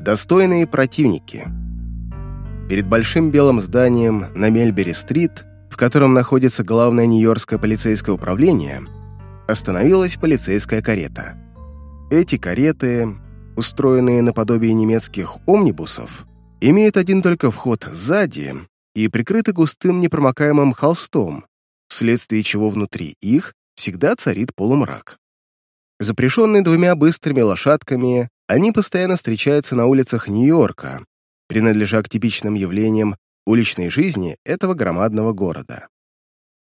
Достойные противники. Перед большим белым зданием на Мельбери-стрит, в котором находится главное Нью-Йоркское полицейское управление, остановилась полицейская карета. Эти кареты, устроенные наподобие немецких омнибусов, имеют один только вход сзади и прикрыты густым непромокаемым холстом, вследствие чего внутри их всегда царит полумрак. Запряженные двумя быстрыми лошадками, они постоянно встречаются на улицах Нью-Йорка, принадлежа к типичным явлениям уличной жизни этого громадного города.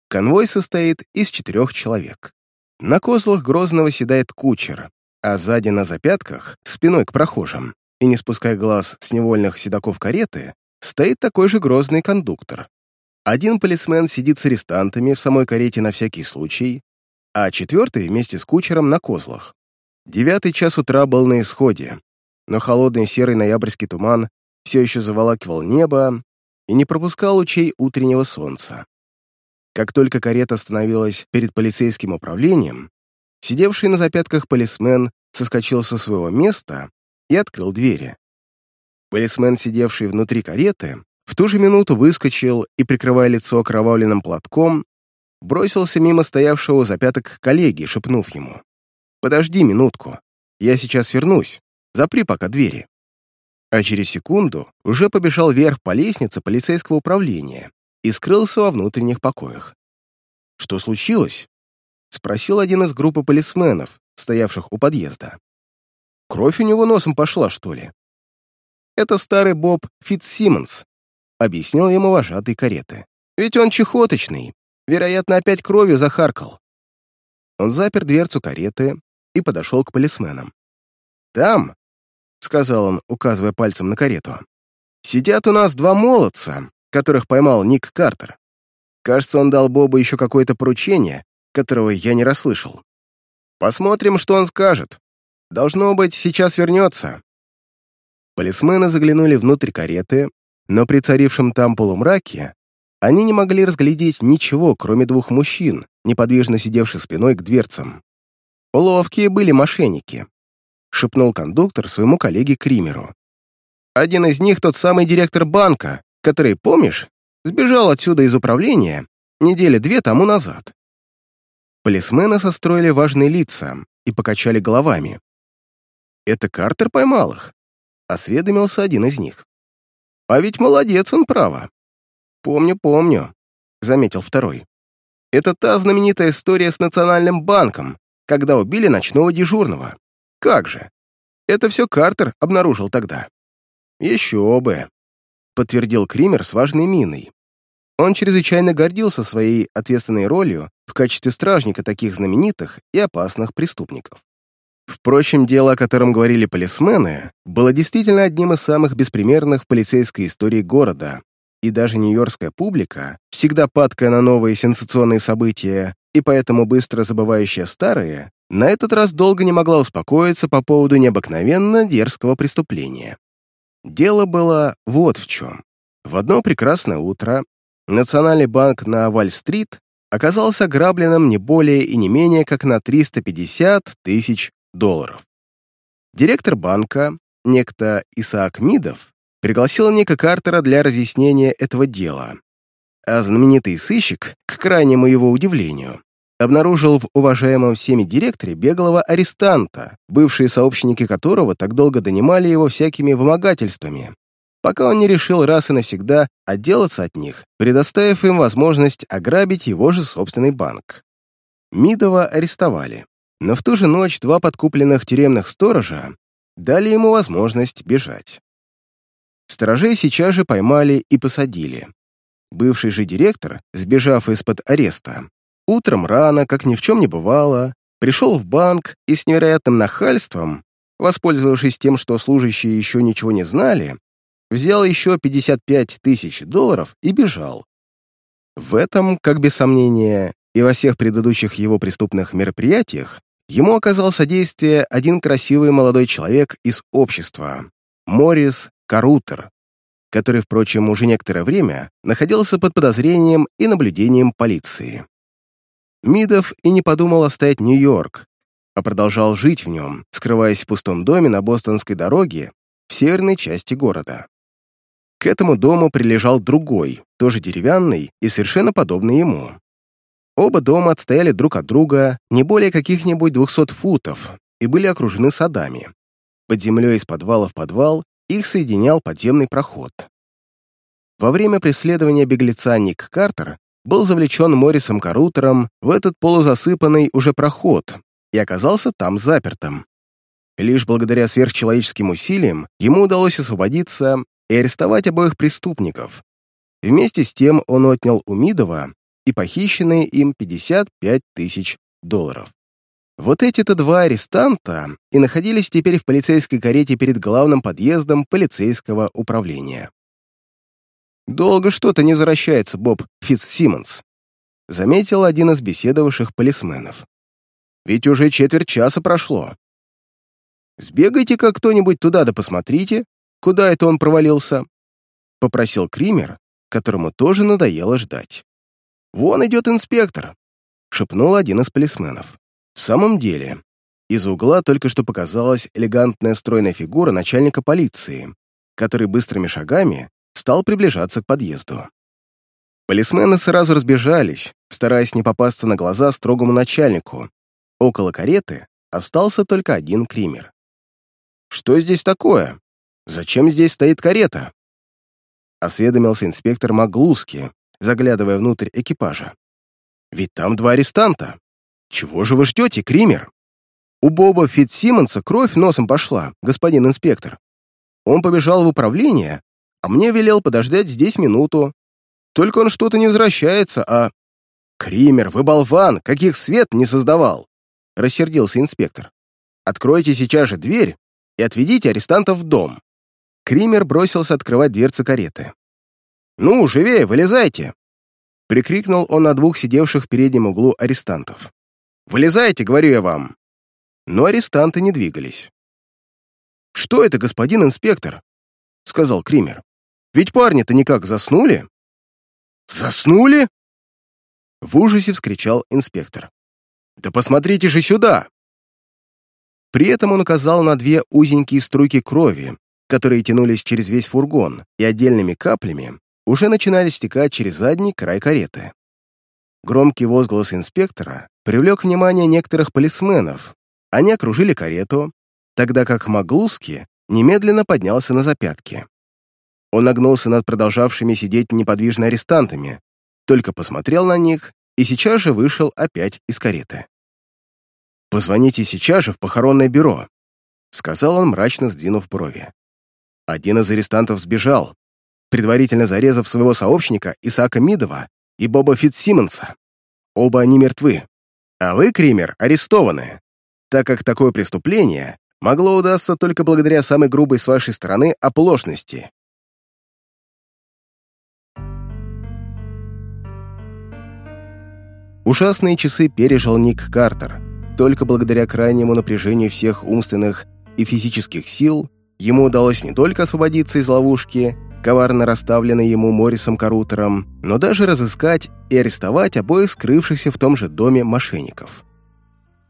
Конвой состоит из четырех человек. На козлах Грозного седает кучер, а сзади на запятках, спиной к прохожим, и не спуская глаз с невольных седаков кареты, стоит такой же грозный кондуктор. Один полисмен сидит с арестантами в самой карете на всякий случай, а четвертый вместе с кучером на козлах. Девятый час утра был на исходе, но холодный серый ноябрьский туман все еще заволакивал небо и не пропускал лучей утреннего солнца. Как только карета остановилась перед полицейским управлением, сидевший на запятках полисмен соскочил со своего места и открыл двери. Полисмен, сидевший внутри кареты, в ту же минуту выскочил и, прикрывая лицо окровавленным платком, бросился мимо стоявшего у запяток коллеги, шепнув ему. «Подожди минутку, я сейчас вернусь, запри пока двери». А через секунду уже побежал вверх по лестнице полицейского управления и скрылся во внутренних покоях. «Что случилось?» — спросил один из группы полисменов, стоявших у подъезда. «Кровь у него носом пошла, что ли?» «Это старый Боб Фитцсимонс», — объяснил ему вожатый кареты. «Ведь он чехоточный, Вероятно, опять кровью захаркал. Он запер дверцу кареты и подошел к полисменам. «Там», — сказал он, указывая пальцем на карету, «сидят у нас два молодца, которых поймал Ник Картер. Кажется, он дал Бобу еще какое-то поручение, которого я не расслышал. Посмотрим, что он скажет. Должно быть, сейчас вернется». Полисмены заглянули внутрь кареты, но при царившем там полумраке они не могли разглядеть ничего, кроме двух мужчин, неподвижно сидевших спиной к дверцам. «Ловкие были мошенники», — шепнул кондуктор своему коллеге Кримеру. «Один из них тот самый директор банка, который, помнишь, сбежал отсюда из управления недели две тому назад». Полисмены состроили важные лица и покачали головами. «Это Картер поймал их?» — осведомился один из них. «А ведь молодец он, право. «Помню, помню», — заметил второй. «Это та знаменитая история с Национальным банком, когда убили ночного дежурного. Как же? Это все Картер обнаружил тогда». «Еще бы», — подтвердил Кример с важной миной. Он чрезвычайно гордился своей ответственной ролью в качестве стражника таких знаменитых и опасных преступников. Впрочем, дело, о котором говорили полисмены, было действительно одним из самых беспримерных в полицейской истории города, и даже нью-йоркская публика, всегда падкая на новые сенсационные события и поэтому быстро забывающая старые, на этот раз долго не могла успокоиться по поводу необыкновенно дерзкого преступления. Дело было вот в чем. В одно прекрасное утро Национальный банк на Валь-стрит оказался ограбленным не более и не менее как на 350 тысяч долларов. Директор банка, некто Исаак Мидов, пригласил Ника Картера для разъяснения этого дела. А знаменитый сыщик, к крайнему его удивлению, обнаружил в уважаемом всеми директоре беглого арестанта, бывшие сообщники которого так долго донимали его всякими вымогательствами, пока он не решил раз и навсегда отделаться от них, предоставив им возможность ограбить его же собственный банк. Мидова арестовали, но в ту же ночь два подкупленных тюремных сторожа дали ему возможность бежать. Сторожей сейчас же поймали и посадили. Бывший же директор, сбежав из-под ареста, утром рано, как ни в чем не бывало, пришел в банк и с невероятным нахальством, воспользовавшись тем, что служащие еще ничего не знали, взял еще 55 тысяч долларов и бежал. В этом, как без сомнения, и во всех предыдущих его преступных мероприятиях ему оказал содействие один красивый молодой человек из общества, Морис Карутер, который, впрочем, уже некоторое время находился под подозрением и наблюдением полиции. Мидов и не подумал оставить Нью-Йорк, а продолжал жить в нем, скрываясь в пустом доме на Бостонской дороге, в северной части города. К этому дому прилежал другой, тоже деревянный и совершенно подобный ему. Оба дома отстояли друг от друга не более каких-нибудь 200 футов и были окружены садами. Под землей из подвала в подвал их соединял подземный проход. Во время преследования беглеца Ник Картер был завлечен Моррисом Карутером в этот полузасыпанный уже проход и оказался там запертым. Лишь благодаря сверхчеловеческим усилиям ему удалось освободиться и арестовать обоих преступников. Вместе с тем он отнял у Мидова и похищенные им 55 тысяч долларов. Вот эти-то два арестанта и находились теперь в полицейской карете перед главным подъездом полицейского управления. «Долго что-то не возвращается Боб Фитц-Симмонс», заметил один из беседовавших полисменов. «Ведь уже четверть часа прошло. Сбегайте-ка кто-нибудь туда да посмотрите, куда это он провалился», — попросил Кример, которому тоже надоело ждать. «Вон идет инспектор», — шепнул один из полисменов. В самом деле, из угла только что показалась элегантная стройная фигура начальника полиции, который быстрыми шагами стал приближаться к подъезду. Полисмены сразу разбежались, стараясь не попасться на глаза строгому начальнику. Около кареты остался только один кример. «Что здесь такое? Зачем здесь стоит карета?» Осведомился инспектор Маглуски, заглядывая внутрь экипажа. «Ведь там два арестанта. Чего же вы ждете, Кример?» «У Боба Фитсимонса кровь носом пошла, господин инспектор. Он побежал в управление, а мне велел подождать здесь минуту. Только он что-то не возвращается, а...» «Кример, вы болван, каких свет не создавал!» — рассердился инспектор. «Откройте сейчас же дверь и отведите арестантов в дом». Кример бросился открывать дверцы кареты. «Ну, живее, вылезайте!» Прикрикнул он на двух сидевших в переднем углу арестантов. «Вылезайте, говорю я вам!» Но арестанты не двигались. «Что это, господин инспектор?» — сказал Кример. «Ведь парни-то никак заснули?» «Заснули?» В ужасе вскричал инспектор. «Да посмотрите же сюда!» При этом он указал на две узенькие струйки крови, которые тянулись через весь фургон и отдельными каплями уже начинали стекать через задний край кареты. Громкий возглас инспектора привлек внимание некоторых полисменов. Они окружили карету, тогда как Маглуски немедленно поднялся на запятки. Он нагнулся над продолжавшими сидеть неподвижно арестантами, только посмотрел на них и сейчас же вышел опять из кареты. «Позвоните сейчас же в похоронное бюро», — сказал он, мрачно сдвинув брови. Один из арестантов сбежал, предварительно зарезав своего сообщника Исаака Мидова и Боба Фитсимонса. Оба они мертвы. А вы, Кример, арестованы, так как такое преступление могло удастся только благодаря самой грубой с вашей стороны оплошности. Ужасные часы пережил Ник Картер. Только благодаря крайнему напряжению всех умственных и физических сил ему удалось не только освободиться из ловушки, коварно расставленной ему Моррисом Карутером, но даже разыскать и арестовать обоих скрывшихся в том же доме мошенников.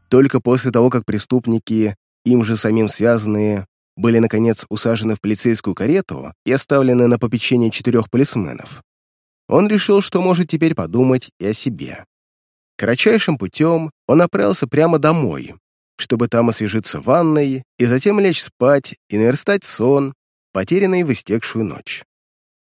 Только после того, как преступники, им же самим связанные, были, наконец, усажены в полицейскую карету и оставлены на попечение четырех полисменов, он решил, что может теперь подумать и о себе. Кратчайшим путем он направился прямо домой, чтобы там освежиться в ванной и затем лечь спать и наверстать сон, потерянный в истекшую ночь.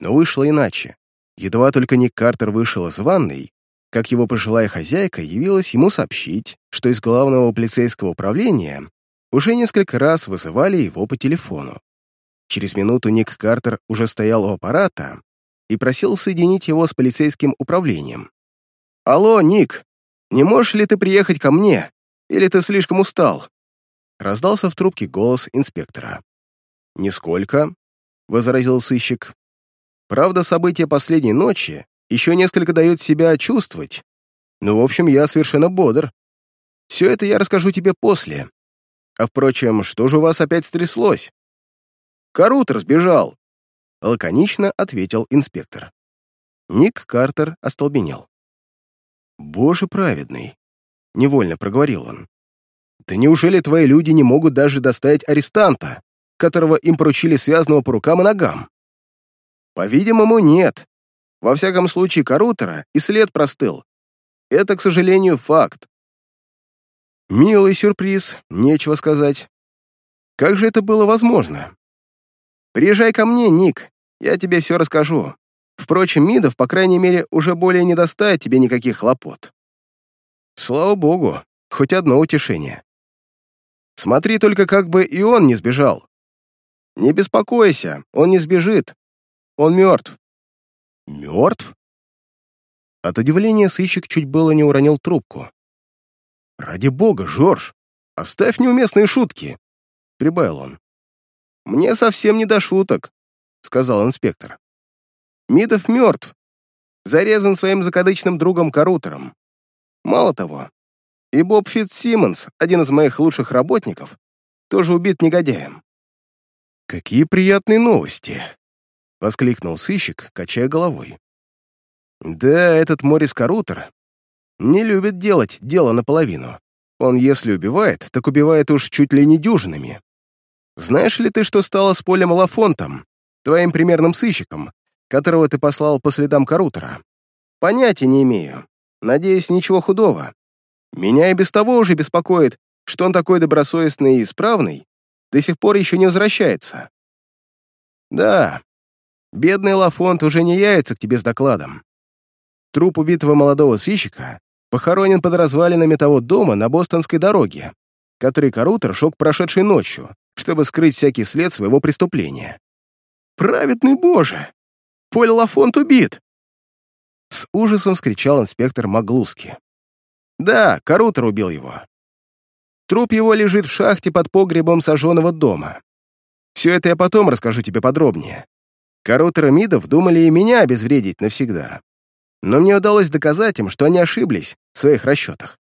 Но вышло иначе. Едва только Ник Картер вышел из ванной, как его пожилая хозяйка явилась ему сообщить, что из главного полицейского управления уже несколько раз вызывали его по телефону. Через минуту Ник Картер уже стоял у аппарата и просил соединить его с полицейским управлением. «Алло, Ник, не можешь ли ты приехать ко мне? Или ты слишком устал?» Раздался в трубке голос инспектора. «Нисколько», — возразил сыщик. «Правда, события последней ночи еще несколько дают себя чувствовать. Но, в общем, я совершенно бодр. Все это я расскажу тебе после. А, впрочем, что же у вас опять стряслось?» «Карутер сбежал», — лаконично ответил инспектор. Ник Картер остолбенел. «Боже праведный!» — невольно проговорил он. «Да неужели твои люди не могут даже доставить арестанта? которого им поручили связанного по рукам и ногам? По-видимому, нет. Во всяком случае, Карутера и след простыл. Это, к сожалению, факт. Милый сюрприз, нечего сказать. Как же это было возможно? Приезжай ко мне, Ник, я тебе все расскажу. Впрочем, Мидов, по крайней мере, уже более не доставит тебе никаких хлопот. Слава богу, хоть одно утешение. Смотри только, как бы и он не сбежал. Не беспокойся, он не сбежит. Он мертв. Мертв? От удивления сыщик чуть было не уронил трубку. «Ради бога, Жорж, оставь неуместные шутки!» — прибавил он. «Мне совсем не до шуток», — сказал инспектор. «Мидов мертв, зарезан своим закадычным другом Карутером. Мало того, и Боб Фитц-Симмонс, один из моих лучших работников, тоже убит негодяем». «Какие приятные новости!» — воскликнул сыщик, качая головой. «Да, этот Морис Карутер не любит делать дело наполовину. Он, если убивает, так убивает уж чуть ли не дюжинами. Знаешь ли ты, что стало с Полем Лафонтом, твоим примерным сыщиком, которого ты послал по следам Карутера? Понятия не имею. Надеюсь, ничего худого. Меня и без того уже беспокоит, что он такой добросовестный и исправный, до сих пор еще не возвращается. Да, бедный Лафонт уже не явится к тебе с докладом. Труп убитого молодого сыщика похоронен под развалинами того дома на Бостонской дороге, который Карутер шок прошедшей ночью, чтобы скрыть всякий след своего преступления. «Праведный Боже! Поль Лафонт убит!» С ужасом вскричал инспектор Маглуски. «Да, Карутер убил его. Труп его лежит в шахте под погребом сожженного дома. Все это я потом расскажу тебе подробнее. Карутер и Мидов думали и меня обезвредить навсегда но мне удалось доказать им, что они ошиблись в своих расчетах.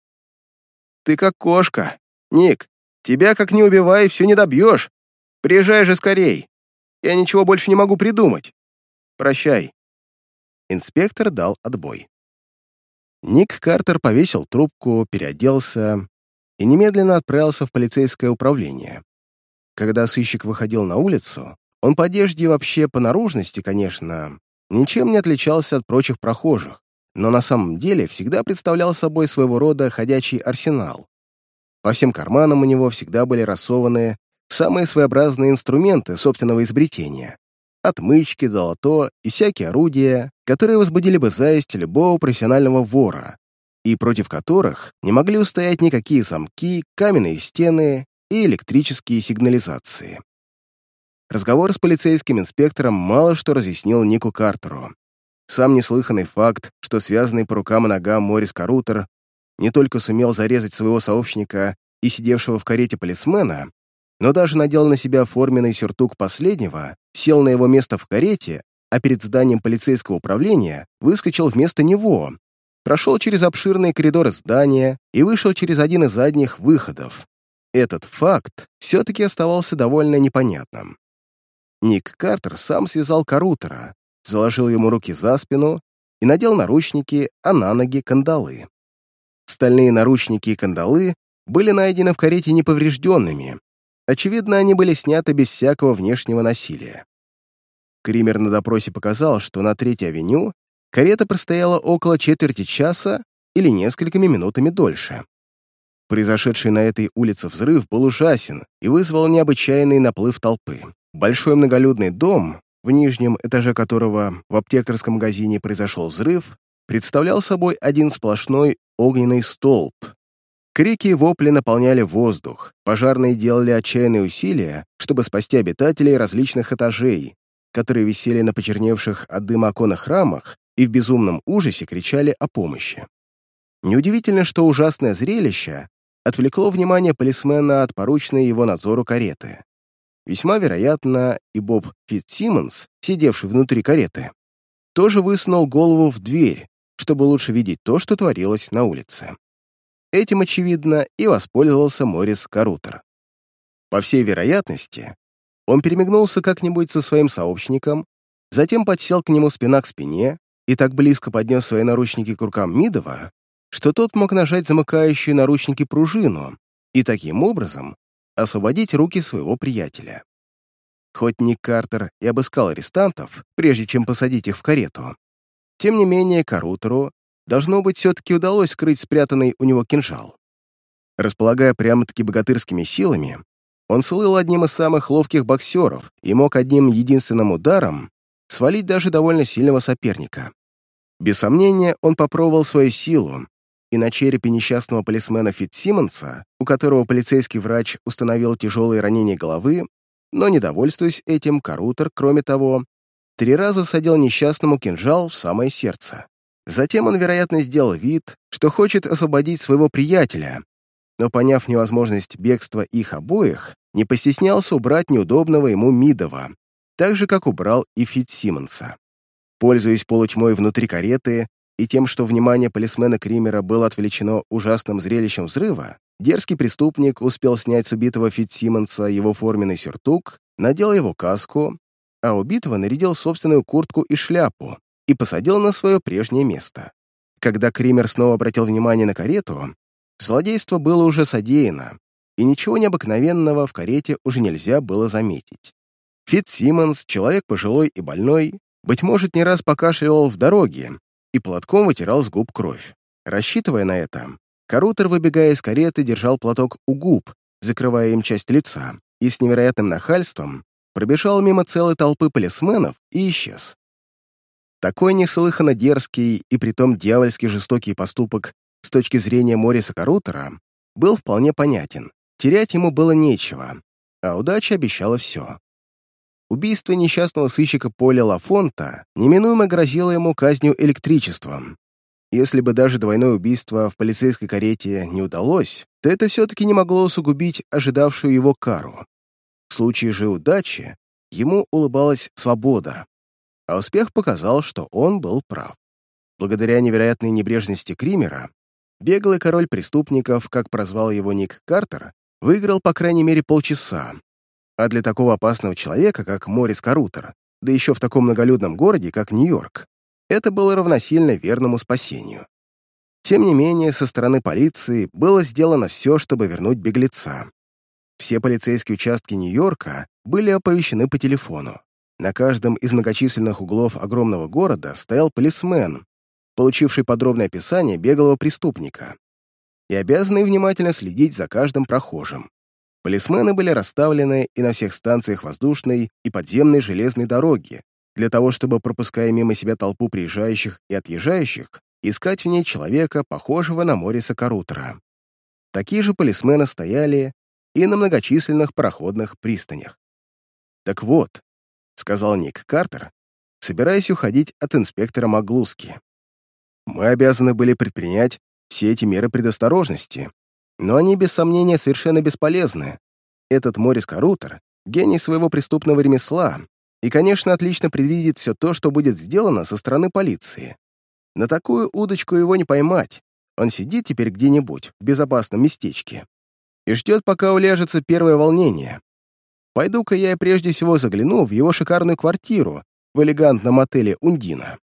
«Ты как кошка. Ник, тебя как не убивай, все не добьешь. Приезжай же скорей. Я ничего больше не могу придумать. Прощай». Инспектор дал отбой. Ник Картер повесил трубку, переоделся и немедленно отправился в полицейское управление. Когда сыщик выходил на улицу, он по одежде и вообще по наружности, конечно, ничем не отличался от прочих прохожих, но на самом деле всегда представлял собой своего рода ходячий арсенал. По всем карманам у него всегда были рассованы самые своеобразные инструменты собственного изобретения, отмычки, долото и всякие орудия, которые возбудили бы зависть любого профессионального вора, и против которых не могли устоять никакие замки, каменные стены и электрические сигнализации. Разговор с полицейским инспектором мало что разъяснил Нику Картеру. Сам неслыханный факт, что связанный по рукам и ногам Морис Карутер не только сумел зарезать своего сообщника и сидевшего в карете полисмена, но даже надел на себя форменный сюртук последнего, сел на его место в карете, а перед зданием полицейского управления выскочил вместо него, прошел через обширные коридоры здания и вышел через один из задних выходов. Этот факт все-таки оставался довольно непонятным. Ник Картер сам связал Карутера, заложил ему руки за спину и надел наручники, а на ноги — кандалы. Стальные наручники и кандалы были найдены в карете неповрежденными. Очевидно, они были сняты без всякого внешнего насилия. Кример на допросе показал, что на Третьей авеню карета простояла около четверти часа или несколькими минутами дольше. Произошедший на этой улице взрыв был ужасен и вызвал необычайный наплыв толпы. Большой многолюдный дом, в нижнем этаже которого в аптекарском магазине произошел взрыв, представлял собой один сплошной огненный столб. Крики и вопли наполняли воздух, пожарные делали отчаянные усилия, чтобы спасти обитателей различных этажей, которые висели на почерневших от дыма оконных рамах и в безумном ужасе кричали о помощи. Неудивительно, что ужасное зрелище отвлекло внимание полисмена от поручной его надзору кареты. Весьма вероятно, и Боб Фитцсимонс, сидевший внутри кареты, тоже высунул голову в дверь, чтобы лучше видеть то, что творилось на улице. Этим, очевидно, и воспользовался Морис Карутер. По всей вероятности, он перемигнулся как-нибудь со своим сообщником, затем подсел к нему спина к спине и так близко поднес свои наручники к рукам Мидова, что тот мог нажать замыкающую наручники пружину и таким образом освободить руки своего приятеля. Хоть Ник Картер и обыскал арестантов, прежде чем посадить их в карету, тем не менее Карутеру, должно быть, все-таки удалось скрыть спрятанный у него кинжал. Располагая прямо-таки богатырскими силами, он слыл одним из самых ловких боксеров и мог одним единственным ударом свалить даже довольно сильного соперника. Без сомнения, он попробовал свою силу, и на черепе несчастного полисмена Фитсимонса, у которого полицейский врач установил тяжелые ранения головы, но, недовольствуясь этим, Карутер, кроме того, три раза садил несчастному кинжал в самое сердце. Затем он, вероятно, сделал вид, что хочет освободить своего приятеля, но, поняв невозможность бегства их обоих, не постеснялся убрать неудобного ему Мидова, так же, как убрал и Фитсимонса. Пользуясь полутьмой внутри кареты, и тем, что внимание полисмена Кримера было отвлечено ужасным зрелищем взрыва, дерзкий преступник успел снять с убитого Фитсимонса его форменный сюртук, надел его каску, а убитого нарядил собственную куртку и шляпу и посадил на свое прежнее место. Когда Кример снова обратил внимание на карету, злодейство было уже содеяно, и ничего необыкновенного в карете уже нельзя было заметить. Фитсимонс, человек пожилой и больной, быть может, не раз покашливал в дороге, и платком вытирал с губ кровь. Рассчитывая на это, Карутер, выбегая из кареты, держал платок у губ, закрывая им часть лица, и с невероятным нахальством пробежал мимо целой толпы полисменов и исчез. Такой неслыханно дерзкий и притом дьявольски жестокий поступок с точки зрения Мориса Карутера был вполне понятен. Терять ему было нечего, а удача обещала все. Убийство несчастного сыщика Поля Лафонта неминуемо грозило ему казнью электричеством. Если бы даже двойное убийство в полицейской карете не удалось, то это все-таки не могло усугубить ожидавшую его кару. В случае же удачи ему улыбалась свобода, а успех показал, что он был прав. Благодаря невероятной небрежности Кримера, беглый король преступников, как прозвал его Ник Картер, выиграл по крайней мере полчаса, а для такого опасного человека, как Морис Карутер, да еще в таком многолюдном городе, как Нью-Йорк, это было равносильно верному спасению. Тем не менее, со стороны полиции было сделано все, чтобы вернуть беглеца. Все полицейские участки Нью-Йорка были оповещены по телефону. На каждом из многочисленных углов огромного города стоял полисмен, получивший подробное описание беглого преступника, и обязанный внимательно следить за каждым прохожим. Полисмены были расставлены и на всех станциях воздушной и подземной железной дороги, для того, чтобы, пропуская мимо себя толпу приезжающих и отъезжающих, искать в ней человека, похожего на Мориса Карутера. Такие же полисмены стояли и на многочисленных пароходных пристанях. «Так вот», — сказал Ник Картер, собираясь уходить от инспектора Маглуски. «Мы обязаны были предпринять все эти меры предосторожности, но они, без сомнения, совершенно бесполезны. Этот Морис Карутер — гений своего преступного ремесла и, конечно, отлично предвидит все то, что будет сделано со стороны полиции. На такую удочку его не поймать. Он сидит теперь где-нибудь, в безопасном местечке, и ждет, пока уляжется первое волнение. Пойду-ка я прежде всего загляну в его шикарную квартиру в элегантном отеле «Ундина».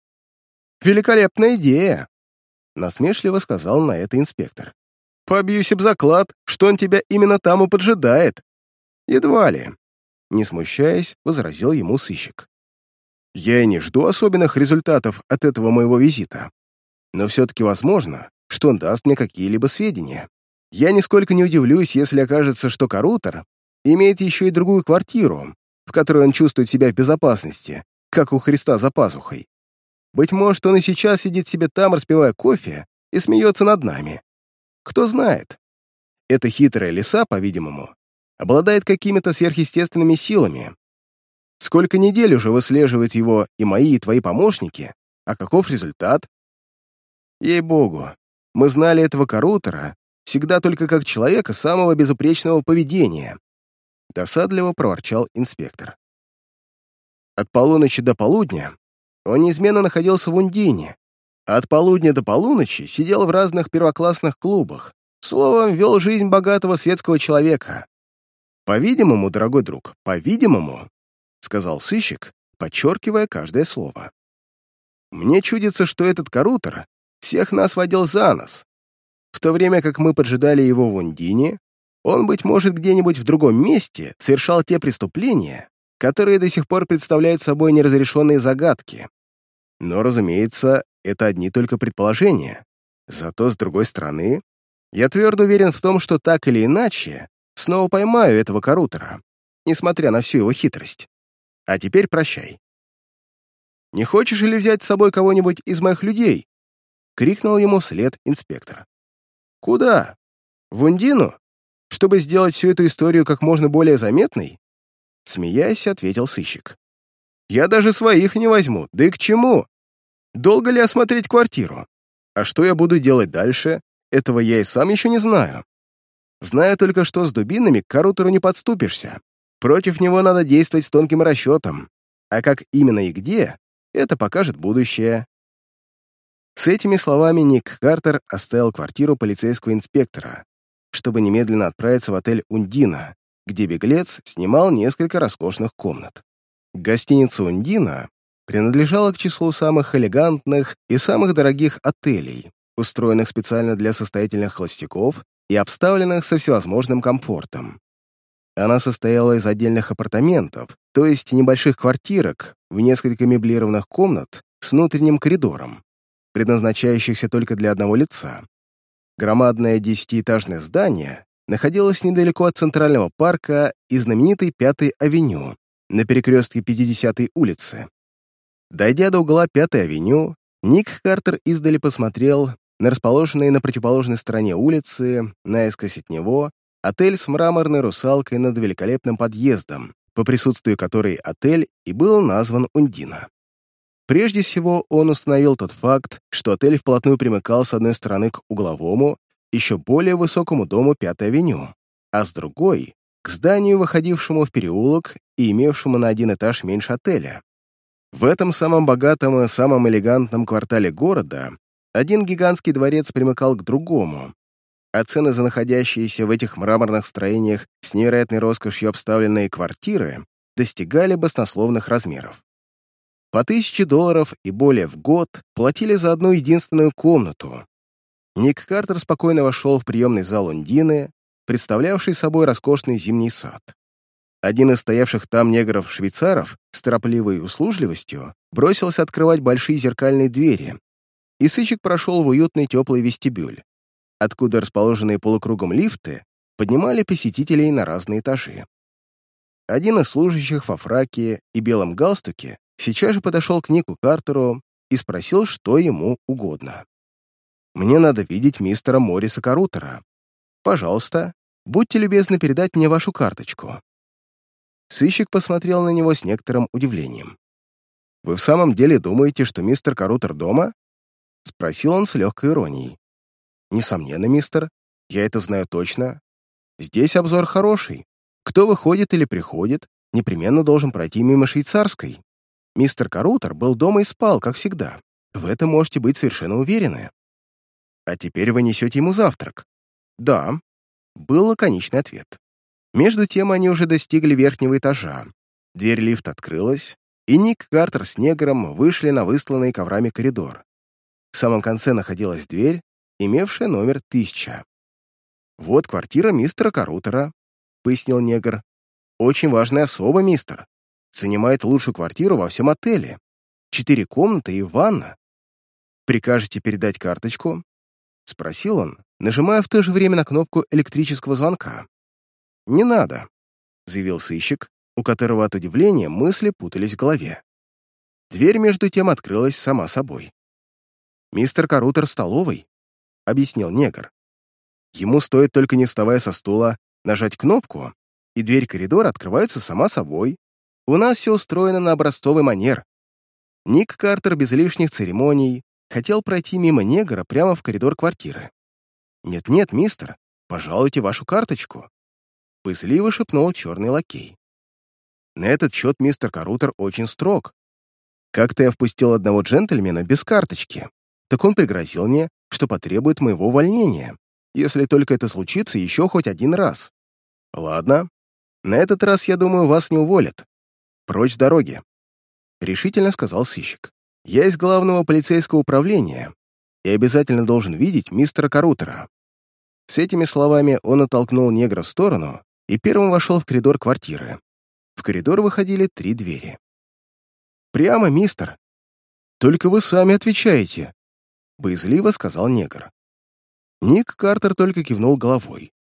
«Великолепная идея!» — насмешливо сказал на это инспектор. Побьюсь об заклад, что он тебя именно там и поджидает. Едва ли. Не смущаясь, возразил ему сыщик. Я и не жду особенных результатов от этого моего визита. Но все-таки возможно, что он даст мне какие-либо сведения. Я нисколько не удивлюсь, если окажется, что Карутер имеет еще и другую квартиру, в которой он чувствует себя в безопасности, как у Христа за пазухой. Быть может, он и сейчас сидит себе там, распивая кофе, и смеется над нами. Кто знает? Эта хитрая лиса, по-видимому, обладает какими-то сверхъестественными силами. Сколько недель уже выслеживают его и мои, и твои помощники, а каков результат? Ей-богу, мы знали этого Карутера всегда только как человека самого безупречного поведения. Досадливо проворчал инспектор. От полуночи до полудня он неизменно находился в Ундине, от полудня до полуночи сидел в разных первоклассных клубах. Словом, вел жизнь богатого светского человека. «По-видимому, дорогой друг, по-видимому», — сказал сыщик, подчеркивая каждое слово. «Мне чудится, что этот Карутер всех нас водил за нос. В то время как мы поджидали его в Ундине, он, быть может, где-нибудь в другом месте совершал те преступления, которые до сих пор представляют собой неразрешенные загадки. Но, разумеется, это одни только предположения. Зато, с другой стороны, я твердо уверен в том, что так или иначе снова поймаю этого коррутера, несмотря на всю его хитрость. А теперь прощай. «Не хочешь ли взять с собой кого-нибудь из моих людей?» — крикнул ему вслед инспектор. «Куда? В Ундину? Чтобы сделать всю эту историю как можно более заметной?» Смеясь, ответил сыщик. «Я даже своих не возьму, да и к чему? Долго ли осмотреть квартиру? А что я буду делать дальше, этого я и сам еще не знаю. Знаю только, что с дубинами к Карутеру не подступишься. Против него надо действовать с тонким расчетом. А как именно и где, это покажет будущее. С этими словами Ник Картер оставил квартиру полицейского инспектора, чтобы немедленно отправиться в отель «Ундина», где беглец снимал несколько роскошных комнат. Гостиница «Ундина» принадлежала к числу самых элегантных и самых дорогих отелей, устроенных специально для состоятельных холостяков и обставленных со всевозможным комфортом. Она состояла из отдельных апартаментов, то есть небольших квартирок в несколько меблированных комнат с внутренним коридором, предназначающихся только для одного лица. Громадное десятиэтажное здание находилось недалеко от Центрального парка и знаменитой Пятой авеню на перекрестке 50-й улицы. Дойдя до угла Пятой авеню, Ник Картер издали посмотрел на расположенный на противоположной стороне улицы, наискось от него, отель с мраморной русалкой над великолепным подъездом, по присутствию которой отель и был назван Ундина. Прежде всего, он установил тот факт, что отель вплотную примыкал с одной стороны к угловому, еще более высокому дому Пятой авеню, а с другой — к зданию, выходившему в переулок и имевшему на один этаж меньше отеля. В этом самом богатом и самом элегантном квартале города один гигантский дворец примыкал к другому, а цены за находящиеся в этих мраморных строениях с невероятной роскошью обставленные квартиры достигали баснословных размеров. По тысяче долларов и более в год платили за одну единственную комнату. Ник Картер спокойно вошел в приемный зал Ундины, представлявший собой роскошный зимний сад. Один из стоявших там негров-швейцаров с торопливой услужливостью бросился открывать большие зеркальные двери, и сыщик прошел в уютный теплый вестибюль, откуда расположенные полукругом лифты поднимали посетителей на разные этажи. Один из служащих во фраке и белом галстуке сейчас же подошел к Нику Картеру и спросил, что ему угодно. «Мне надо видеть мистера Морриса Карутера. Пожалуйста, будьте любезны передать мне вашу карточку». Сыщик посмотрел на него с некоторым удивлением. «Вы в самом деле думаете, что мистер Карутер дома?» — спросил он с легкой иронией. «Несомненно, мистер, я это знаю точно. Здесь обзор хороший. Кто выходит или приходит, непременно должен пройти мимо швейцарской. Мистер Карутер был дома и спал, как всегда. В этом можете быть совершенно уверены. А теперь вы несете ему завтрак. Да, был лаконичный ответ. Между тем они уже достигли верхнего этажа. Дверь лифта открылась, и Ник Картер с негром вышли на высланный коврами коридор. В самом конце находилась дверь, имевшая номер 1000. «Вот квартира мистера Карутера», — пояснил негр. «Очень важная особа, мистер. Занимает лучшую квартиру во всем отеле. Четыре комнаты и ванна. Прикажете передать карточку?» — спросил он, нажимая в то же время на кнопку электрического звонка. «Не надо», — заявил сыщик, у которого от удивления мысли путались в голове. Дверь, между тем, открылась сама собой. «Мистер Карутер столовой», — объяснил негр. «Ему стоит только не вставая со стула нажать кнопку, и дверь коридора открывается сама собой. У нас все устроено на образцовый манер». Ник Картер без лишних церемоний хотел пройти мимо негра прямо в коридор квартиры. «Нет-нет, мистер, пожалуйте вашу карточку», — пызливо шепнул черный лакей. На этот счет мистер Карутер очень строг. Как-то я впустил одного джентльмена без карточки, так он пригрозил мне, что потребует моего увольнения, если только это случится еще хоть один раз. Ладно, на этот раз, я думаю, вас не уволят. Прочь дороги. Решительно сказал сыщик. Я из главного полицейского управления и обязательно должен видеть мистера Карутера. С этими словами он оттолкнул негра в сторону и первым вошел в коридор квартиры. в коридор выходили три двери. «Прямо, мистер. Только вы сами отвечаете», — боязливо сказал негр. Ник Картер только кивнул головой.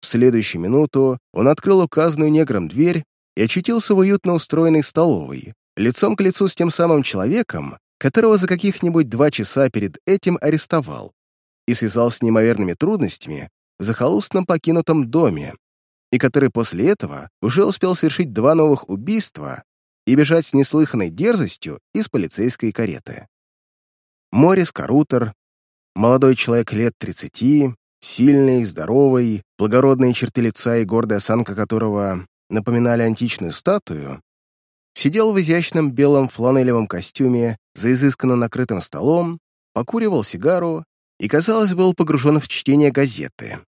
В следующую минуту он открыл указанную негром дверь и очутился в уютно устроенной столовой, лицом к лицу с тем самым человеком, которого за каких-нибудь два часа перед этим арестовал и связал с неимоверными трудностями в захолустном покинутом доме, и который после этого уже успел совершить два новых убийства и бежать с неслыханной дерзостью из полицейской кареты. Морис Карутер, молодой человек лет 30, сильный, здоровый, благородные черты лица и гордая осанка которого напоминали античную статую, сидел в изящном белом фланелевом костюме за изысканно накрытым столом, покуривал сигару и, казалось, был погружен в чтение газеты.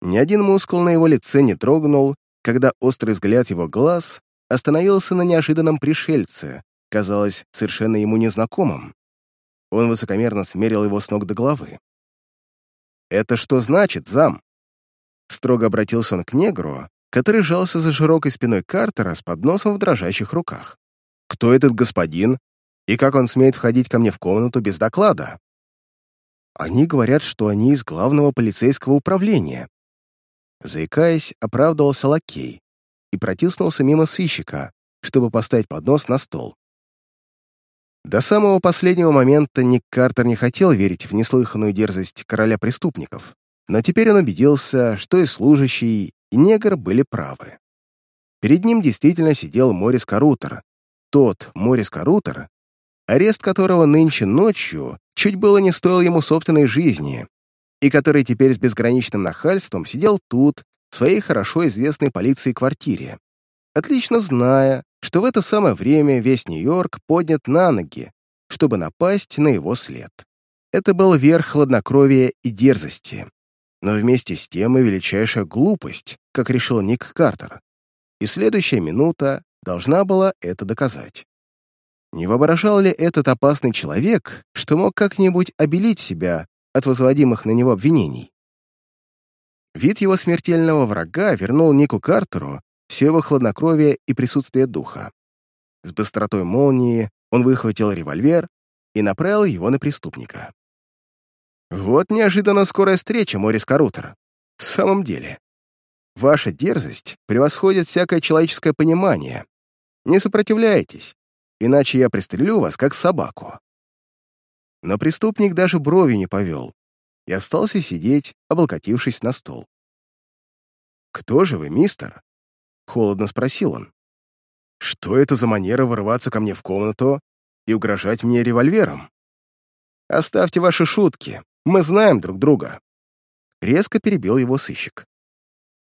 Ни один мускул на его лице не дрогнул, когда острый взгляд его глаз остановился на неожиданном пришельце, казалось, совершенно ему незнакомым. Он высокомерно смерил его с ног до головы. «Это что значит, зам?» Строго обратился он к негру, который жался за широкой спиной Картера с подносом в дрожащих руках. «Кто этот господин? И как он смеет входить ко мне в комнату без доклада?» Они говорят, что они из главного полицейского управления. Заикаясь, оправдывался лакей и протиснулся мимо сыщика, чтобы поставить поднос на стол. До самого последнего момента Ник Картер не хотел верить в неслыханную дерзость короля преступников, но теперь он убедился, что и служащий, и негр были правы. Перед ним действительно сидел Морис Карутер, тот Морис Карутер, арест которого нынче ночью чуть было не стоил ему собственной жизни, и который теперь с безграничным нахальством сидел тут, в своей хорошо известной полиции квартире, отлично зная, что в это самое время весь Нью-Йорк поднят на ноги, чтобы напасть на его след. Это был верх хладнокровия и дерзости, но вместе с тем и величайшая глупость, как решил Ник Картер. И следующая минута должна была это доказать. Не воображал ли этот опасный человек, что мог как-нибудь обелить себя от возводимых на него обвинений? Вид его смертельного врага вернул Нику Картеру все его хладнокровие и присутствие духа. С быстротой молнии он выхватил револьвер и направил его на преступника. Вот неожиданно скорая встреча, Морис Карутер. В самом деле, ваша дерзость превосходит всякое человеческое понимание. Не сопротивляйтесь, иначе я пристрелю вас, как собаку. Но преступник даже брови не повел и остался сидеть, облокотившись на стол. «Кто же вы, мистер?» Холодно спросил он. «Что это за манера вырываться ко мне в комнату и угрожать мне револьвером?» «Оставьте ваши шутки, мы знаем друг друга». Резко перебил его сыщик.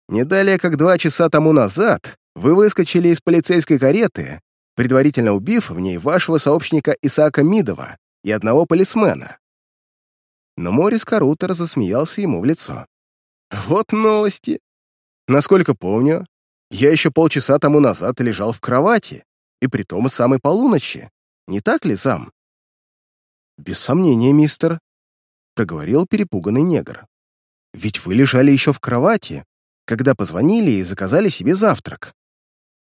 «Не далее, как два часа тому назад, вы выскочили из полицейской кареты, предварительно убив в ней вашего сообщника Исаака Мидова и одного полисмена». Но Морис Карутер засмеялся ему в лицо. «Вот новости. Насколько помню, я еще полчаса тому назад лежал в кровати, и при том самой полуночи. Не так ли, зам?» «Без сомнения, мистер», — проговорил перепуганный негр. «Ведь вы лежали еще в кровати, когда позвонили и заказали себе завтрак».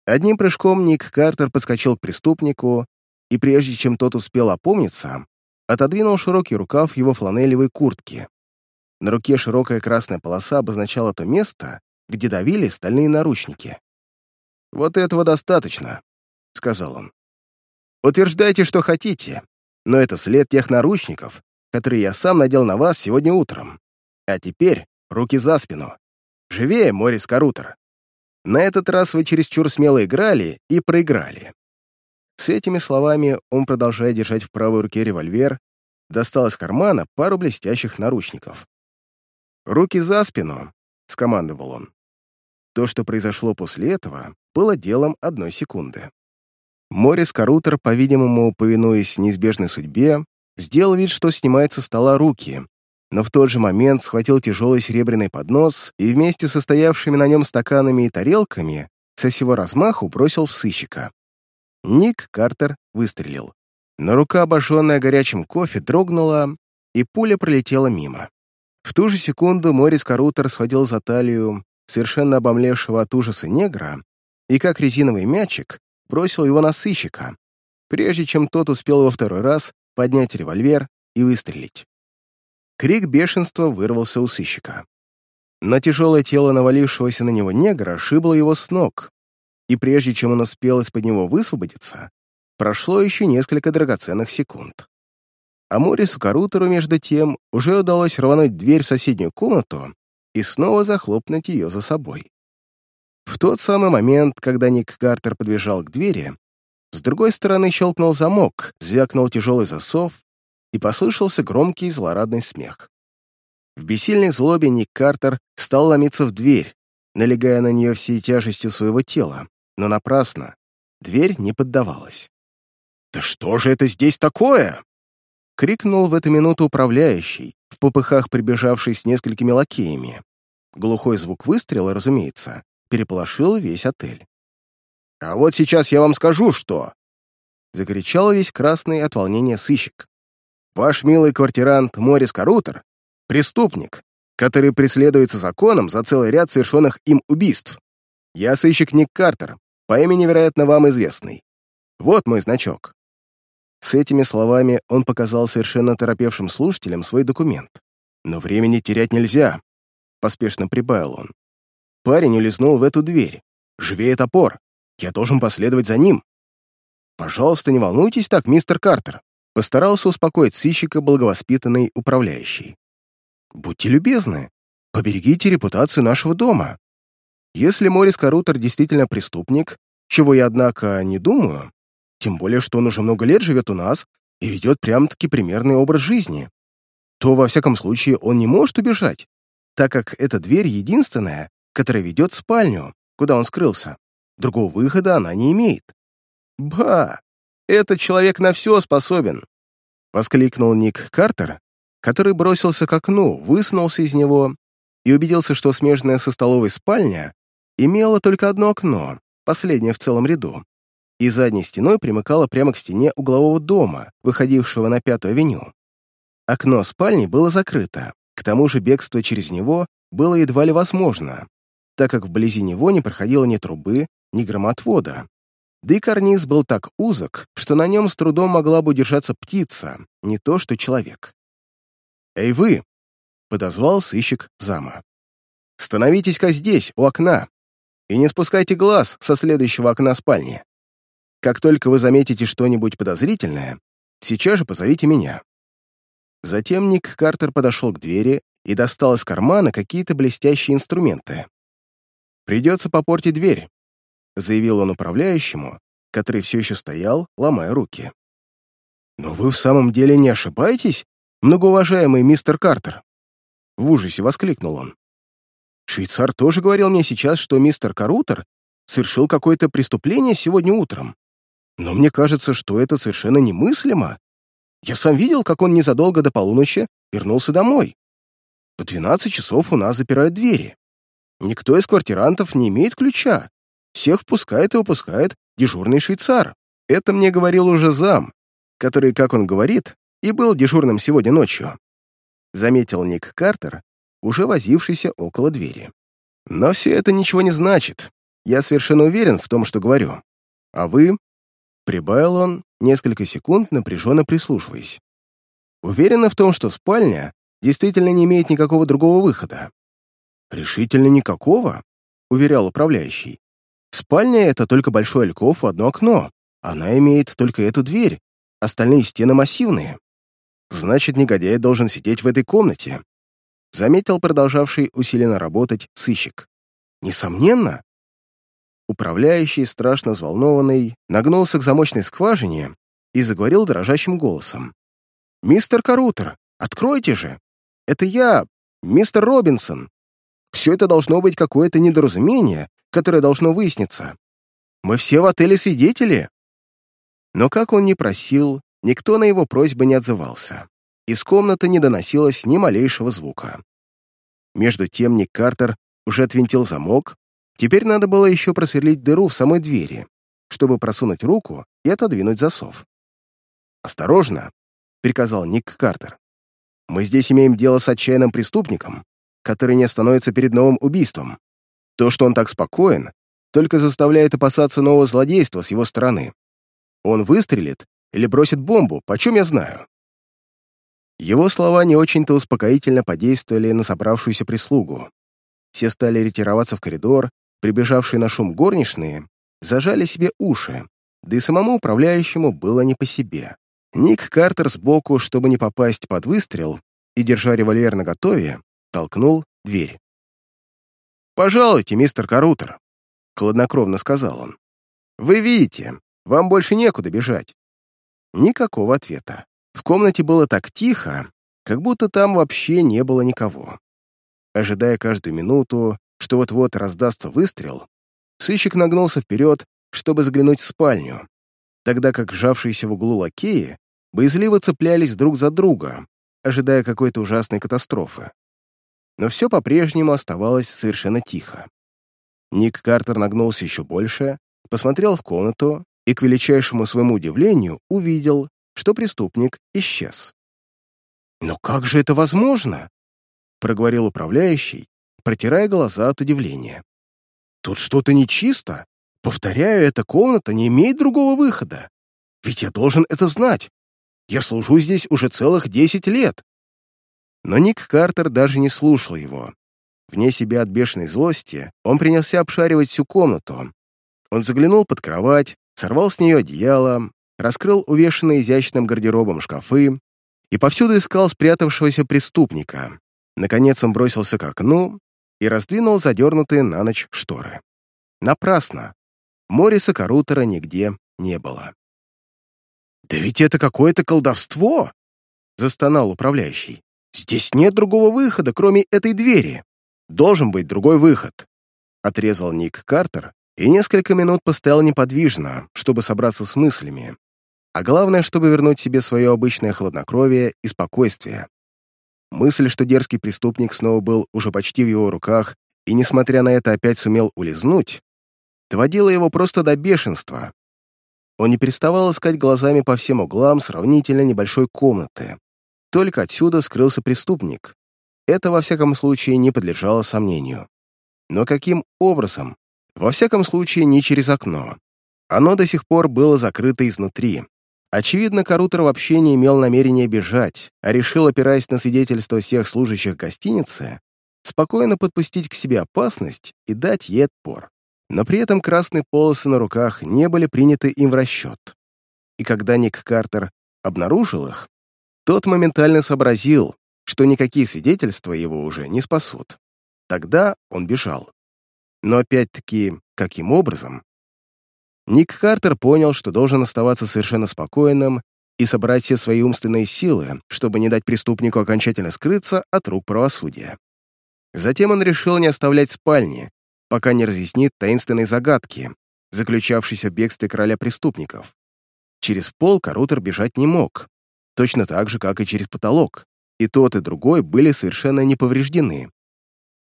Одним прыжком Ник Картер подскочил к преступнику, и прежде чем тот успел опомниться, отодвинул широкий рукав его фланелевой куртки. На руке широкая красная полоса обозначала то место, где давили стальные наручники. «Вот этого достаточно», — сказал он. «Утверждайте, что хотите, но это след тех наручников, которые я сам надел на вас сегодня утром. А теперь руки за спину. Живее, Морис Карутер. На этот раз вы чересчур смело играли и проиграли». С этими словами он, продолжая держать в правой руке револьвер, достал из кармана пару блестящих наручников. «Руки за спину», — скомандовал он. То, что произошло после этого, было делом одной секунды. Морис Карутер, по-видимому, повинуясь неизбежной судьбе, сделал вид, что снимает со стола руки, но в тот же момент схватил тяжелый серебряный поднос и вместе со стоявшими на нем стаканами и тарелками со всего размаху бросил в сыщика. Ник Картер выстрелил. Но рука, обожженная горячим кофе, дрогнула, и пуля пролетела мимо. В ту же секунду Морис Карутер схватил за талию совершенно обомлевшего от ужаса негра и как резиновый мячик бросил его на сыщика, прежде чем тот успел во второй раз поднять револьвер и выстрелить. Крик бешенства вырвался у сыщика. Но тяжелое тело навалившегося на него негра шибло его с ног, и прежде чем он успел из-под него высвободиться, прошло еще несколько драгоценных секунд. А Морису Карутеру, между тем, уже удалось рвануть дверь в соседнюю комнату и снова захлопнуть ее за собой. В тот самый момент, когда Ник Картер подбежал к двери, с другой стороны щелкнул замок, звякнул тяжелый засов, и послышался громкий злорадный смех. В бессильной злобе Ник Картер стал ломиться в дверь, налегая на нее всей тяжестью своего тела, но напрасно. Дверь не поддавалась. «Да что же это здесь такое?» — крикнул в эту минуту управляющий, в попыхах прибежавший с несколькими лакеями. Глухой звук выстрела, разумеется, переполошил весь отель. «А вот сейчас я вам скажу, что...» — закричал весь красный от волнения сыщик. «Ваш милый квартирант Морис Карутер — преступник, который преследуется законом за целый ряд совершенных им убийств. Я сыщик Ник Картер, по имени, вероятно, вам известный. Вот мой значок». С этими словами он показал совершенно торопевшим слушателям свой документ. «Но времени терять нельзя», — поспешно прибавил он. Парень улизнул в эту дверь. «Живее топор! Я должен последовать за ним!» «Пожалуйста, не волнуйтесь так, мистер Картер», — постарался успокоить сыщика благовоспитанный управляющий. «Будьте любезны, поберегите репутацию нашего дома. Если Морис Карутер действительно преступник, чего я, однако, не думаю, тем более, что он уже много лет живет у нас и ведет прям-таки примерный образ жизни, то, во всяком случае, он не может убежать, так как эта дверь единственная, которая ведет в спальню, куда он скрылся. Другого выхода она не имеет. «Ба! Этот человек на все способен!» — воскликнул Ник Картер, который бросился к окну, высунулся из него и убедился, что смежная со столовой спальня имела только одно окно, последнее в целом ряду, и задней стеной примыкала прямо к стене углового дома, выходившего на Пятую авеню. Окно спальни было закрыто, к тому же бегство через него было едва ли возможно, так как вблизи него не проходило ни трубы, ни громотвода. Да и карниз был так узок, что на нем с трудом могла бы удержаться птица, не то что человек. «Эй вы!» — подозвал сыщик зама. «Становитесь-ка здесь, у окна, и не спускайте глаз со следующего окна спальни. Как только вы заметите что-нибудь подозрительное, сейчас же позовите меня». Затем Ник Картер подошел к двери и достал из кармана какие-то блестящие инструменты. «Придется попортить дверь», — заявил он управляющему, который все еще стоял, ломая руки. «Но вы в самом деле не ошибаетесь, многоуважаемый мистер Картер?» В ужасе воскликнул он. «Швейцар тоже говорил мне сейчас, что мистер Карутер совершил какое-то преступление сегодня утром. Но мне кажется, что это совершенно немыслимо. Я сам видел, как он незадолго до полуночи вернулся домой. В 12 часов у нас запирают двери. Никто из квартирантов не имеет ключа. Всех впускает и выпускает дежурный швейцар. Это мне говорил уже зам, который, как он говорит, и был дежурным сегодня ночью. Заметил Ник Картер, уже возившийся около двери. Но все это ничего не значит. Я совершенно уверен в том, что говорю. А вы? Прибавил он, несколько секунд напряженно прислушиваясь. Уверены в том, что спальня действительно не имеет никакого другого выхода. «Решительно никакого», — уверял управляющий. «Спальня — это только большой альков в одно окно. Она имеет только эту дверь, остальные стены массивные. Значит, негодяй должен сидеть в этой комнате», — заметил продолжавший усиленно работать сыщик. «Несомненно». Управляющий, страшно взволнованный, нагнулся к замочной скважине и заговорил дрожащим голосом. «Мистер Карутер, откройте же! Это я, мистер Робинсон. Все это должно быть какое-то недоразумение, которое должно выясниться. Мы все в отеле свидетели. Но как он ни просил, никто на его просьбы не отзывался. Из комнаты не доносилось ни малейшего звука. Между тем Ник Картер уже отвинтил замок, теперь надо было еще просверлить дыру в самой двери, чтобы просунуть руку и отодвинуть засов. «Осторожно!» — приказал Ник Картер. «Мы здесь имеем дело с отчаянным преступником, который не остановится перед новым убийством. То, что он так спокоен, только заставляет опасаться нового злодейства с его стороны. Он выстрелит или бросит бомбу, почем я знаю?» Его слова не очень-то успокоительно подействовали на собравшуюся прислугу. Все стали ретироваться в коридор, прибежавшие на шум горничные зажали себе уши, да и самому управляющему было не по себе. Ник Картер сбоку, чтобы не попасть под выстрел, и, держа револьвер наготове, толкнул дверь. «Пожалуйте, мистер Карутер», — хладнокровно сказал он. «Вы видите, вам больше некуда бежать». Никакого ответа. В комнате было так тихо, как будто там вообще не было никого. Ожидая каждую минуту, что вот-вот раздастся выстрел, сыщик нагнулся вперед, чтобы заглянуть в спальню, тогда как сжавшиеся в углу лакеи боязливо цеплялись друг за друга, ожидая какой-то ужасной катастрофы. Но все по-прежнему оставалось совершенно тихо. Ник Картер нагнулся еще больше, посмотрел в комнату и, к величайшему своему удивлению, увидел, что преступник исчез. «Но как же это возможно?» — проговорил управляющий, протирая глаза от удивления. «Тут что-то нечисто. Повторяю, эта комната не имеет другого выхода. Ведь я должен это знать. Я служу здесь уже целых десять лет». Но Ник Картер даже не слушал его. Вне себя от бешеной злости он принялся обшаривать всю комнату. Он заглянул под кровать, сорвал с нее одеяло, раскрыл увешанные изящным гардеробом шкафы и повсюду искал спрятавшегося преступника. Наконец он бросился к окну и раздвинул задернутые на ночь шторы. Напрасно. Мориса Карутера нигде не было. «Да ведь это какое-то колдовство!» — застонал управляющий. «Здесь нет другого выхода, кроме этой двери. Должен быть другой выход», — отрезал Ник Картер и несколько минут постоял неподвижно, чтобы собраться с мыслями, а главное, чтобы вернуть себе свое обычное хладнокровие и спокойствие. Мысль, что дерзкий преступник снова был уже почти в его руках и, несмотря на это, опять сумел улизнуть, доводила его просто до бешенства. Он не переставал искать глазами по всем углам сравнительно небольшой комнаты. Только отсюда скрылся преступник. Это, во всяком случае, не подлежало сомнению. Но каким образом? Во всяком случае, не через окно. Оно до сих пор было закрыто изнутри. Очевидно, Карутер вообще не имел намерения бежать, а решил, опираясь на свидетельство всех служащих гостиницы, спокойно подпустить к себе опасность и дать ей отпор. Но при этом красные полосы на руках не были приняты им в расчет. И когда Ник Картер обнаружил их, тот моментально сообразил, что никакие свидетельства его уже не спасут. Тогда он бежал. Но опять-таки, каким образом? Ник Картер понял, что должен оставаться совершенно спокойным и собрать все свои умственные силы, чтобы не дать преступнику окончательно скрыться от рук правосудия. Затем он решил не оставлять спальни, пока не разъяснит таинственные загадки, заключавшиеся в бегстве короля преступников. Через пол Карутер бежать не мог, точно так же, как и через потолок, и тот, и другой были совершенно не повреждены.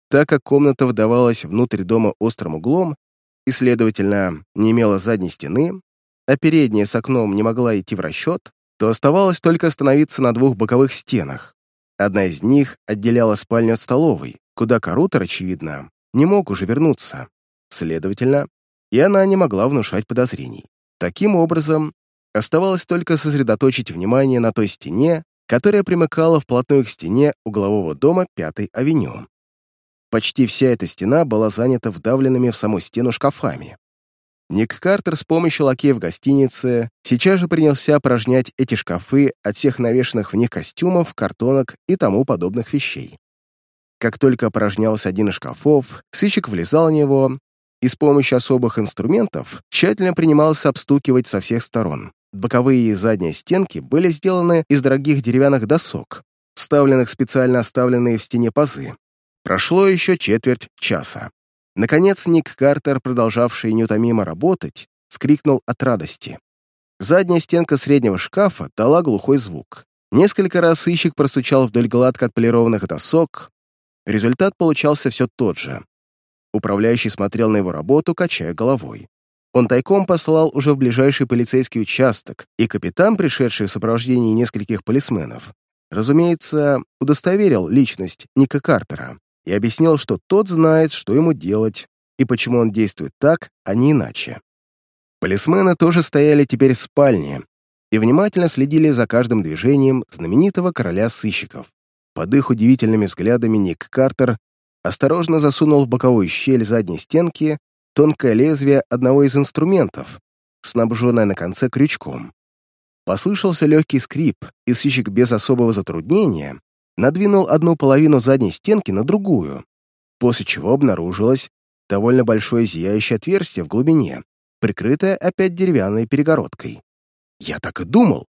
Так как комната вдавалась внутрь дома острым углом, и, следовательно, не имела задней стены, а передняя с окном не могла идти в расчет, то оставалось только остановиться на двух боковых стенах. Одна из них отделяла спальню от столовой, куда Карутер, очевидно, не мог уже вернуться. Следовательно, и она не могла внушать подозрений. Таким образом, оставалось только сосредоточить внимание на той стене, которая примыкала вплотную к стене углового дома Пятой авеню. Почти вся эта стена была занята вдавленными в саму стену шкафами. Ник Картер с помощью лакея в гостинице сейчас же принялся опорожнять эти шкафы от всех навешанных в них костюмов, картонок и тому подобных вещей. Как только опорожнялся один из шкафов, сыщик влезал в него и с помощью особых инструментов тщательно принимался обстукивать со всех сторон. Боковые и задние стенки были сделаны из дорогих деревянных досок, вставленных специально оставленные в стене пазы. Прошло еще четверть часа. Наконец Ник Картер, продолжавший неутомимо работать, скрикнул от радости. Задняя стенка среднего шкафа дала глухой звук. Несколько раз сыщик простучал вдоль гладко отполированных досок. Результат получался все тот же. Управляющий смотрел на его работу, качая головой. Он тайком послал уже в ближайший полицейский участок, и капитан, пришедший в сопровождении нескольких полисменов, разумеется, удостоверил личность Ника Картера и объяснил, что тот знает, что ему делать, и почему он действует так, а не иначе. Полисмены тоже стояли теперь в спальне и внимательно следили за каждым движением знаменитого короля сыщиков. Под их удивительными взглядами Ник Картер осторожно засунул в боковую щель задней стенки тонкое лезвие одного из инструментов, снабженное на конце крючком. Послышался легкий скрип, и сыщик без особого затруднения надвинул одну половину задней стенки на другую, после чего обнаружилось довольно большое зияющее отверстие в глубине, прикрытое опять деревянной перегородкой. «Я так и думал!»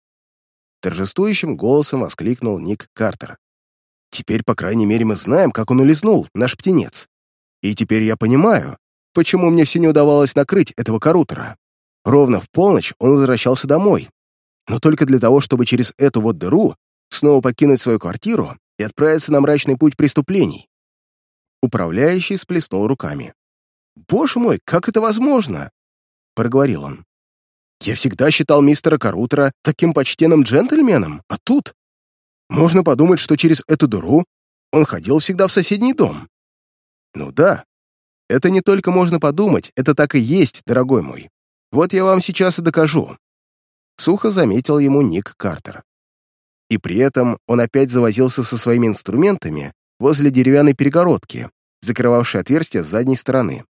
Торжествующим голосом воскликнул Ник Картер. «Теперь, по крайней мере, мы знаем, как он улизнул, наш птенец. И теперь я понимаю, почему мне все не удавалось накрыть этого коррутера. Ровно в полночь он возвращался домой, но только для того, чтобы через эту вот дыру снова покинуть свою квартиру и отправиться на мрачный путь преступлений. Управляющий сплеснул руками. «Боже мой, как это возможно?» — проговорил он. «Я всегда считал мистера Карутера таким почтенным джентльменом, а тут... Можно подумать, что через эту дыру он ходил всегда в соседний дом». «Ну да, это не только можно подумать, это так и есть, дорогой мой. Вот я вам сейчас и докажу». Сухо заметил ему Ник Картер. И при этом он опять завозился со своими инструментами возле деревянной перегородки, закрывавшей отверстие с задней стороны.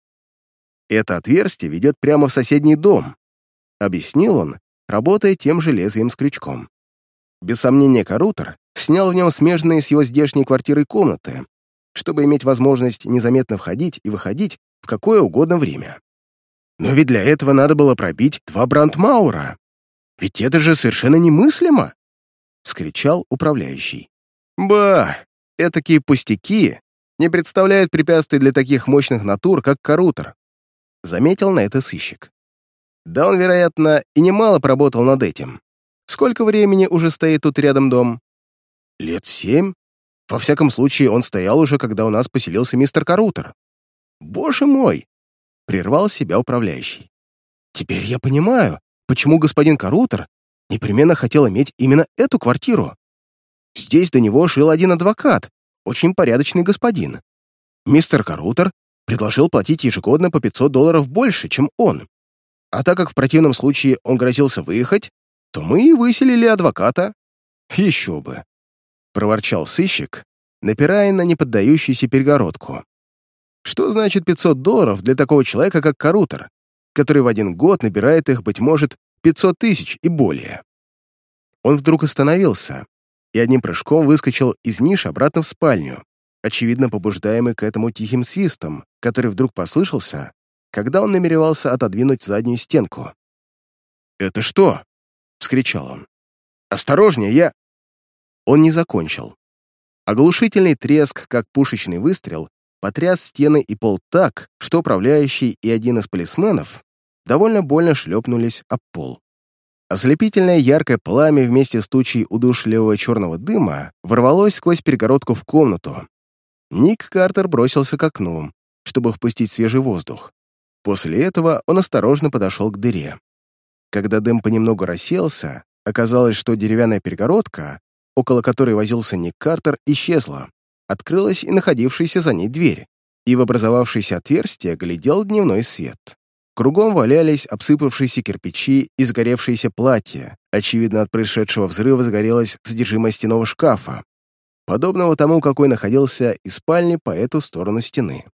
Это отверстие ведет прямо в соседний дом, объяснил он, работая тем же лезвием с крючком. Без сомнения, Карутер снял в нем смежные с его здешней квартирой комнаты, чтобы иметь возможность незаметно входить и выходить в какое угодно время. Но ведь для этого надо было пробить два брандмаура. Ведь это же совершенно немыслимо! — вскричал управляющий. «Ба! Этакие пустяки не представляют препятствий для таких мощных натур, как Карутер», — заметил на это сыщик. «Да он, вероятно, и немало поработал над этим. Сколько времени уже стоит тут рядом дом?» «Лет семь. Во всяком случае, он стоял уже, когда у нас поселился мистер Карутер». «Боже мой!» — прервал себя управляющий. «Теперь я понимаю, почему господин Карутер непременно хотел иметь именно эту квартиру. Здесь до него жил один адвокат, очень порядочный господин. Мистер Карутер предложил платить ежегодно по 500 долларов больше, чем он. А так как в противном случае он грозился выехать, то мы и выселили адвоката. Еще бы. Проворчал сыщик, напирая на неподдающуюся перегородку. Что значит 500 долларов для такого человека, как Карутер, который в один год набирает их, быть может, 500 тысяч и более. Он вдруг остановился и одним прыжком выскочил из ниши обратно в спальню, очевидно побуждаемый к этому тихим свистом, который вдруг послышался, когда он намеревался отодвинуть заднюю стенку. «Это что?» — вскричал он. «Осторожнее, я...» Он не закончил. Оглушительный треск, как пушечный выстрел, потряс стены и пол так, что управляющий и один из полисменов довольно больно шлепнулись об пол. Ослепительное яркое пламя вместе с тучей удушливого черного дыма ворвалось сквозь перегородку в комнату. Ник Картер бросился к окну, чтобы впустить свежий воздух. После этого он осторожно подошел к дыре. Когда дым понемногу расселся, оказалось, что деревянная перегородка, около которой возился Ник Картер, исчезла. Открылась и находившаяся за ней дверь, и в образовавшееся отверстие глядел дневной свет. Кругом валялись обсыпавшиеся кирпичи и сгоревшиеся платья. Очевидно, от происшедшего взрыва загорелось содержимое стенового шкафа, подобного тому, какой находился из спальни по эту сторону стены.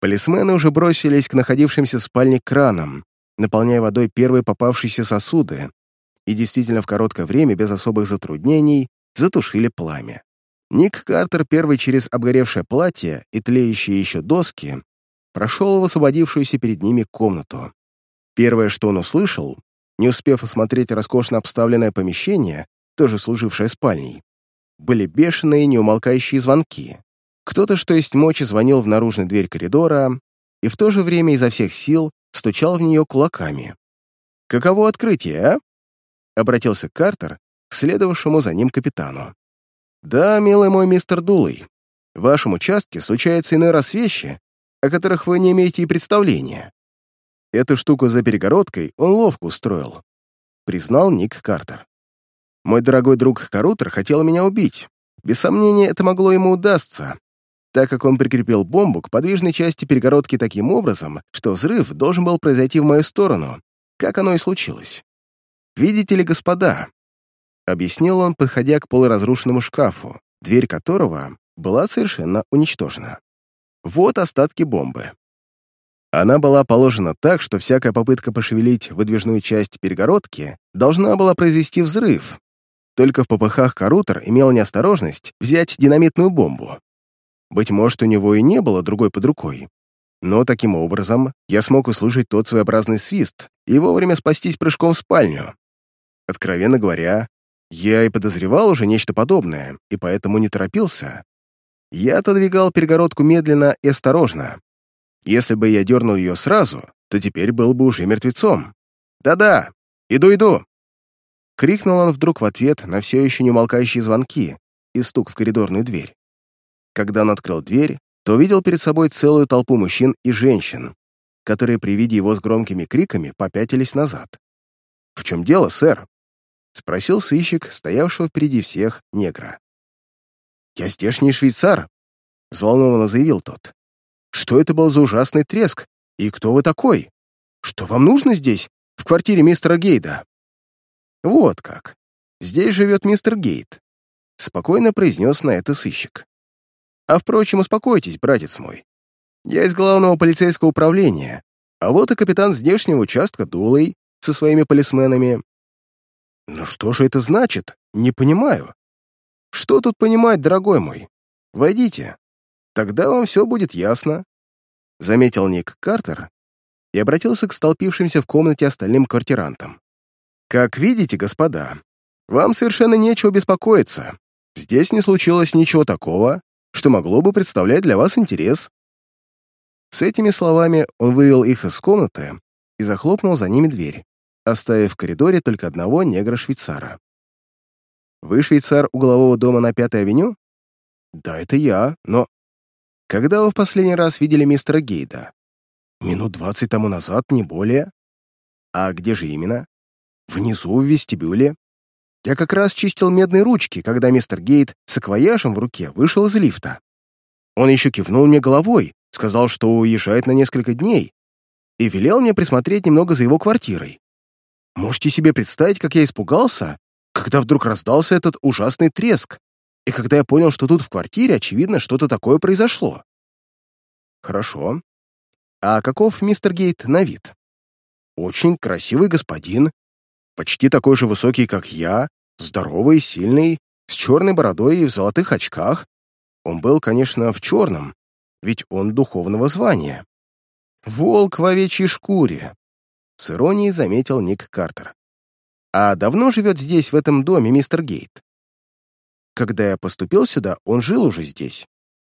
Полисмены уже бросились к находившимся в спальне кранам, наполняя водой первые попавшиеся сосуды, и действительно в короткое время, без особых затруднений, затушили пламя. Ник Картер первый через обгоревшее платье и тлеющие еще доски прошел в освободившуюся перед ними комнату. Первое, что он услышал, не успев осмотреть роскошно обставленное помещение, тоже служившее спальней, были бешеные неумолкающие звонки. Кто-то, что есть мочи, звонил в наружную дверь коридора и в то же время изо всех сил стучал в нее кулаками. «Каково открытие, а?» — обратился Картер следовавшему за ним капитану. «Да, милый мой мистер Дулей, в вашем участке случаются иной раз вещи, о которых вы не имеете и представления. Эту штуку за перегородкой он ловко устроил, признал Ник Картер. Мой дорогой друг Карутер хотел меня убить. Без сомнения, это могло ему удастся. так как он прикрепил бомбу к подвижной части перегородки таким образом, что взрыв должен был произойти в мою сторону, как оно и случилось. «Видите ли, господа?» — объяснил он, подходя к полуразрушенному шкафу, дверь которого была совершенно уничтожена. Вот остатки бомбы. Она была положена так, что всякая попытка пошевелить выдвижную часть перегородки должна была произвести взрыв. Только в попыхах Карутер имел неосторожность взять динамитную бомбу. Быть может, у него и не было другой под рукой. Но таким образом я смог услышать тот своеобразный свист и вовремя спастись прыжком в спальню. Откровенно говоря, я и подозревал уже нечто подобное, и поэтому не торопился. Я отодвигал перегородку медленно и осторожно, если бы я дернул ее сразу, то теперь был бы уже мертвецом. «Да-да, иду-иду!» Крикнул он вдруг в ответ на все еще не умолкающие звонки и стук в коридорную дверь. Когда он открыл дверь, то увидел перед собой целую толпу мужчин и женщин, которые при виде его с громкими криками попятились назад. «В чем дело, сэр?» — спросил сыщик, стоявшего впереди всех негра. «Я здешний швейцар», — взволнованно заявил тот. Что это был за ужасный треск? И кто вы такой? Что вам нужно здесь, в квартире мистера Гейда?» «Вот как. Здесь живет мистер Гейт», — спокойно произнес на это сыщик. «А впрочем, успокойтесь, братец мой. Я из главного полицейского управления, а вот и капитан здешнего участка Дулей со своими полисменами. Ну что же это значит? Не понимаю. Что тут понимать, дорогой мой? Войдите. Тогда вам все будет ясно», — заметил Ник Картер и обратился к столпившимся в комнате остальным квартирантам. «Как видите, господа, вам совершенно нечего беспокоиться. Здесь не случилось ничего такого, что могло бы представлять для вас интерес». С этими словами он вывел их из комнаты и захлопнул за ними дверь, оставив в коридоре только одного негра-швейцара. «Вы швейцар углового дома на Пятой авеню?» «Да, это я, но когда вы в последний раз видели мистера Гейда? Минут двадцать тому назад, не более. А где же именно? Внизу, в вестибюле. Я как раз чистил медные ручки, когда мистер Гейт с акваяжем в руке вышел из лифта. Он еще кивнул мне головой, сказал, что уезжает на несколько дней, и велел мне присмотреть немного за его квартирой. Можете себе представить, как я испугался, когда вдруг раздался этот ужасный треск, и когда я понял, что тут в квартире, очевидно, что-то такое произошло. Хорошо. А каков мистер Гейт на вид? Очень красивый господин, почти такой же высокий, как я, здоровый, сильный, с черной бородой и в золотых очках. Он был, конечно, в черном, ведь он духовного звания. Волк в овечьей шкуре, с иронией заметил Ник Картер. А давно живет здесь, в этом доме, мистер Гейт? Когда я поступил сюда, он жил уже здесь,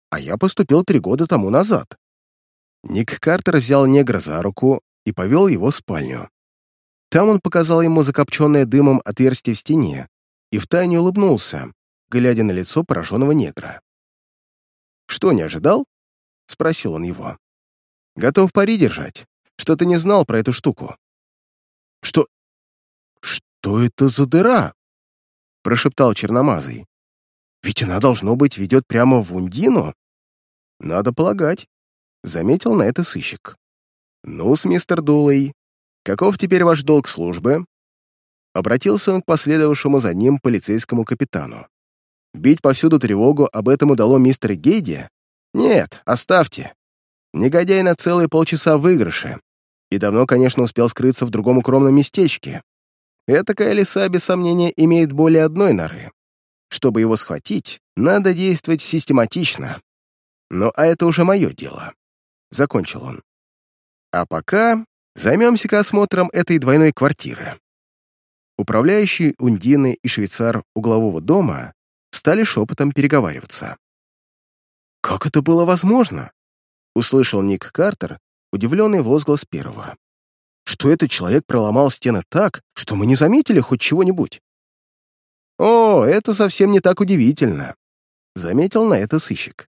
а я поступил три года тому назад. Ник Картер взял негра за руку и повел его в спальню. Там он показал ему закопченное дымом отверстие в стене и втайне улыбнулся, глядя на лицо пораженного негра. «Что, не ожидал?» — спросил он его. «Готов пари держать, что ты не знал про эту штуку». «Что... что это за дыра?» — прошептал Черномазый. Ведь она, должно быть, ведет прямо в Ундину. Надо полагать, — заметил на это сыщик. Ну-с, мистер Дулей, каков теперь ваш долг службы? Обратился он к последовавшему за ним полицейскому капитану. Бить повсюду тревогу об этом удало мистер Гейди? Нет, оставьте. Негодяй на целые полчаса выигрыше. И давно, конечно, успел скрыться в другом укромном местечке. Этакая лиса, без сомнения, имеет более одной норы. Чтобы его схватить, надо действовать систематично. Ну, а это уже мое дело. Закончил он. А пока займемся-ка осмотром этой двойной квартиры. Управляющий Ундины и швейцар углового дома стали шепотом переговариваться. «Как это было возможно?» — услышал Ник Картер, удивленный возглас первого. «Что этот человек проломал стены так, что мы не заметили хоть чего-нибудь?» «О, это совсем не так удивительно», — заметил на это сыщик.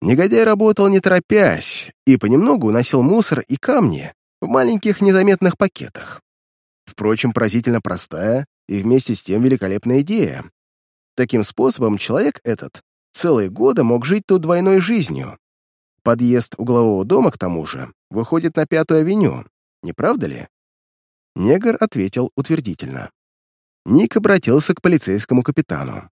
Негодяй работал не торопясь и понемногу уносил мусор и камни в маленьких незаметных пакетах. Впрочем, поразительно простая и вместе с тем великолепная идея. Таким способом человек этот целые годы мог жить тут двойной жизнью. Подъезд углового дома, к тому же, выходит на Пятую авеню, не правда ли?» Негр ответил утвердительно. Ник обратился к полицейскому капитану.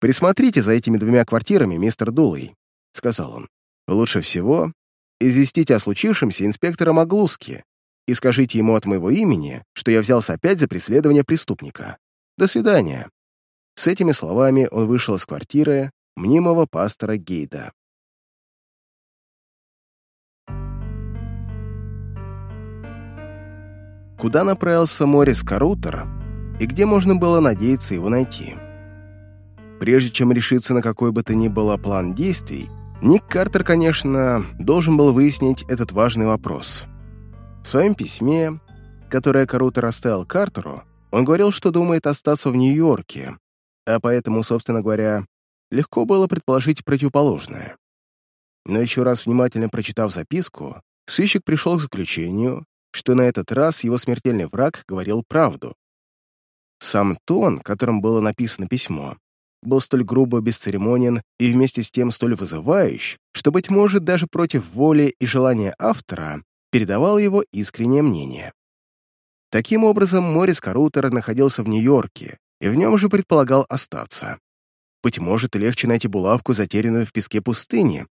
«Присмотрите за этими двумя квартирами, мистер Дулей», — сказал он. «Лучше всего известите о случившемся инспектора Маглуски и скажите ему от моего имени, что я взялся опять за преследование преступника. До свидания». С этими словами он вышел из квартиры мнимого пастора Гейда. Куда направился Морис Карутер и где можно было надеяться его найти? Прежде чем решиться на какой бы то ни было план действий, Ник Картер, конечно, должен был выяснить этот важный вопрос. В своем письме, которое Карутер оставил Картеру, он говорил, что думает остаться в Нью-Йорке, а поэтому, собственно говоря, легко было предположить противоположное. Но еще раз внимательно прочитав записку, сыщик пришел к заключению, что на этот раз его смертельный враг говорил правду. Сам тон, которым было написано письмо, был столь грубо бесцеремонен и вместе с тем столь вызывающий, что, быть может, даже против воли и желания автора передавал его искреннее мнение. Таким образом, Морис Карутер находился в Нью-Йорке и в нем же предполагал остаться. Быть может, легче найти булавку, затерянную в песке пустыни,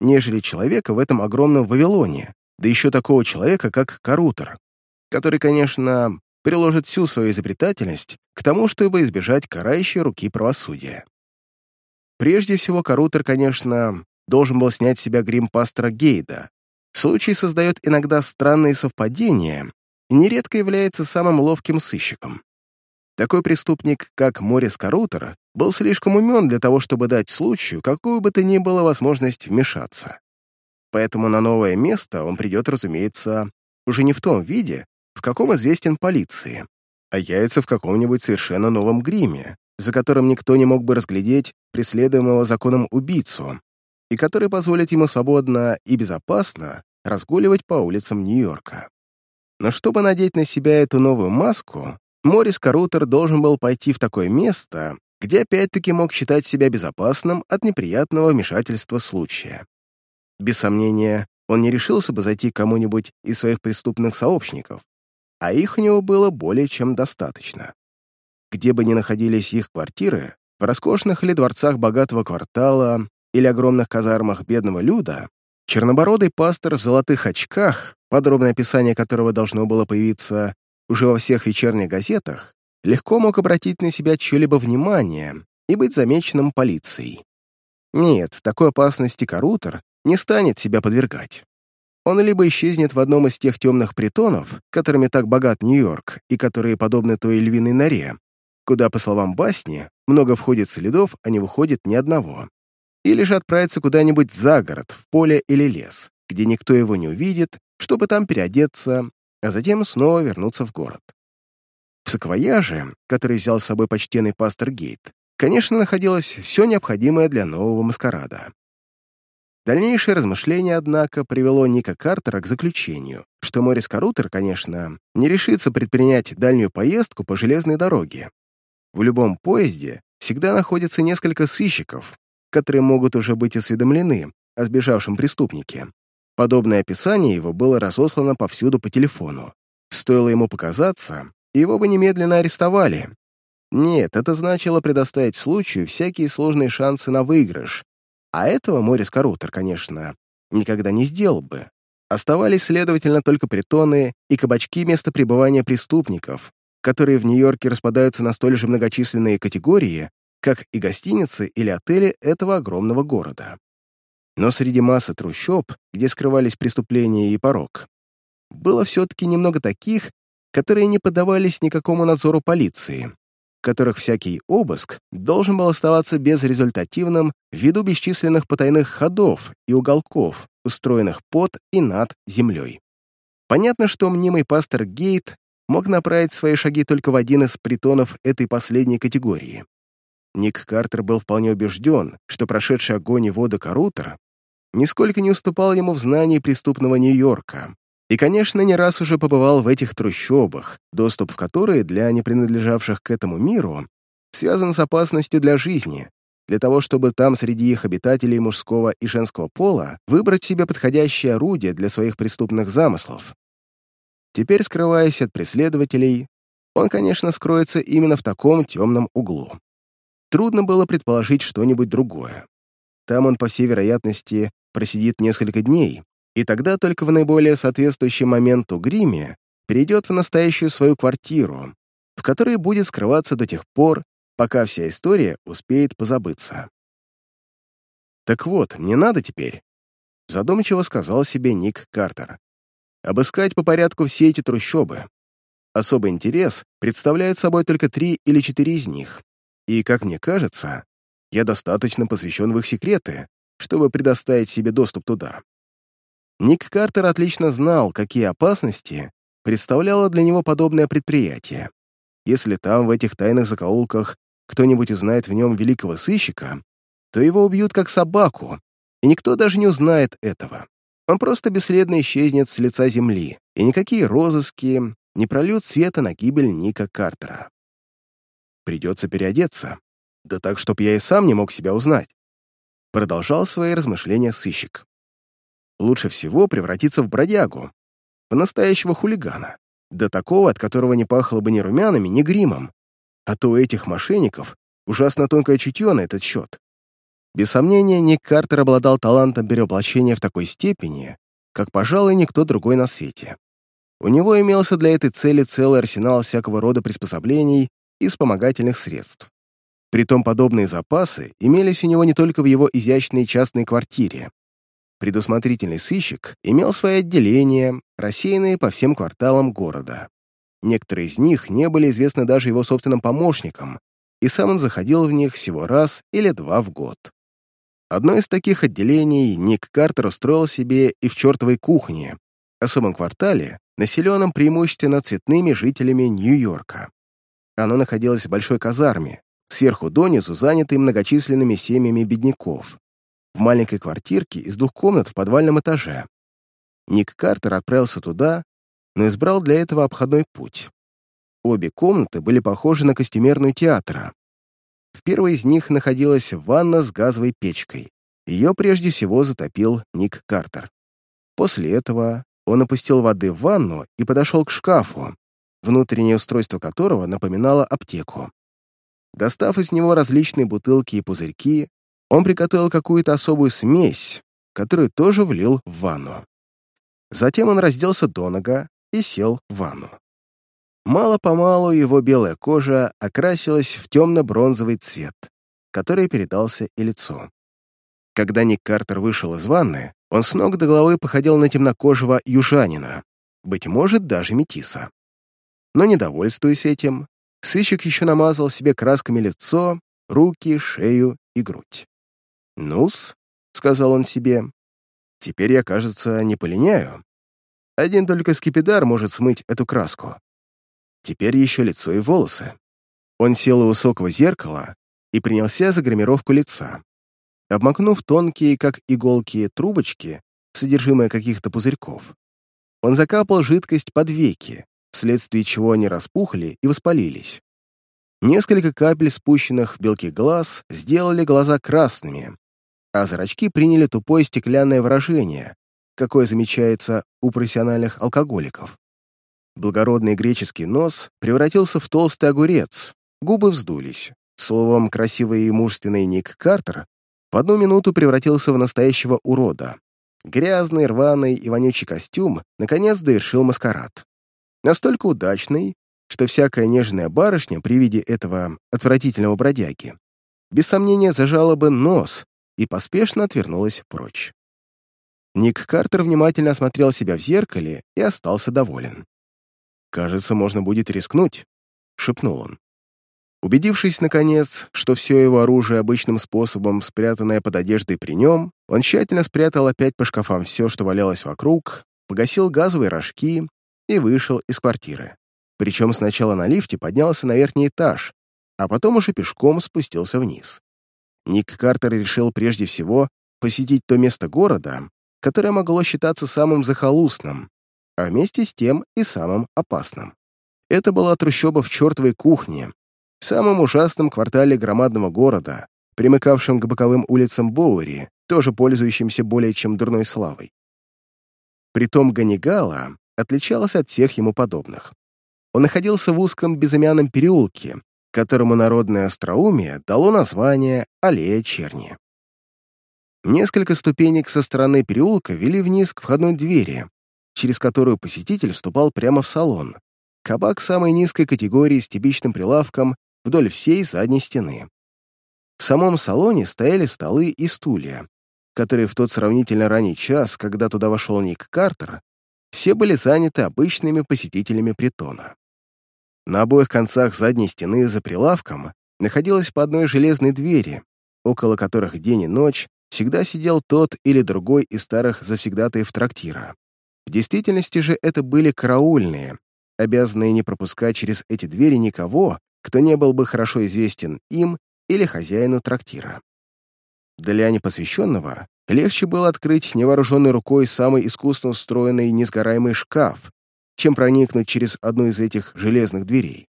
нежели человека в этом огромном Вавилоне, да еще такого человека, как Карутер, который, конечно, приложит всю свою изобретательность к тому, чтобы избежать карающей руки правосудия. Прежде всего, Карутер, конечно, должен был снять с себя грим пастора Гейда. Случай создает иногда странные совпадения и нередко является самым ловким сыщиком. Такой преступник, как Морис Карутер, был слишком умен для того, чтобы дать случаю какую бы то ни было возможность вмешаться. Поэтому на новое место он придет, разумеется, уже не в том виде, в каком известен полиции, а яйца в каком-нибудь совершенно новом гриме, за которым никто не мог бы разглядеть преследуемого законом убийцу, и который позволит ему свободно и безопасно разгуливать по улицам Нью-Йорка. Но чтобы надеть на себя эту новую маску, Морис Карутер должен был пойти в такое место, где опять-таки мог считать себя безопасным от неприятного вмешательства случая. Без сомнения, он не решился бы зайти к кому-нибудь из своих преступных сообщников, а их у него было более чем достаточно. Где бы ни находились их квартиры, в роскошных или дворцах богатого квартала или огромных казармах бедного люда, чернобородый пастор в золотых очках, подробное описание которого должно было появиться уже во всех вечерних газетах, легко мог обратить на себя чье-либо внимание и быть замеченным полицией. Нет, такой опасности Карутер не станет себя подвергать он либо исчезнет в одном из тех темных притонов, которыми так богат Нью-Йорк и которые подобны той львиной норе, куда, по словам басни, много входит следов, а не выходит ни одного. Или же отправится куда-нибудь за город, в поле или лес, где никто его не увидит, чтобы там переодеться, а затем снова вернуться в город. В саквояже, который взял с собой почтенный пастор Гейт, конечно, находилось все необходимое для нового маскарада. Дальнейшее размышление, однако, привело Ника Картера к заключению, что Морис Карутер, конечно, не решится предпринять дальнюю поездку по железной дороге. В любом поезде всегда находится несколько сыщиков, которые могут уже быть осведомлены о сбежавшем преступнике. Подобное описание его было разослано повсюду по телефону. Стоило ему показаться, его бы немедленно арестовали. Нет, это значило предоставить случаю всякие сложные шансы на выигрыш, а этого Морис Карутер, конечно, никогда не сделал бы. Оставались, следовательно, только притоны и кабачки места пребывания преступников, которые в Нью-Йорке распадаются на столь же многочисленные категории, как и гостиницы или отели этого огромного города. Но среди массы трущоб, где скрывались преступления и порог, было все-таки немного таких, которые не поддавались никакому надзору полиции, которых всякий обыск должен был оставаться безрезультативным ввиду бесчисленных потайных ходов и уголков, устроенных под и над землей. Понятно, что мнимый пастор Гейт мог направить свои шаги только в один из притонов этой последней категории. Ник Картер был вполне убежден, что прошедший огонь и воду Карутер нисколько не уступал ему в знании преступного Нью-Йорка, и, конечно, не раз уже побывал в этих трущобах, доступ в которые для не принадлежавших к этому миру связан с опасностью для жизни, для того, чтобы там среди их обитателей мужского и женского пола выбрать себе подходящее орудие для своих преступных замыслов. Теперь, скрываясь от преследователей, он, конечно, скроется именно в таком темном углу. Трудно было предположить что-нибудь другое. Там он, по всей вероятности, просидит несколько дней, и тогда только в наиболее соответствующий моменту гриме перейдет в настоящую свою квартиру, в которой будет скрываться до тех пор, пока вся история успеет позабыться. «Так вот, не надо теперь», — задумчиво сказал себе Ник Картер. «Обыскать по порядку все эти трущобы. Особый интерес представляет собой только три или четыре из них, и, как мне кажется, я достаточно посвящен в их секреты, чтобы предоставить себе доступ туда. Ник Картер отлично знал, какие опасности представляло для него подобное предприятие. Если там, в этих тайных закоулках, кто-нибудь узнает в нем великого сыщика, то его убьют как собаку, и никто даже не узнает этого. Он просто бесследно исчезнет с лица земли, и никакие розыски не прольют света на гибель Ника Картера. Придется переодеться, да так, чтоб я и сам не мог себя узнать. Продолжал свои размышления сыщик. Лучше всего превратиться в бродягу, в настоящего хулигана, до такого, от которого не пахло бы ни румянами, ни гримом, а то у этих мошенников ужасно тонкое чутье на этот счет. Без сомнения, Ник Картер обладал талантом переоблачения в такой степени, как, пожалуй, никто другой на свете. У него имелся для этой цели целый арсенал всякого рода приспособлений и вспомогательных средств. Притом подобные запасы имелись у него не только в его изящной частной квартире. Предусмотрительный сыщик имел свои отделения, рассеянные по всем кварталам города. Некоторые из них не были известны даже его собственным помощникам, и сам он заходил в них всего раз или два в год. Одно из таких отделений Ник Картер устроил себе и в чертовой кухне, особом квартале, населенном преимущественно цветными жителями Нью-Йорка. Оно находилось в большой казарме, сверху донизу занятый многочисленными семьями бедняков, в маленькой квартирке из двух комнат в подвальном этаже. Ник Картер отправился туда, но избрал для этого обходной путь. Обе комнаты были похожи на костюмерную театра. В первой из них находилась ванна с газовой печкой. Ее прежде всего затопил Ник Картер. После этого он опустил воды в ванну и подошел к шкафу, внутреннее устройство которого напоминало аптеку. Достав из него различные бутылки и пузырьки, он приготовил какую-то особую смесь, которую тоже влил в ванну. Затем он разделся до нога и сел в ванну. Мало-помалу его белая кожа окрасилась в темно-бронзовый цвет, который передался и лицу. Когда Ник Картер вышел из ванны, он с ног до головы походил на темнокожего южанина, быть может, даже метиса. Но, недовольствуясь этим, Сыщик еще намазал себе красками лицо, руки, шею и грудь. «Ну-с», — сказал он себе, — «теперь я, кажется, не полиняю. Один только скипидар может смыть эту краску. Теперь еще лицо и волосы». Он сел у высокого зеркала и принялся за гримировку лица. Обмакнув тонкие, как иголки, трубочки, содержимое каких-то пузырьков, он закапал жидкость под веки, вследствие чего они распухли и воспалились. Несколько капель, спущенных в белки глаз, сделали глаза красными, а зрачки приняли тупое стеклянное выражение, какое замечается у профессиональных алкоголиков. Благородный греческий нос превратился в толстый огурец, губы вздулись. Словом, красивый и мужественный Ник Картер в одну минуту превратился в настоящего урода. Грязный, рваный и вонючий костюм наконец довершил маскарад настолько удачный, что всякая нежная барышня при виде этого отвратительного бродяги без сомнения зажала бы нос и поспешно отвернулась прочь. Ник Картер внимательно осмотрел себя в зеркале и остался доволен. «Кажется, можно будет рискнуть», — шепнул он. Убедившись, наконец, что все его оружие обычным способом, спрятанное под одеждой при нем, он тщательно спрятал опять по шкафам все, что валялось вокруг, погасил газовые рожки и вышел из квартиры. Причем сначала на лифте поднялся на верхний этаж, а потом уже пешком спустился вниз. Ник Картер решил прежде всего посетить то место города, которое могло считаться самым захолустным, а вместе с тем и самым опасным. Это была трущоба в чертовой кухне, в самом ужасном квартале громадного города, примыкавшем к боковым улицам Боуэри, тоже пользующимся более чем дурной славой. Притом Ганнигала отличался от всех ему подобных. Он находился в узком безымянном переулке, которому народное остроумие дало название «Аллея Черни». Несколько ступенек со стороны переулка вели вниз к входной двери, через которую посетитель вступал прямо в салон. Кабак самой низкой категории с типичным прилавком вдоль всей задней стены. В самом салоне стояли столы и стулья, которые в тот сравнительно ранний час, когда туда вошел Ник Картер, все были заняты обычными посетителями притона. На обоих концах задней стены за прилавком находилась по одной железной двери, около которых день и ночь всегда сидел тот или другой из старых завсегдатаев трактира. В действительности же это были караульные, обязанные не пропускать через эти двери никого, кто не был бы хорошо известен им или хозяину трактира. Для непосвященного легче было открыть невооруженной рукой самый искусно устроенный несгораемый шкаф, чем проникнуть через одну из этих железных дверей.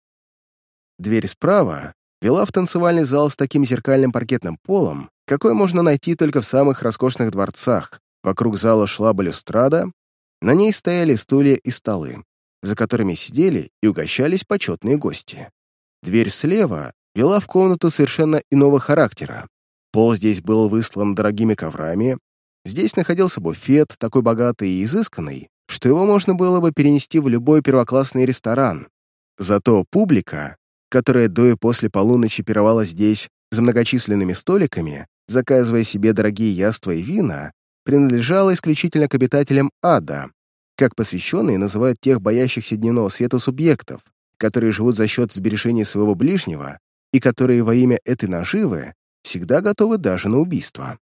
Дверь справа вела в танцевальный зал с таким зеркальным паркетным полом, какой можно найти только в самых роскошных дворцах. Вокруг зала шла балюстрада, на ней стояли стулья и столы, за которыми сидели и угощались почетные гости. Дверь слева вела в комнату совершенно иного характера. Пол здесь был выслан дорогими коврами, здесь находился буфет, такой богатый и изысканный, что его можно было бы перенести в любой первоклассный ресторан. Зато публика, которая до и после полуночи пировала здесь за многочисленными столиками, заказывая себе дорогие яства и вина, принадлежала исключительно к обитателям ада, как посвященные называют тех боящихся дневного света субъектов, которые живут за счет сбережения своего ближнего и которые во имя этой наживы всегда готовы даже на убийство.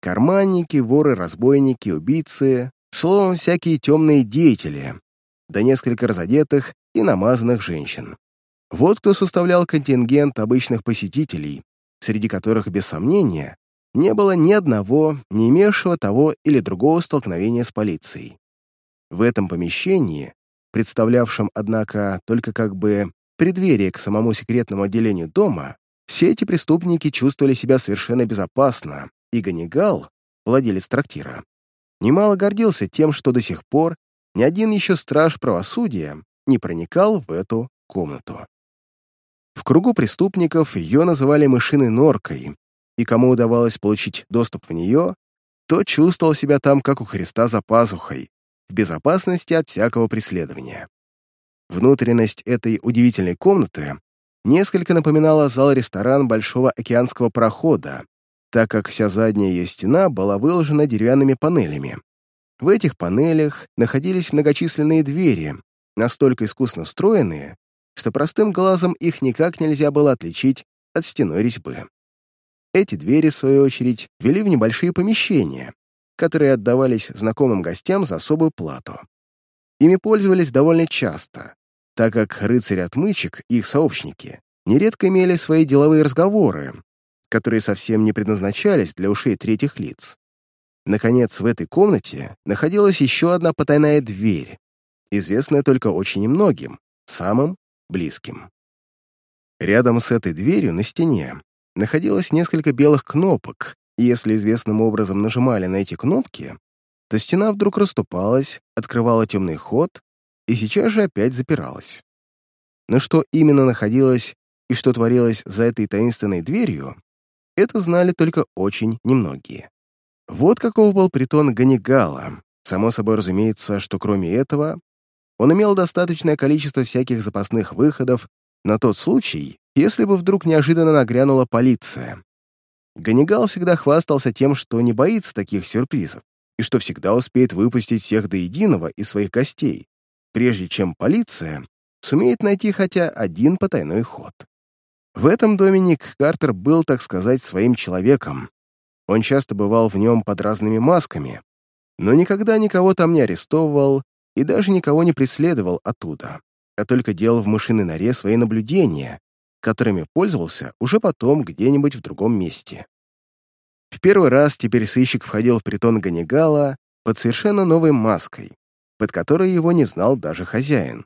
Карманники, воры, разбойники, убийцы, словом, всякие темные деятели, да несколько разодетых и намазанных женщин. Вот кто составлял контингент обычных посетителей, среди которых, без сомнения, не было ни одного, не имевшего того или другого столкновения с полицией. В этом помещении, представлявшем, однако, только как бы преддверие к самому секретному отделению дома, все эти преступники чувствовали себя совершенно безопасно, и Ганнигал, владелец трактира, немало гордился тем, что до сих пор ни один еще страж правосудия не проникал в эту комнату. В кругу преступников ее называли мышиной норкой, и кому удавалось получить доступ в нее, тот чувствовал себя там, как у Христа за пазухой, в безопасности от всякого преследования. Внутренность этой удивительной комнаты несколько напоминала зал-ресторан большого океанского парохода, так как вся задняя ее стена была выложена деревянными панелями. В этих панелях находились многочисленные двери, настолько искусно встроенные, что простым глазом их никак нельзя было отличить от стеной резьбы. Эти двери, в свою очередь, вели в небольшие помещения, которые отдавались знакомым гостям за особую плату. Ими пользовались довольно часто, так как рыцарь-отмычек и их сообщники нередко имели свои деловые разговоры, которые совсем не предназначались для ушей третьих лиц. Наконец, в этой комнате находилась еще одна потайная дверь, известная только очень немногим, самым близким. Рядом с этой дверью на стене находилось несколько белых кнопок, и если известным образом нажимали на эти кнопки, то стена вдруг расступалась, открывала темный ход и сейчас же опять запиралась. Но что именно находилось и что творилось за этой таинственной дверью, это знали только очень немногие. Вот каков был притон Ганнигала. Само собой разумеется, что кроме этого, он имел достаточное количество всяких запасных выходов на тот случай, если бы вдруг неожиданно нагрянула полиция. Ганнигал всегда хвастался тем, что не боится таких сюрпризов и что всегда успеет выпустить всех до единого из своих гостей, прежде чем полиция сумеет найти хотя один потайной ход. В этом доме Ник Картер был, так сказать, своим человеком. Он часто бывал в нем под разными масками, но никогда никого там не арестовывал и даже никого не преследовал оттуда, а только делал в мышиной норе свои наблюдения, которыми пользовался уже потом где-нибудь в другом месте. В первый раз теперь сыщик входил в притон Ганнигала под совершенно новой маской, под которой его не знал даже хозяин.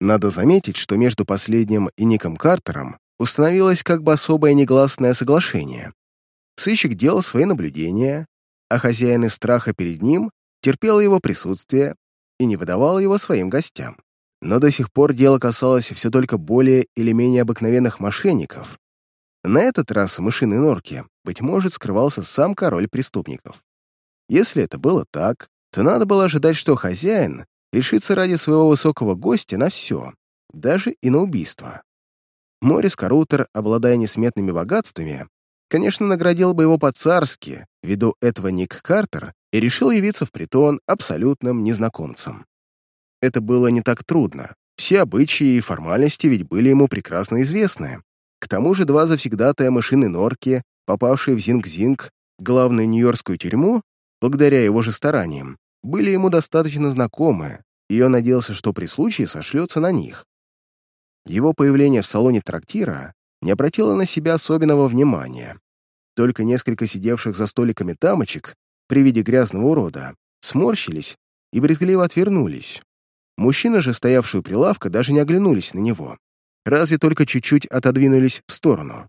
Надо заметить, что между последним и Ником Картером установилось как бы особое негласное соглашение, Сыщик делал свои наблюдения, а хозяин из страха перед ним терпел его присутствие и не выдавал его своим гостям. Но до сих пор дело касалось все только более или менее обыкновенных мошенников. На этот раз в мышиной норке, быть может, скрывался сам король преступников. Если это было так, то надо было ожидать, что хозяин решится ради своего высокого гостя на все, даже и на убийство. Морис Карутер, обладая несметными богатствами, конечно, наградил бы его по-царски, ввиду этого Ник Картер, и решил явиться в притон абсолютным незнакомцем. Это было не так трудно. Все обычаи и формальности ведь были ему прекрасно известны. К тому же два завсегдатая мышиной норки, попавшие в Зинг-Зинг, главную нью-йоркскую тюрьму, благодаря его же стараниям, были ему достаточно знакомы, и он надеялся, что при случае сошлется на них. Его появление в салоне трактира не обратило на себя особенного внимания. Только несколько сидевших за столиками дамочек при виде грязного урода сморщились и брезгливо отвернулись. Мужчины же, стоявшие у прилавка, даже не оглянулись на него. Разве только чуть-чуть отодвинулись в сторону.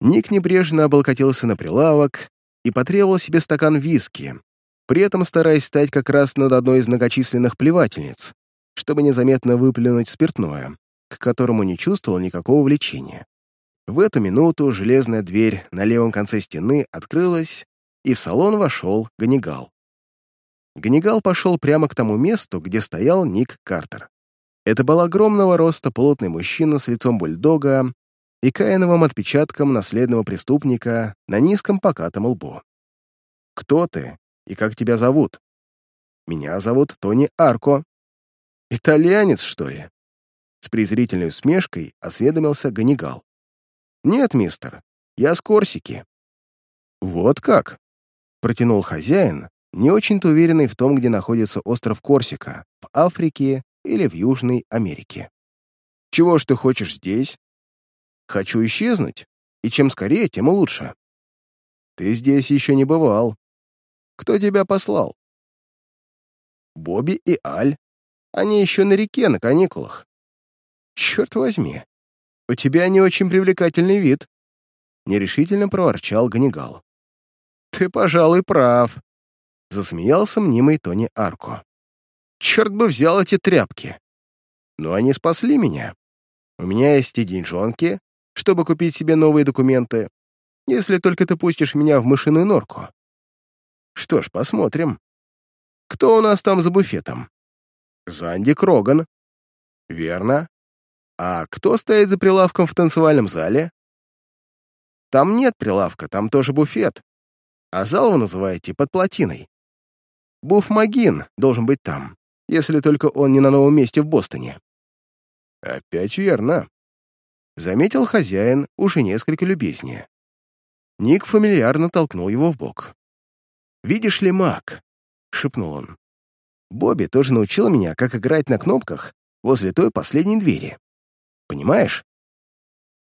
Ник небрежно облокотился на прилавок и потребовал себе стакан виски, при этом стараясь стать как раз над одной из многочисленных плевательниц, чтобы незаметно выплюнуть спиртное, к которому не чувствовал никакого влечения. В эту минуту железная дверь на левом конце стены открылась, и в салон вошел Ганнигал. Ганнигал пошел прямо к тому месту, где стоял Ник Картер. Это был огромного роста плотный мужчина с лицом бульдога и каиновым отпечатком наследного преступника на низком покатом лбу. «Кто ты и как тебя зовут?» «Меня зовут Тони Арко». «Итальянец, что ли?» С презрительной усмешкой осведомился Ганнигал. «Нет, мистер, я с Корсики». «Вот как?» — протянул хозяин, не очень-то уверенный в том, где находится остров Корсика, в Африке или в Южной Америке. «Чего ж ты хочешь здесь?» «Хочу исчезнуть, и чем скорее, тем лучше». «Ты здесь еще не бывал. Кто тебя послал?» «Бобби и Аль. Они еще на реке, на каникулах». «Черт возьми, у тебя не очень привлекательный вид», — нерешительно проворчал Ганнигал. «Ты, пожалуй, прав», Засмеялся мнимый Тони Арко. «Черт бы взял эти тряпки! Но они спасли меня. У меня есть и деньжонки, чтобы купить себе новые документы, если только ты пустишь меня в мышиную норку. Что ж, посмотрим. Кто у нас там за буфетом? Занди Кроган. Верно. А кто стоит за прилавком в танцевальном зале? Там нет прилавка, там тоже буфет. А зал вы называете под плотиной. Буф Магин должен быть там, если только он не на новом месте в Бостоне. Опять верно. Заметил хозяин уже несколько любезнее. Ник фамильярно толкнул его в бок. «Видишь ли, маг?» — шепнул он. «Бобби тоже научил меня, как играть на кнопках возле той последней двери. Понимаешь?»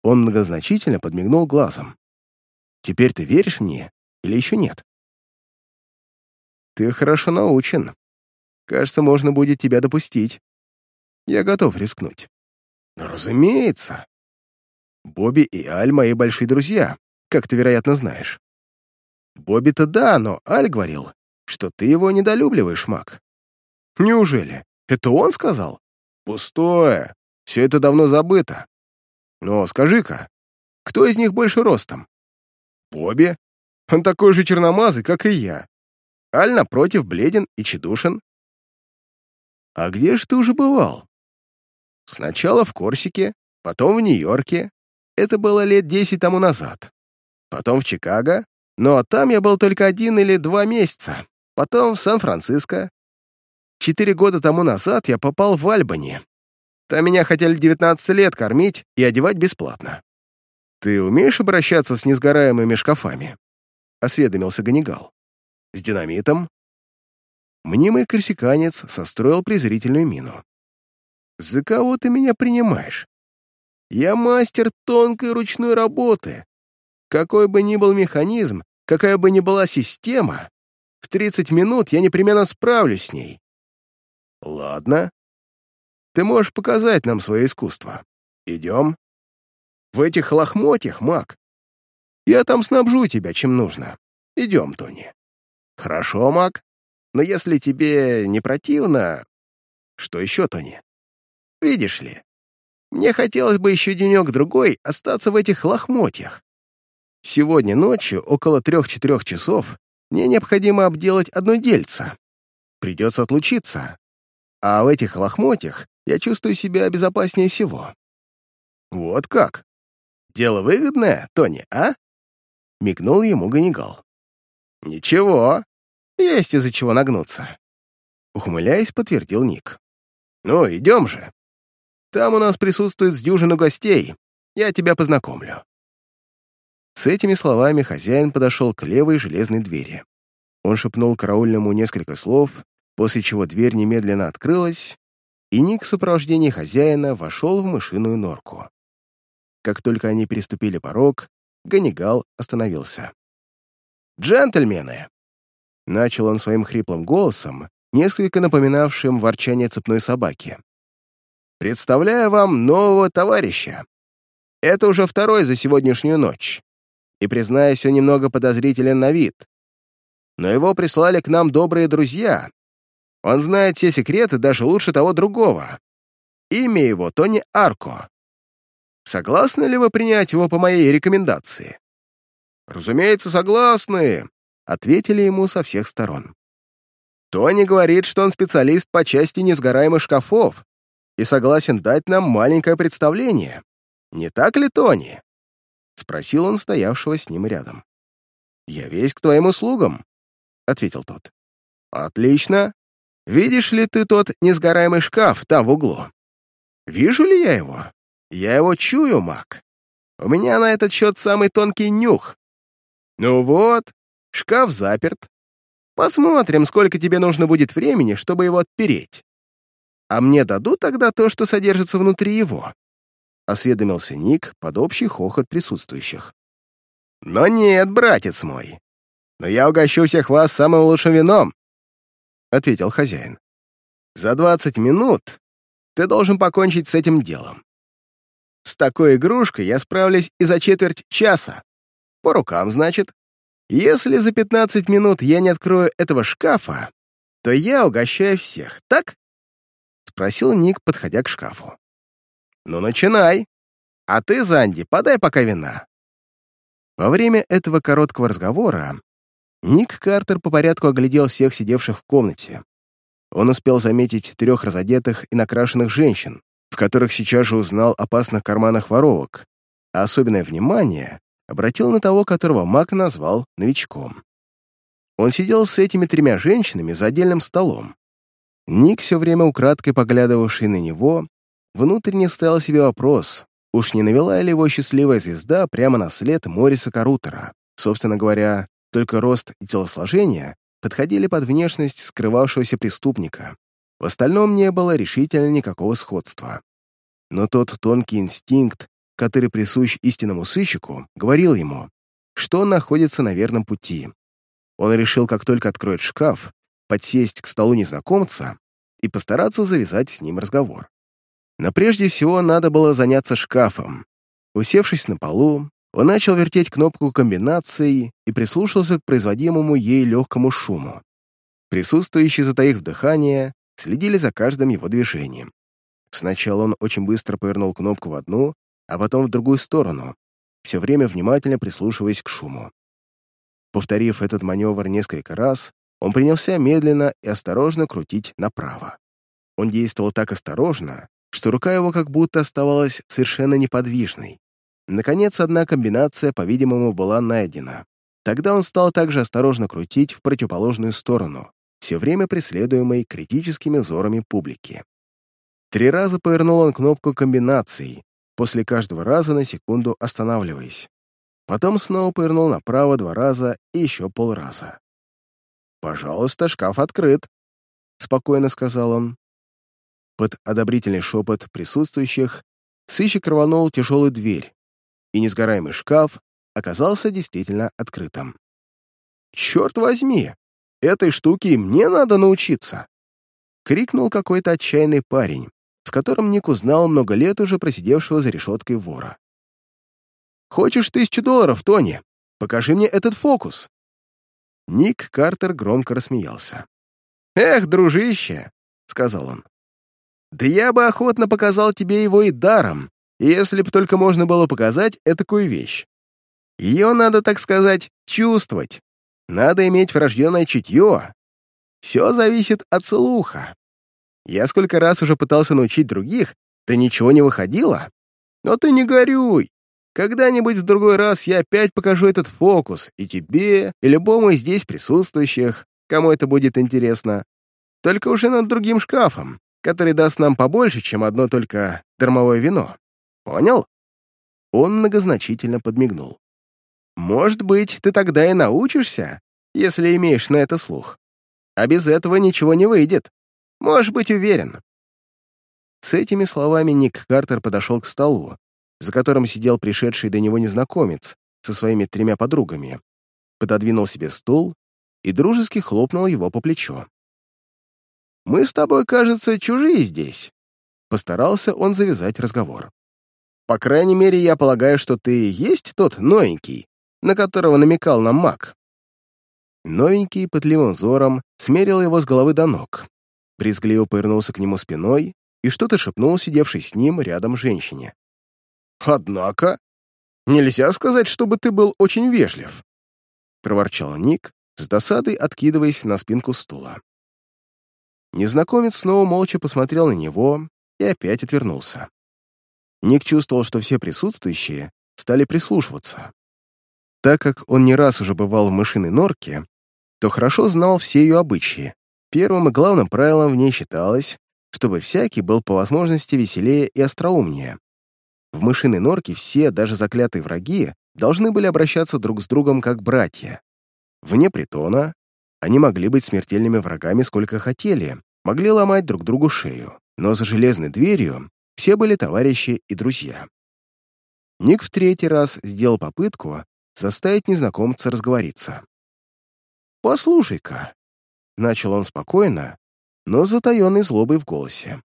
Он многозначительно подмигнул глазом. «Теперь ты веришь мне или еще нет?» Ты хорошо научен. Кажется, можно будет тебя допустить. Я готов рискнуть. Но разумеется. Бобби и Аль мои большие друзья, как ты, вероятно, знаешь. Бобби-то да, но Аль говорил, что ты его недолюбливаешь, Мак. Неужели? Это он сказал? Пустое. Все это давно забыто. Но скажи-ка, кто из них больше ростом? Бобби? Он такой же черномазый, как и я. Аль, напротив, бледен и чедушен. А где же ты уже бывал? Сначала в Корсике, потом в Нью-Йорке. Это было лет десять тому назад. Потом в Чикаго, но там я был только один или два месяца. Потом в Сан-Франциско. Четыре года тому назад я попал в Альбани. Там меня хотели 19 лет кормить и одевать бесплатно. «Ты умеешь обращаться с несгораемыми шкафами?» — осведомился Ганнигал. С динамитом? Мнимый корсиканец состроил презрительную мину. «За кого ты меня принимаешь? Я мастер тонкой ручной работы. Какой бы ни был механизм, какая бы ни была система, в 30 минут я непременно справлюсь с ней. Ладно. Ты можешь показать нам свое искусство. Идем. В этих лохмотьях, маг. Я там снабжу тебя, чем нужно. Идем, Тони». «Хорошо, Мак. Но если тебе не противно...» «Что еще, Тони?» «Видишь ли, мне хотелось бы еще денек-другой остаться в этих лохмотьях. Сегодня ночью, около трех-четырех часов, мне необходимо обделать одно дельце. Придется отлучиться. А в этих лохмотьях я чувствую себя безопаснее всего. Вот как? Дело выгодное, Тони, а? Мигнул ему Ганнигал. Ничего, есть из-за чего нагнуться. Ухмыляясь, подтвердил Ник. Ну, идем же. Там у нас присутствует с дюжину гостей. Я тебя познакомлю. С этими словами хозяин подошел к левой железной двери. Он шепнул караульному несколько слов, после чего дверь немедленно открылась, и Ник в сопровождении хозяина вошел в мышиную норку. Как только они переступили порог, Ганнигал остановился. «Джентльмены!» Начал он своим хриплым голосом, несколько напоминавшим ворчание цепной собаки. «Представляю вам нового товарища. Это уже второй за сегодняшнюю ночь и, признаюсь, он немного подозрителен на вид. Но его прислали к нам добрые друзья. Он знает все секреты даже лучше того другого. Имя его Тони Арко. Согласны ли вы принять его по моей рекомендации? Разумеется, согласны, ответили ему со всех сторон. Тони говорит, что он специалист по части несгораемых шкафов и согласен дать нам маленькое представление. Не так ли, Тони? — спросил он стоявшего с ним рядом. «Я весь к твоим услугам», — ответил тот. «Отлично. Видишь ли ты тот несгораемый шкаф там в углу? Вижу ли я его? Я его чую, маг. У меня на этот счет самый тонкий нюх. Ну вот, шкаф заперт. Посмотрим, сколько тебе нужно будет времени, чтобы его отпереть. А мне дадут тогда то, что содержится внутри его. — осведомился Ник под общий хохот присутствующих. «Но нет, братец мой. Но я угощу всех вас самым лучшим вином», — ответил хозяин. «За двадцать минут ты должен покончить с этим делом. С такой игрушкой я справлюсь и за четверть часа. По рукам, значит. Если за пятнадцать минут я не открою этого шкафа, то я угощаю всех, так?» — спросил Ник, подходя к шкафу. «Ну, начинай. А ты, Занди, подай пока вина». Во время этого короткого разговора Ник Картер по порядку оглядел всех сидевших в комнате. Он успел заметить трех разодетых и накрашенных женщин, в которых сейчас же узнал опасных карманах воровок, а особенное внимание обратил на того, которого Мак назвал новичком. Он сидел с этими тремя женщинами за отдельным столом. Ник, все время украдкой поглядывавший на него, Внутренне ставил себе вопрос, уж не навела ли его счастливая звезда прямо на след Мориса Карутера. Собственно говоря, только рост и телосложение подходили под внешность скрывавшегося преступника. В остальном не было решительно никакого сходства. Но тот тонкий инстинкт, который присущ истинному сыщику, говорил ему, что он находится на верном пути. Он решил, как только откроет шкаф, подсесть к столу незнакомца и постараться завязать с ним разговор. Но прежде всего надо было заняться шкафом. Усевшись на полу, он начал вертеть кнопку комбинации и прислушался к производимому ей легкому шуму. Присутствующие, затаив дыхание, следили за каждым его движением. Сначала он очень быстро повернул кнопку в одну, а потом в другую сторону, все время внимательно прислушиваясь к шуму. Повторив этот маневр несколько раз, он принялся медленно и осторожно крутить направо. Он действовал так осторожно, что рука его как будто оставалась совершенно неподвижной. Наконец, одна комбинация, по-видимому, была найдена. Тогда он стал также осторожно крутить в противоположную сторону, все время преследуемой критическими взорами публики. Три раза повернул он кнопку комбинаций, после каждого раза на секунду останавливаясь. Потом снова повернул направо два раза и еще полраза. «Пожалуйста, шкаф открыт», — спокойно сказал он. Под одобрительный шепот присутствующих сыщик рванул тяжелую дверь, и несгораемый шкаф оказался действительно открытым. «Черт возьми! Этой штуке мне надо научиться!» — крикнул какой-то отчаянный парень, в котором Ник узнал много лет уже просидевшего за решеткой вора. «Хочешь тысячу долларов, Тони? Покажи мне этот фокус!» Ник Картер громко рассмеялся. «Эх, дружище!» — сказал он. «Да я бы охотно показал тебе его и даром, если б только можно было показать этакую вещь. Ее надо, так сказать, чувствовать. Надо иметь врожденное чутье. Все зависит от слуха. Я сколько раз уже пытался научить других, да ничего не выходило. Но ты не горюй. Когда-нибудь в другой раз я опять покажу этот фокус и тебе, и любому из здесь присутствующих, кому это будет интересно. Только уже над другим шкафом, который даст нам побольше, чем одно только дармовое вино. Понял?» Он многозначительно подмигнул. «Может быть, ты тогда и научишься, если имеешь на это слух. А без этого ничего не выйдет. Можешь быть уверен». С этими словами Ник Картер подошел к столу, за которым сидел пришедший до него незнакомец со своими тремя подругами, пододвинул себе стул и дружески хлопнул его по плечу. «Мы с тобой, кажется, чужие здесь», — постарался он завязать разговор. «По крайней мере, я полагаю, что ты есть тот новенький, на которого намекал нам маг». Новенький пытливым взором смерил его с головы до ног, брезгливо повернулся к нему спиной и что-то шепнул сидевшей с ним рядом женщине. «Однако, нельзя сказать, чтобы ты был очень вежлив», — проворчал Ник, с досадой откидываясь на спинку стула. Незнакомец снова молча посмотрел на него и опять отвернулся. Ник чувствовал, что все присутствующие стали прислушиваться. Так как он не раз уже бывал в мышиной норке, то хорошо знал все ее обычаи. Первым и главным правилом в ней считалось, чтобы всякий был по возможности веселее и остроумнее, в мышиной норке все, даже заклятые враги, должны были обращаться друг с другом как братья. Вне притона они могли быть смертельными врагами сколько хотели, могли ломать друг другу шею, но за железной дверью все были товарищи и друзья. Ник в третий раз сделал попытку заставить незнакомца разговориться. «Послушай-ка», — начал он спокойно, но с затаенной злобой в голосе.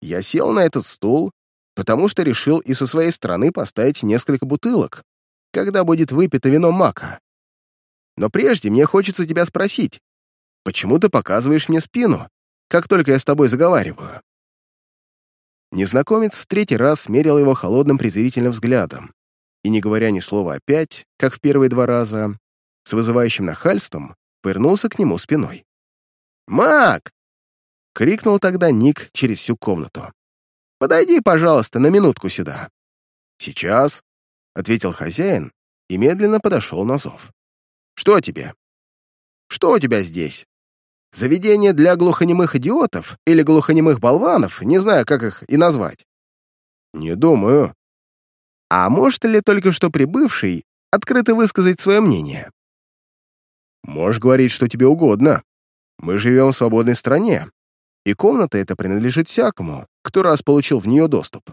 «Я сел на этот стул потому что решил и со своей стороны поставить несколько бутылок, когда будет выпито вино мака. Но прежде мне хочется тебя спросить, почему ты показываешь мне спину, как только я с тобой заговариваю?» Незнакомец в третий раз смерил его холодным презрительным взглядом и, не говоря ни слова опять, как в первые два раза, с вызывающим нахальством повернулся к нему спиной. «Мак!» — крикнул тогда Ник через всю комнату. Подойди, пожалуйста, на минутку сюда». «Сейчас», — ответил хозяин и медленно подошел на зов. «Что тебе? Что у тебя здесь? Заведение для глухонемых идиотов или глухонемых болванов, не знаю, как их и назвать?» «Не думаю». «А может ли только что прибывший открыто высказать свое мнение?» «Можешь говорить, что тебе угодно. Мы живем в свободной стране, и комната эта принадлежит всякому, кто раз получил в нее доступ.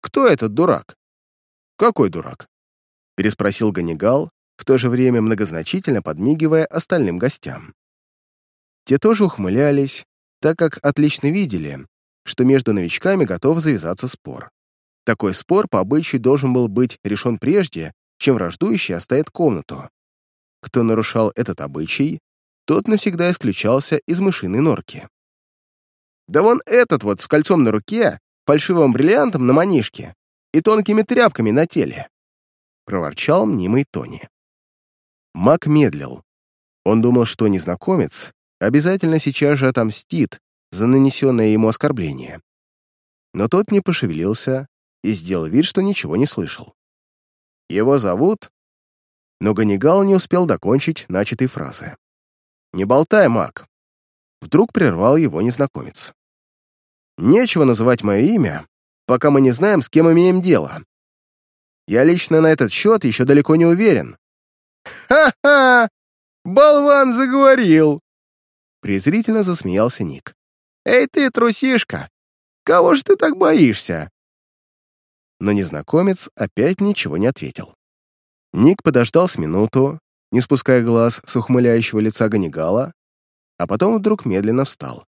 «Кто этот дурак?» «Какой дурак?» — переспросил Ганнигал, в то же время многозначительно подмигивая остальным гостям. Те тоже ухмылялись, так как отлично видели, что между новичками готов завязаться спор. Такой спор по обычаю должен был быть решен прежде, чем враждующий оставит комнату. Кто нарушал этот обычай, тот навсегда исключался из мышиной норки. Да вон этот вот с кольцом на руке, фальшивым бриллиантом на манишке и тонкими тряпками на теле. Проворчал мнимый Тони. Мак медлил. Он думал, что незнакомец обязательно сейчас же отомстит за нанесенное ему оскорбление. Но тот не пошевелился и сделал вид, что ничего не слышал. Его зовут... Но Ганнигал не успел докончить начатой фразы. «Не болтай, маг!» Вдруг прервал его незнакомец. «Нечего называть мое имя, пока мы не знаем, с кем имеем дело. Я лично на этот счет еще далеко не уверен». «Ха-ха! Болван заговорил!» Презрительно засмеялся Ник. «Эй ты, трусишка! Кого же ты так боишься?» Но незнакомец опять ничего не ответил. Ник подождал с минуту, не спуская глаз с ухмыляющего лица Ганнигала, а потом вдруг медленно встал.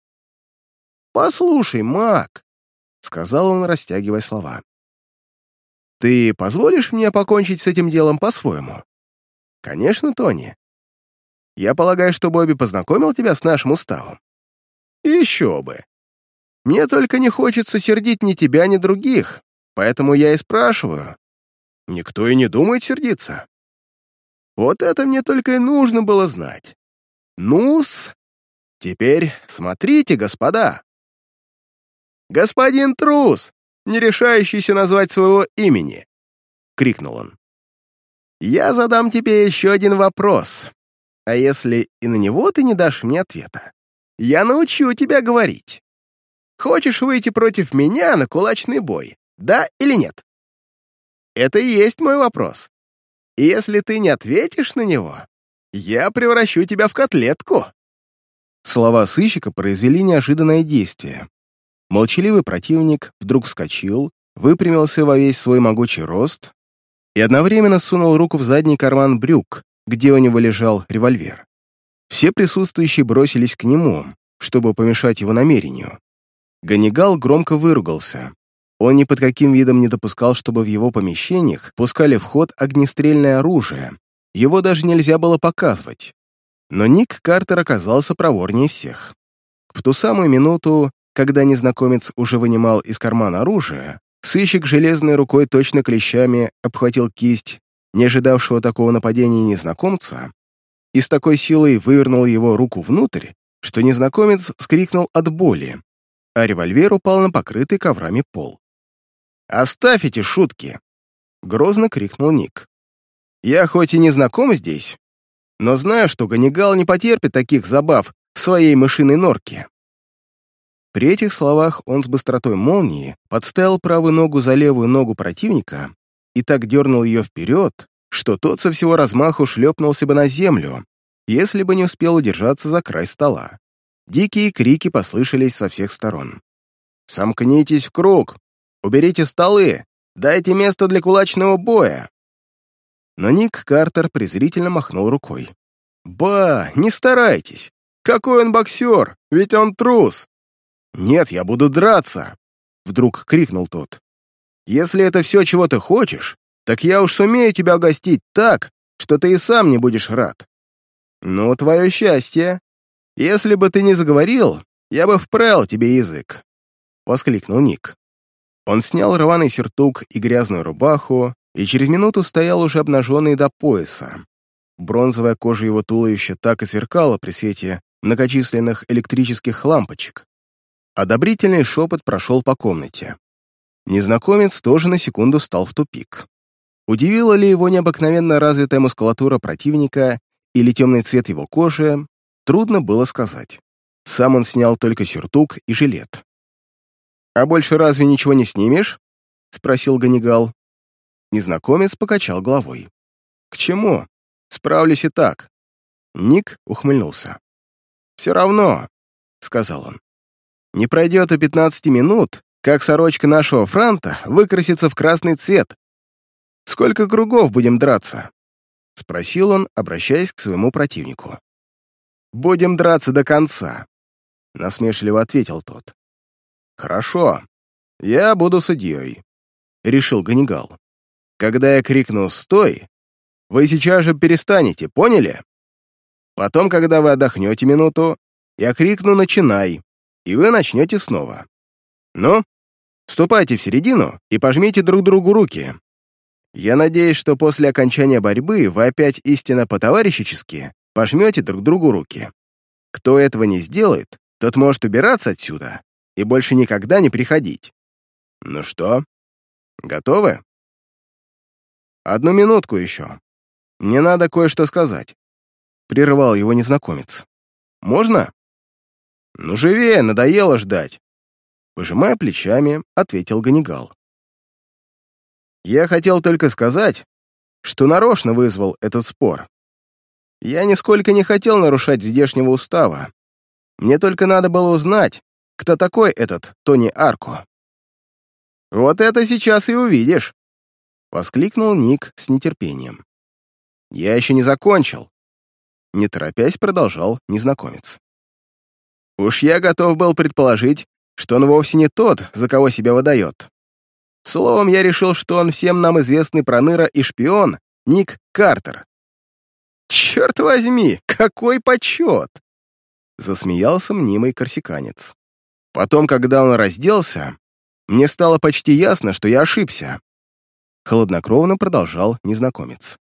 «Послушай, маг», — сказал он, растягивая слова. Ты позволишь мне покончить с этим делом по-своему? Конечно, Тони. Я полагаю, что Бобби познакомил тебя с нашим уставом. Еще бы. Мне только не хочется сердить ни тебя, ни других, поэтому я и спрашиваю. Никто и не думает сердиться. Вот это мне только и нужно было знать. Ну-с, теперь смотрите, господа. Господин трус, не решающийся назвать своего имени, — крикнул он. Я задам тебе еще один вопрос. А если и на него ты не дашь мне ответа, я научу тебя говорить. Хочешь выйти против меня на кулачный бой, да или нет? Это и есть мой вопрос. И если ты не ответишь на него, я превращу тебя в котлетку». Слова сыщика произвели неожиданное действие. Молчаливый противник вдруг вскочил, выпрямился во весь свой могучий рост и одновременно сунул руку в задний карман брюк, где у него лежал револьвер. Все присутствующие бросились к нему, чтобы помешать его намерению. Ганнигал громко выругался. Он ни под каким видом не допускал, чтобы в его помещениях пускали в ход огнестрельное оружие. Его даже нельзя было показывать. Но Ник Картер оказался проворнее всех. В ту самую минуту, когда незнакомец уже вынимал из кармана оружие, сыщик железной рукой точно клещами обхватил кисть не ожидавшего такого нападения незнакомца, и с такой силой вывернул его руку внутрь, что незнакомец вскрикнул от боли, а револьвер упал на покрытый коврами пол. «Оставь эти шутки!» — грозно крикнул Ник. «Я хоть и не знаком здесь, но знаю, что Ганнигал не потерпит таких забав в своей мышиной норке». При этих словах он с быстротой молнии подставил правую ногу за левую ногу противника и так дернул ее вперед, что тот со всего размаху шлепнулся бы на землю, если бы не успел удержаться за край стола. Дикие крики послышались со всех сторон. «Сомкнитесь в круг! Уберите столы! Дайте место для кулачного боя!» Но Ник Картер презрительно махнул рукой. «Ба, не старайтесь! Какой он боксер! Ведь он трус!» «Нет, я буду драться!» Вдруг крикнул тот. Если это все, чего ты хочешь, так я уж сумею тебя угостить так, что ты и сам не будешь рад. Ну, твое счастье. Если бы ты не заговорил, я бы вправил тебе язык», — воскликнул Ник. Он снял рваный сюртук и грязную рубаху и через минуту стоял уже обнаженный до пояса. Бронзовая кожа его туловища так и сверкала при свете многочисленных электрических лампочек. Одобрительный шепот прошел по комнате. Незнакомец тоже на секунду стал в тупик. Удивила ли его необыкновенно развитая мускулатура противника или темный цвет его кожи, трудно было сказать. Сам он снял только сюртук и жилет. «А больше разве ничего не снимешь?» — спросил Ганнигал. Незнакомец покачал головой. «К чему? Справлюсь и так». Ник ухмыльнулся. «Все равно», — сказал он. «Не пройдет и пятнадцати минут, как сорочка нашего франта выкрасится в красный цвет. Сколько кругов будем драться?» — спросил он, обращаясь к своему противнику. «Будем драться до конца», — насмешливо ответил тот. «Хорошо, я буду судьей», — решил Ганнигал. «Когда я крикну «стой», вы сейчас же перестанете, поняли? Потом, когда вы отдохнете минуту, я крикну «начинай», и вы начнете снова. Ну, Вступайте в середину и пожмите друг другу руки. Я надеюсь, что после окончания борьбы вы опять истинно по-товарищески пожмете друг другу руки. Кто этого не сделает, тот может убираться отсюда и больше никогда не приходить. Ну что, готовы? Одну минутку еще. Мне надо кое-что сказать. Прервал его незнакомец. Можно? Ну, живее, надоело ждать. Пожимая плечами, ответил Ганнигал. «Я хотел только сказать, что нарочно вызвал этот спор. Я нисколько не хотел нарушать здешнего устава. Мне только надо было узнать, кто такой этот Тони Арко». «Вот это сейчас и увидишь!» — воскликнул Ник с нетерпением. «Я еще не закончил», — не торопясь продолжал незнакомец. «Уж я готов был предположить, что он вовсе не тот, за кого себя выдает. Словом, я решил, что он всем нам известный проныра и шпион Ник Картер. «Черт возьми, какой почет!» Засмеялся мнимый корсиканец. Потом, когда он разделся, мне стало почти ясно, что я ошибся. Холоднокровно продолжал незнакомец.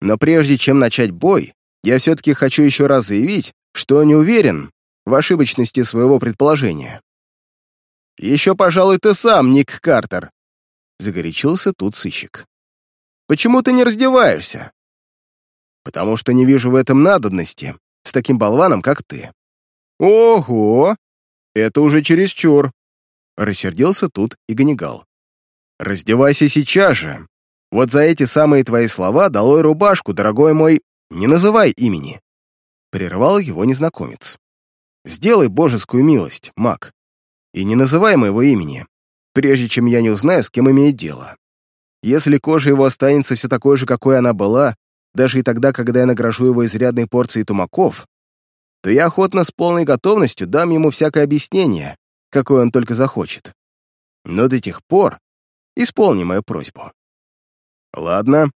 Но прежде чем начать бой, я все-таки хочу еще раз заявить, что не уверен в ошибочности своего предположения. «Еще, пожалуй, ты сам, Ник Картер», — загорячился тут сыщик. «Почему ты не раздеваешься?» «Потому что не вижу в этом надобности, с таким болваном, как ты». «Ого! Это уже чересчур!» Рассердился тут и Ганнигал. «Раздевайся сейчас же. Вот за эти самые твои слова долой рубашку, дорогой мой, не называй имени!» Прервал его незнакомец. «Сделай божескую милость, маг, и не называй моего имени, прежде чем я не узнаю, с кем имеет дело. Если кожа его останется все такой же, какой она была, даже и тогда, когда я награжу его изрядной порцией тумаков, то я охотно с полной готовностью дам ему всякое объяснение, какое он только захочет. Но до тех пор исполни мою просьбу. Ладно,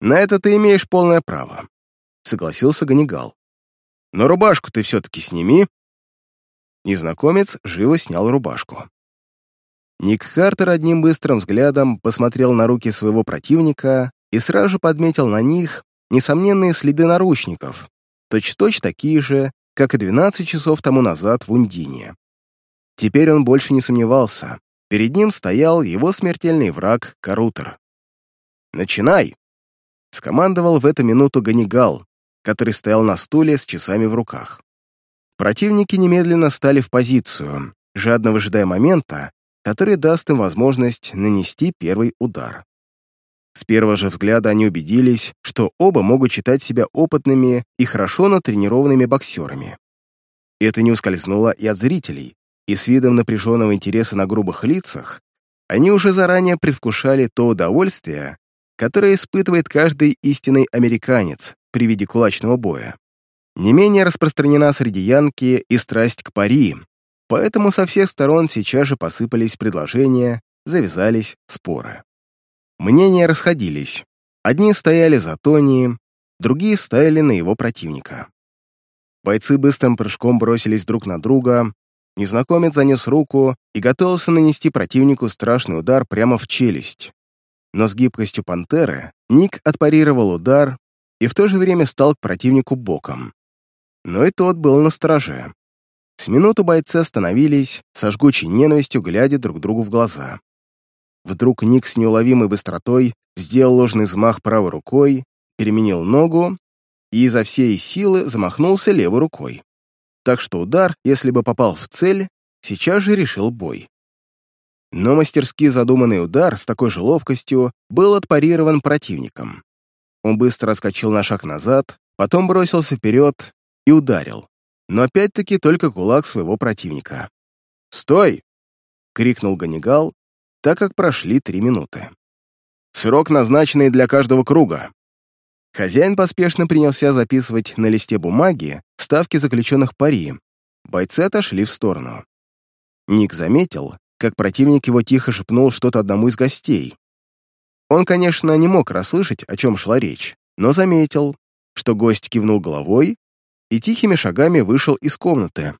на это ты имеешь полное право, согласился Ганнигал. Но рубашку ты все-таки сними. Незнакомец живо снял рубашку. Ник Хартер одним быстрым взглядом посмотрел на руки своего противника и сразу же подметил на них несомненные следы наручников, точь-точь такие же, как и 12 часов тому назад в Ундине. Теперь он больше не сомневался. Перед ним стоял его смертельный враг Карутер. «Начинай!» — скомандовал в эту минуту Ганнигал, который стоял на стуле с часами в руках. Противники немедленно стали в позицию, жадно выжидая момента, который даст им возможность нанести первый удар. С первого же взгляда они убедились, что оба могут считать себя опытными и хорошо натренированными боксерами. Это не ускользнуло и от зрителей, и с видом напряженного интереса на грубых лицах они уже заранее предвкушали то удовольствие, которое испытывает каждый истинный американец при виде кулачного боя. Не менее распространена среди янки и страсть к пари, поэтому со всех сторон сейчас же посыпались предложения, завязались споры. Мнения расходились. Одни стояли за Тони, другие стояли на его противника. Бойцы быстрым прыжком бросились друг на друга, незнакомец занес руку и готовился нанести противнику страшный удар прямо в челюсть. Но с гибкостью пантеры Ник отпарировал удар и в то же время стал к противнику боком. Но и тот был на стороже. С минуту бойцы остановились, со жгучей ненавистью глядя друг другу в глаза. Вдруг Ник с неуловимой быстротой сделал ложный взмах правой рукой, переменил ногу и изо всей силы замахнулся левой рукой. Так что удар, если бы попал в цель, сейчас же решил бой. Но мастерски задуманный удар с такой же ловкостью был отпарирован противником. Он быстро отскочил на шаг назад, потом бросился вперед и ударил. Но опять-таки только кулак своего противника. «Стой!» — крикнул Ганнигал, так как прошли три минуты. Срок, назначенный для каждого круга. Хозяин поспешно принялся записывать на листе бумаги ставки заключенных пари. Бойцы отошли в сторону. Ник заметил, как противник его тихо шепнул что-то одному из гостей. Он, конечно, не мог расслышать, о чем шла речь, но заметил, что гость кивнул головой и тихими шагами вышел из комнаты,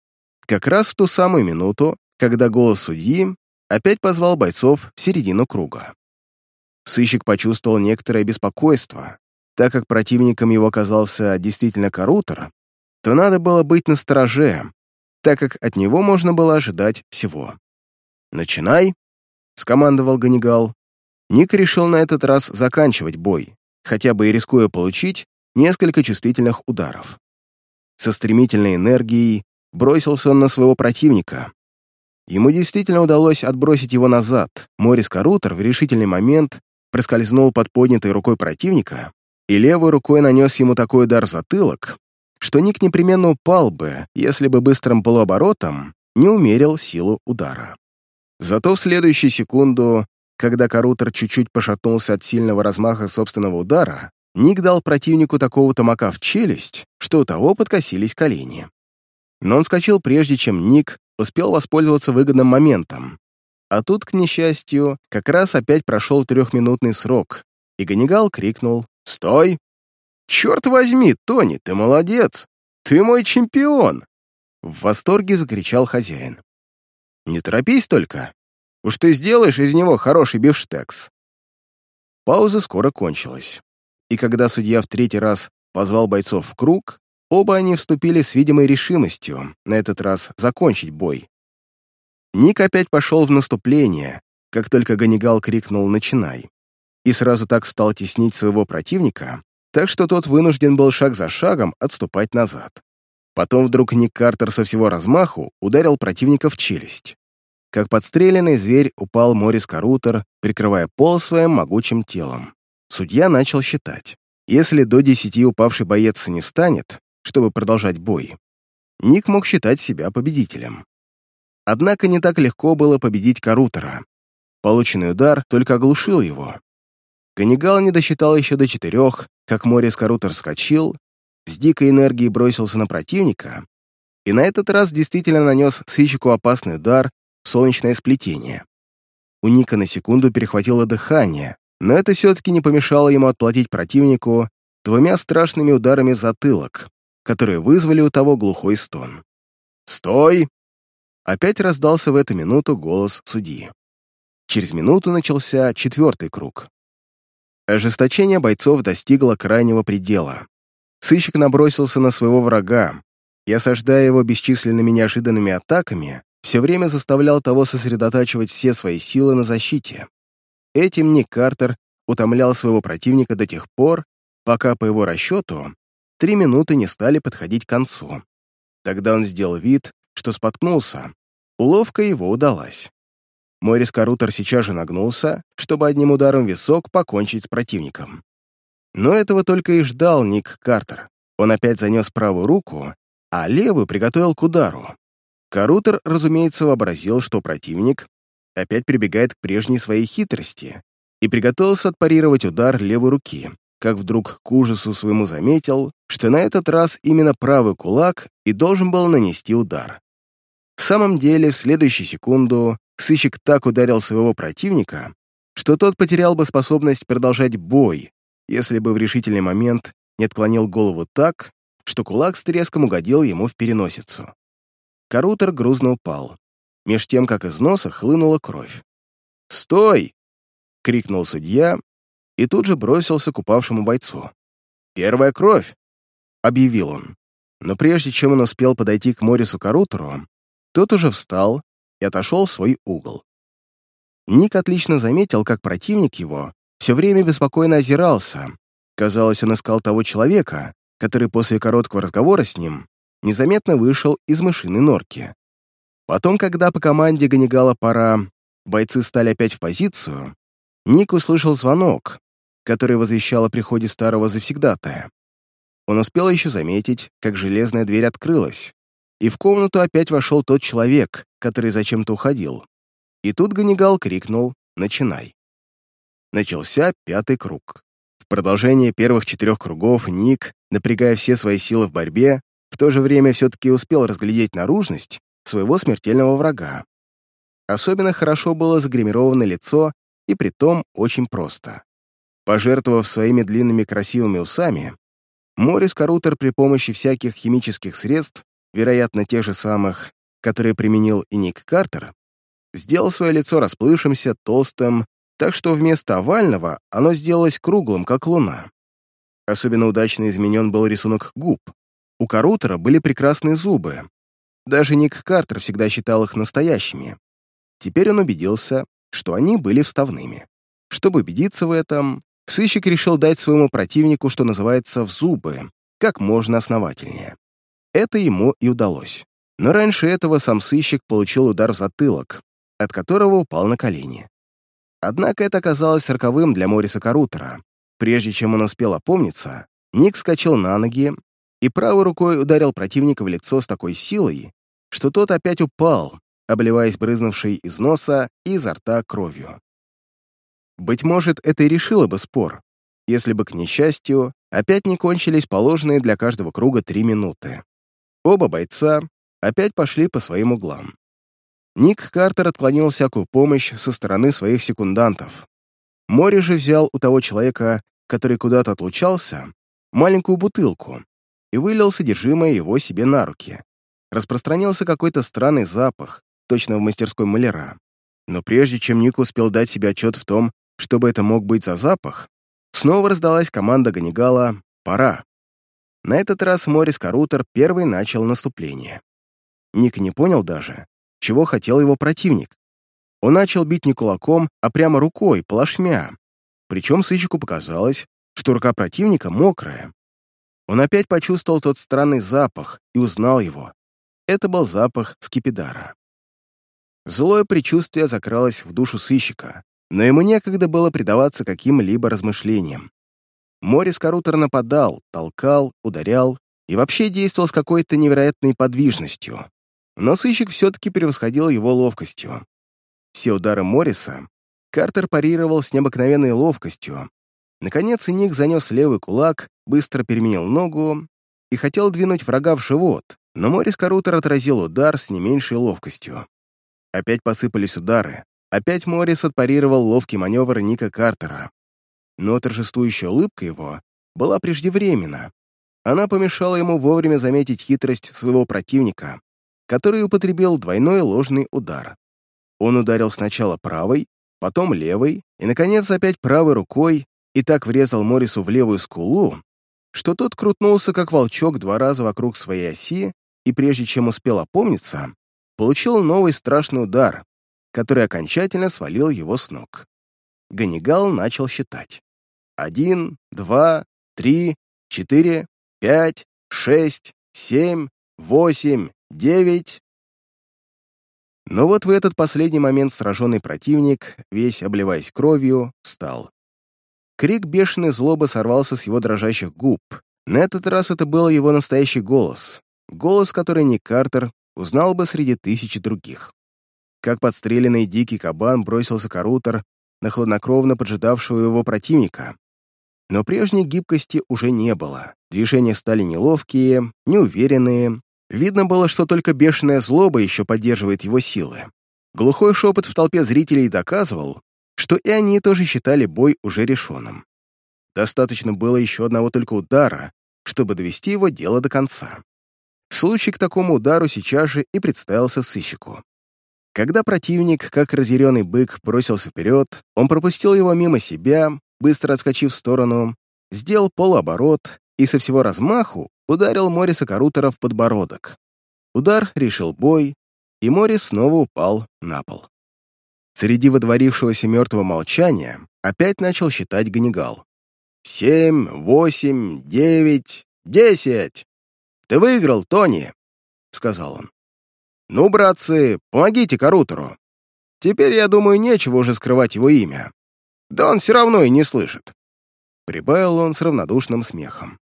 как раз в ту самую минуту, когда голос судьи опять позвал бойцов в середину круга. Сыщик почувствовал некоторое беспокойство. Так как противником его оказался действительно Карутер, то надо было быть настороже, так как от него можно было ожидать всего. «Начинай!» — скомандовал Ганнигал. Ник решил на этот раз заканчивать бой, хотя бы и рискуя получить несколько чувствительных ударов. Со стремительной энергией бросился он на своего противника, Ему действительно удалось отбросить его назад. Морис Карутер в решительный момент проскользнул под поднятой рукой противника и левой рукой нанес ему такой удар в затылок, что Ник непременно упал бы, если бы быстрым полуоборотом не умерил силу удара. Зато в следующую секунду, когда Карутер чуть-чуть пошатнулся от сильного размаха собственного удара, Ник дал противнику такого тамака в челюсть, что у того подкосились колени. Но он скочил прежде, чем Ник успел воспользоваться выгодным моментом. А тут, к несчастью, как раз опять прошел трехминутный срок, и Ганнигал крикнул «Стой!» «Черт возьми, Тони, ты молодец! Ты мой чемпион!» В восторге закричал хозяин. «Не торопись только. Уж ты сделаешь из него хороший бифштекс». Пауза скоро кончилась. И когда судья в третий раз позвал бойцов в круг, оба они вступили с видимой решимостью на этот раз закончить бой. Ник опять пошел в наступление, как только Ганнигал крикнул «Начинай!» и сразу так стал теснить своего противника, так что тот вынужден был шаг за шагом отступать назад. Потом вдруг Ник Картер со всего размаху ударил противника в челюсть. Как подстреленный зверь упал Морис Карутер, прикрывая пол своим могучим телом. Судья начал считать. Если до десяти упавший боец не встанет, чтобы продолжать бой, Ник мог считать себя победителем. Однако не так легко было победить Карутера. Полученный удар только оглушил его. Ганнигал не досчитал еще до четырех, как Морис Карутер скочил с дикой энергией бросился на противника и на этот раз действительно нанес сыщику опасный удар в солнечное сплетение. У Ника на секунду перехватило дыхание, но это все-таки не помешало ему отплатить противнику двумя страшными ударами в затылок, которые вызвали у того глухой стон. «Стой!» Опять раздался в эту минуту голос судьи. Через минуту начался четвертый круг. Ожесточение бойцов достигло крайнего предела. Сыщик набросился на своего врага и, осаждая его бесчисленными неожиданными атаками, все время заставлял того сосредотачивать все свои силы на защите. Этим Ник Картер утомлял своего противника до тех пор, пока, по его расчету, три минуты не стали подходить к концу. Тогда он сделал вид, что споткнулся. Уловка его удалась. Морис Карутер сейчас же нагнулся, чтобы одним ударом висок покончить с противником. Но этого только и ждал Ник Картер. Он опять занес правую руку, а левую приготовил к удару. Карутер, разумеется, вообразил, что противник опять прибегает к прежней своей хитрости и приготовился отпарировать удар левой руки, как вдруг к ужасу своему заметил, что на этот раз именно правый кулак и должен был нанести удар. В самом деле, в следующую секунду сыщик так ударил своего противника, что тот потерял бы способность продолжать бой, если бы в решительный момент не отклонил голову так, что кулак с треском угодил ему в переносицу. Карутер грузно упал, меж тем, как из носа хлынула кровь. «Стой!» — крикнул судья и тут же бросился к упавшему бойцу. «Первая кровь!» — объявил он. Но прежде чем он успел подойти к Морису Карутеру, тот уже встал и отошел в свой угол. Ник отлично заметил, как противник его все время беспокойно озирался. Казалось, он искал того человека, который после короткого разговора с ним незаметно вышел из мышиной норки. Потом, когда по команде Ганнигала пора, бойцы стали опять в позицию, Ник услышал звонок, который возвещал о приходе старого завсегдатая. Он успел еще заметить, как железная дверь открылась, и в комнату опять вошел тот человек, который зачем-то уходил. И тут Ганнигал крикнул «Начинай» начался пятый круг. В продолжение первых четырех кругов Ник, напрягая все свои силы в борьбе, в то же время все-таки успел разглядеть наружность своего смертельного врага. Особенно хорошо было загримировано лицо, и притом очень просто. Пожертвовав своими длинными красивыми усами, Морис Карутер при помощи всяких химических средств, вероятно, тех же самых, которые применил и Ник Картер, сделал свое лицо расплывшимся, толстым, так что вместо овального оно сделалось круглым, как луна. Особенно удачно изменен был рисунок губ. У Карутера были прекрасные зубы. Даже Ник Картер всегда считал их настоящими. Теперь он убедился, что они были вставными. Чтобы убедиться в этом, сыщик решил дать своему противнику, что называется, в зубы, как можно основательнее. Это ему и удалось. Но раньше этого сам сыщик получил удар в затылок, от которого упал на колени. Однако это оказалось роковым для Мориса Карутера. Прежде чем он успел опомниться, Ник скачал на ноги и правой рукой ударил противника в лицо с такой силой, что тот опять упал, обливаясь брызнувшей из носа и изо рта кровью. Быть может, это и решило бы спор, если бы, к несчастью, опять не кончились положенные для каждого круга три минуты. Оба бойца опять пошли по своим углам. Ник Картер отклонил всякую помощь со стороны своих секундантов. Мори же взял у того человека, который куда-то отлучался, маленькую бутылку и вылил содержимое его себе на руки. Распространился какой-то странный запах, точно в мастерской маляра. Но прежде чем Ник успел дать себе отчет в том, чтобы это мог быть за запах, снова раздалась команда Ганнигала «Пора». На этот раз Морис Карутер первый начал наступление. Ник не понял даже, чего хотел его противник. Он начал бить не кулаком, а прямо рукой, плашмя. Причем сыщику показалось, что рука противника мокрая. Он опять почувствовал тот странный запах и узнал его. Это был запах скипидара. Злое предчувствие закралось в душу сыщика, но ему некогда было предаваться каким-либо размышлениям. Морис Карутер нападал, толкал, ударял и вообще действовал с какой-то невероятной подвижностью. Но сыщик все-таки превосходил его ловкостью. Все удары Морриса Картер парировал с необыкновенной ловкостью. Наконец Ник занес левый кулак, быстро переменил ногу и хотел двинуть врага в живот, но Морис Карутер отразил удар с не меньшей ловкостью. Опять посыпались удары. Опять Моррис отпарировал ловкий маневр Ника Картера. Но торжествующая улыбка его была преждевременна. Она помешала ему вовремя заметить хитрость своего противника, который употребил двойной ложный удар. Он ударил сначала правой, потом левой, и, наконец, опять правой рукой, и так врезал Моррису в левую скулу, что тот крутнулся, как волчок, два раза вокруг своей оси, и прежде чем успел опомниться, получил новый страшный удар, который окончательно свалил его с ног. Ганнигал начал считать. Один, два, три, четыре, пять, шесть, семь, восемь, девять. Но вот в этот последний момент сраженный противник, весь обливаясь кровью, встал. Крик бешеной злобы сорвался с его дрожащих губ. На этот раз это был его настоящий голос. Голос, который Ник Картер узнал бы среди тысячи других. Как подстреленный дикий кабан бросился Карутер на хладнокровно поджидавшего его противника. Но прежней гибкости уже не было. Движения стали неловкие, неуверенные. Видно было, что только бешеная злоба еще поддерживает его силы. Глухой шепот в толпе зрителей доказывал, что и они тоже считали бой уже решенным. Достаточно было еще одного только удара, чтобы довести его дело до конца. Случай к такому удару сейчас же и представился сыщику. Когда противник, как разъяренный бык, бросился вперед, он пропустил его мимо себя, быстро отскочив в сторону, сделал полуоборот и со всего размаху ударил Мориса Карутера в подбородок. Удар решил бой, и Морис снова упал на пол. Среди водворившегося мертвого молчания опять начал считать Ганнигал. «Семь, восемь, девять, десять!» «Ты выиграл, Тони!» — сказал он. «Ну, братцы, помогите Карутеру. Теперь, я думаю, нечего уже скрывать его имя. Да он все равно и не слышит». Прибавил он с равнодушным смехом.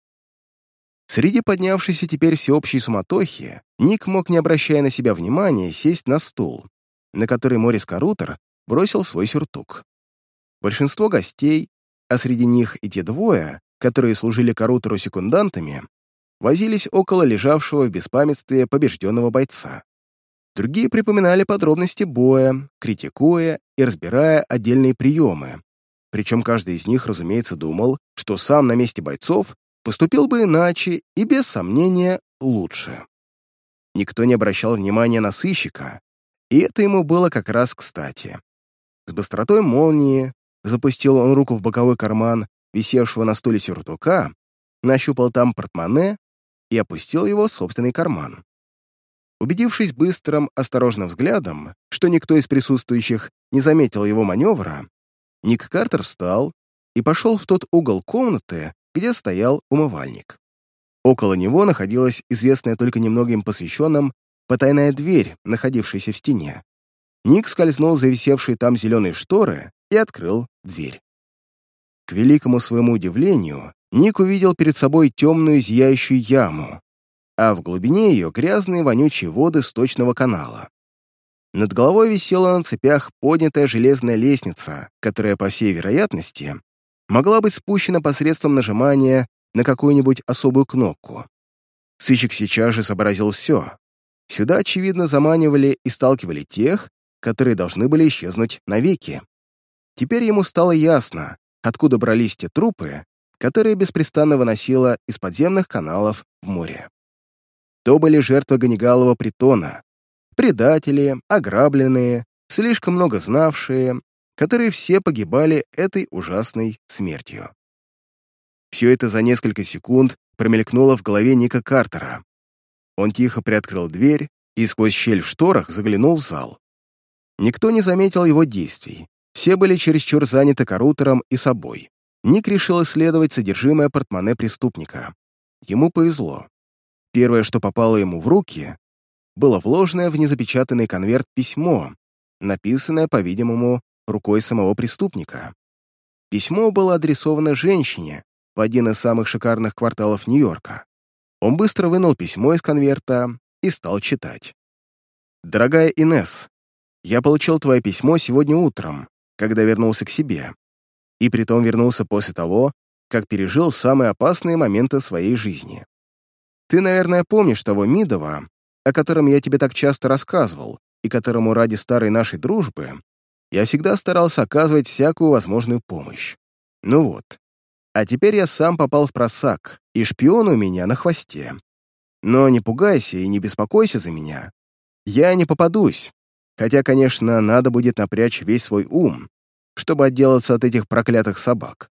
Среди поднявшейся теперь всеобщей суматохи Ник мог, не обращая на себя внимания, сесть на стул, на который Морис Карутер бросил свой сюртук. Большинство гостей, а среди них и те двое, которые служили Карутеру секундантами, возились около лежавшего в беспамятстве побежденного бойца. Другие припоминали подробности боя, критикуя и разбирая отдельные приемы. Причем каждый из них, разумеется, думал, что сам на месте бойцов поступил бы иначе и, без сомнения, лучше. Никто не обращал внимания на сыщика, и это ему было как раз кстати. С быстротой молнии запустил он руку в боковой карман висевшего на стуле сюртука, нащупал там портмоне и опустил его в собственный карман. Убедившись быстрым, осторожным взглядом, что никто из присутствующих не заметил его маневра, Ник Картер встал и пошел в тот угол комнаты, где стоял умывальник. Около него находилась известная только немногим посвященным потайная дверь, находившаяся в стене. Ник скользнул за висевшие там зеленые шторы и открыл дверь. К великому своему удивлению, Ник увидел перед собой темную зияющую яму, а в глубине ее грязные вонючие воды сточного канала. Над головой висела на цепях поднятая железная лестница, которая, по всей вероятности, могла быть спущена посредством нажимания на какую-нибудь особую кнопку. Сыщик сейчас же сообразил все. Сюда, очевидно, заманивали и сталкивали тех, которые должны были исчезнуть навеки. Теперь ему стало ясно, откуда брались те трупы, которые беспрестанно выносило из подземных каналов в море. То были жертвы Ганнигалова притона, предатели, ограбленные, слишком много знавшие, которые все погибали этой ужасной смертью. Все это за несколько секунд промелькнуло в голове Ника Картера. Он тихо приоткрыл дверь и сквозь щель в шторах заглянул в зал. Никто не заметил его действий. Все были чересчур заняты Карутером и собой. Ник решил исследовать содержимое портмоне преступника. Ему повезло. Первое, что попало ему в руки, было вложенное в незапечатанный конверт письмо, написанное, по-видимому, рукой самого преступника. Письмо было адресовано женщине в один из самых шикарных кварталов Нью-Йорка. Он быстро вынул письмо из конверта и стал читать. «Дорогая Инесс, я получил твое письмо сегодня утром, когда вернулся к себе. И притом вернулся после того, как пережил самые опасные моменты своей жизни. Ты, наверное, помнишь того Мидова, о котором я тебе так часто рассказывал, и которому ради старой нашей дружбы я всегда старался оказывать всякую возможную помощь. Ну вот. А теперь я сам попал в просак, и шпион у меня на хвосте. Но не пугайся и не беспокойся за меня. Я не попадусь, Хотя, конечно, надо будет напрячь весь свой ум, чтобы отделаться от этих проклятых собак.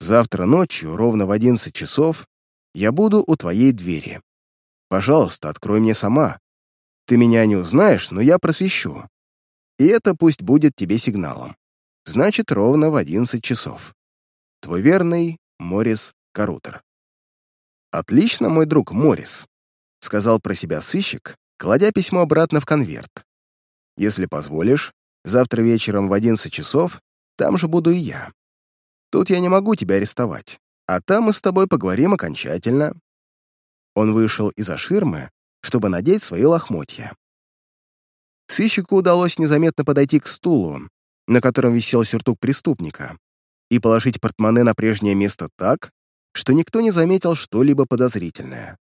Завтра ночью, ровно в 11 часов, я буду у твоей двери. Пожалуйста, открой мне сама. Ты меня не узнаешь, но я просвещу. И это пусть будет тебе сигналом. Значит, ровно в 11 часов. Твой верный Морис Карутер. «Отлично, мой друг Морис», — сказал про себя сыщик, кладя письмо обратно в конверт. Если позволишь, завтра вечером в 11 часов там же буду и я. Тут я не могу тебя арестовать, а там мы с тобой поговорим окончательно». Он вышел из-за ширмы, чтобы надеть свои лохмотья. Сыщику удалось незаметно подойти к стулу, на котором висел сюртук преступника, и положить портмоне на прежнее место так, что никто не заметил что-либо подозрительное.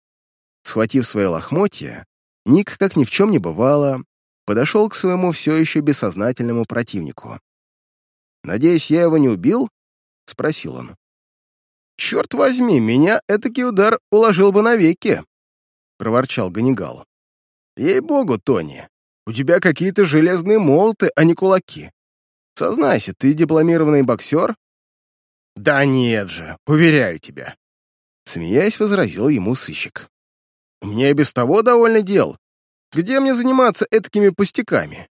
Схватив свое лохмотье, Ник, как ни в чем не бывало, подошел к своему все еще бессознательному противнику. «Надеюсь, я его не убил?» — спросил он. «Черт возьми, меня этакий удар уложил бы навеки!» — проворчал Ганнигал. «Ей-богу, Тони, у тебя какие-то железные молоты, а не кулаки. Сознайся, ты дипломированный боксер?» «Да нет же, уверяю тебя!» Смеясь, возразил ему сыщик. «У меня и без того довольно дел. Где мне заниматься этакими пустяками?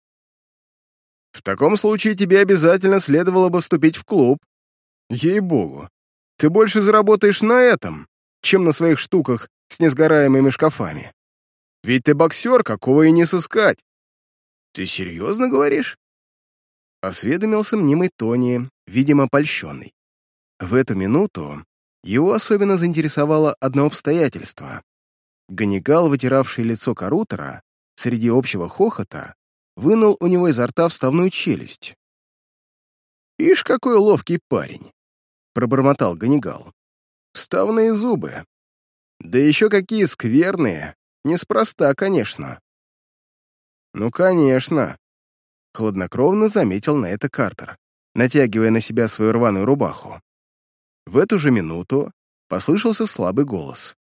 В таком случае тебе обязательно следовало бы вступить в клуб. Ей-богу, ты больше заработаешь на этом, чем на своих штуках с несгораемыми шкафами. Ведь ты боксер, какого и не сыскать. Ты серьезно говоришь? Осведомился мнимый Тони, видимо, польщенный. В эту минуту его особенно заинтересовало одно обстоятельство. Ганнигал, вытиравший лицо Карутера, среди общего хохота, вынул у него изо рта вставную челюсть. «Ишь, какой ловкий парень!» — пробормотал Ганнигал. «Вставные зубы. Да еще какие скверные! Неспроста, конечно». «Ну, конечно!» — хладнокровно заметил на это Картер, натягивая на себя свою рваную рубаху. В эту же минуту послышался слабый голос.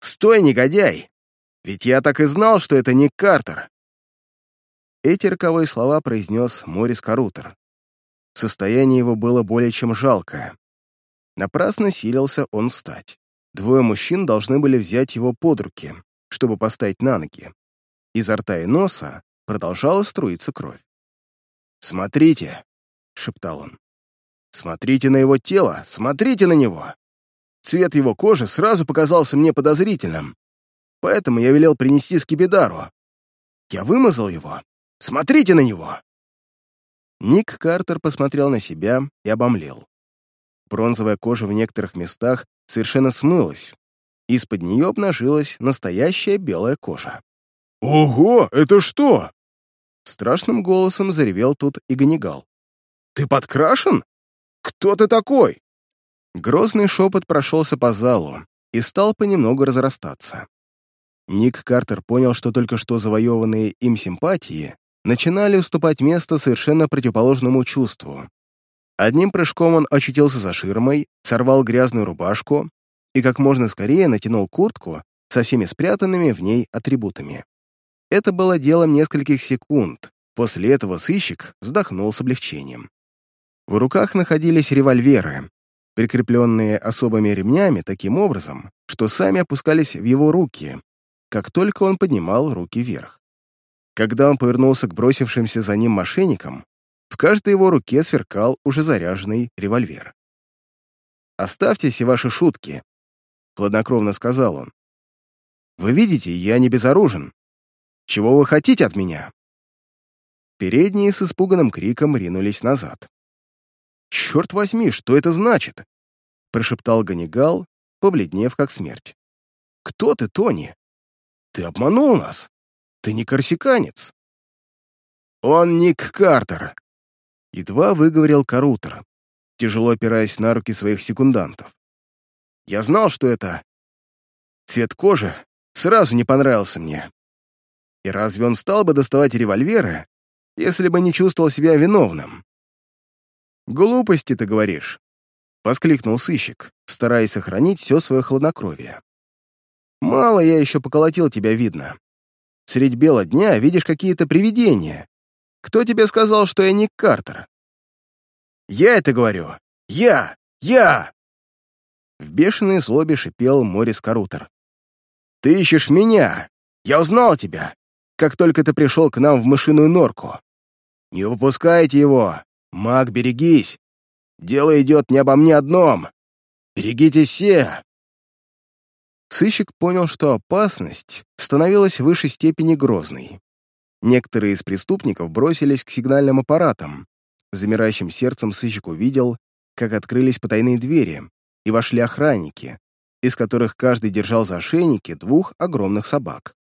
«Стой, негодяй! Ведь я так и знал, что это не Картер!» Эти роковые слова произнес Морис Карутер. Состояние его было более чем жалкое. Напрасно силился он встать. Двое мужчин должны были взять его под руки, чтобы поставить на ноги. Изо рта и носа продолжала струиться кровь. «Смотрите!» — шептал он. «Смотрите на его тело! Смотрите на него!» Цвет его кожи сразу показался мне подозрительным, поэтому я велел принести скипидару. Я вымазал его. Смотрите на него!» Ник Картер посмотрел на себя и обомлел. Бронзовая кожа в некоторых местах совершенно смылась. Из-под нее обнажилась настоящая белая кожа. «Ого, это что?» Страшным голосом заревел тут и Ганнигал. «Ты подкрашен? Кто ты такой?» Грозный шепот прошелся по залу и стал понемногу разрастаться. Ник Картер понял, что только что завоеванные им симпатии начинали уступать место совершенно противоположному чувству. Одним прыжком он очутился за ширмой, сорвал грязную рубашку и как можно скорее натянул куртку со всеми спрятанными в ней атрибутами. Это было делом нескольких секунд. После этого сыщик вздохнул с облегчением. В руках находились револьверы, прикрепленные особыми ремнями таким образом, что сами опускались в его руки, как только он поднимал руки вверх. Когда он повернулся к бросившимся за ним мошенникам, в каждой его руке сверкал уже заряженный револьвер. «Оставьте все ваши шутки», — хладнокровно сказал он. «Вы видите, я не безоружен. Чего вы хотите от меня?» Передние с испуганным криком ринулись назад. «Черт возьми, что это значит?» — прошептал Ганнигал, побледнев как смерть. «Кто ты, Тони?» Ты обманул нас. Ты не корсиканец. Он Ник Картер. Едва выговорил Карутер, тяжело опираясь на руки своих секундантов. Я знал, что это... Цвет кожи сразу не понравился мне. И разве он стал бы доставать револьверы, если бы не чувствовал себя виновным? «Глупости, ты говоришь», — воскликнул сыщик, стараясь сохранить все свое хладнокровие. Мало я еще поколотил тебя, видно. Средь бела дня видишь какие-то привидения. Кто тебе сказал, что я Ник Картер? Я это говорю. Я! Я! В бешеной злобе шипел Морис Карутер. «Ты ищешь меня! Я узнал тебя, как только ты пришел к нам в мышиную норку. Не выпускайте его! Маг, берегись! Дело идет не обо мне одном! Берегитесь все! Сыщик понял, что опасность становилась в высшей степени грозной. Некоторые из преступников бросились к сигнальным аппаратам. Замирающим сердцем сыщик увидел, как открылись потайные двери, и вошли охранники, из которых каждый держал за ошейники двух огромных собак.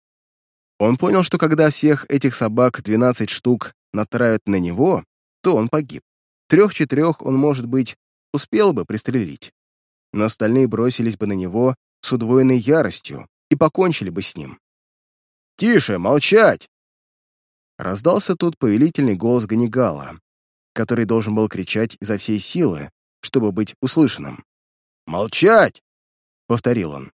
Он понял, что когда всех этих собак 12 штук натравят на него, то он погиб. Трех-четырех он, может быть, успел бы пристрелить. Но остальные бросились бы на него с удвоенной яростью и покончили бы с ним. «Тише, молчать!» Раздался тут повелительный голос Ганнигала, который должен был кричать изо всей силы, чтобы быть услышанным. «Молчать!» — повторил он.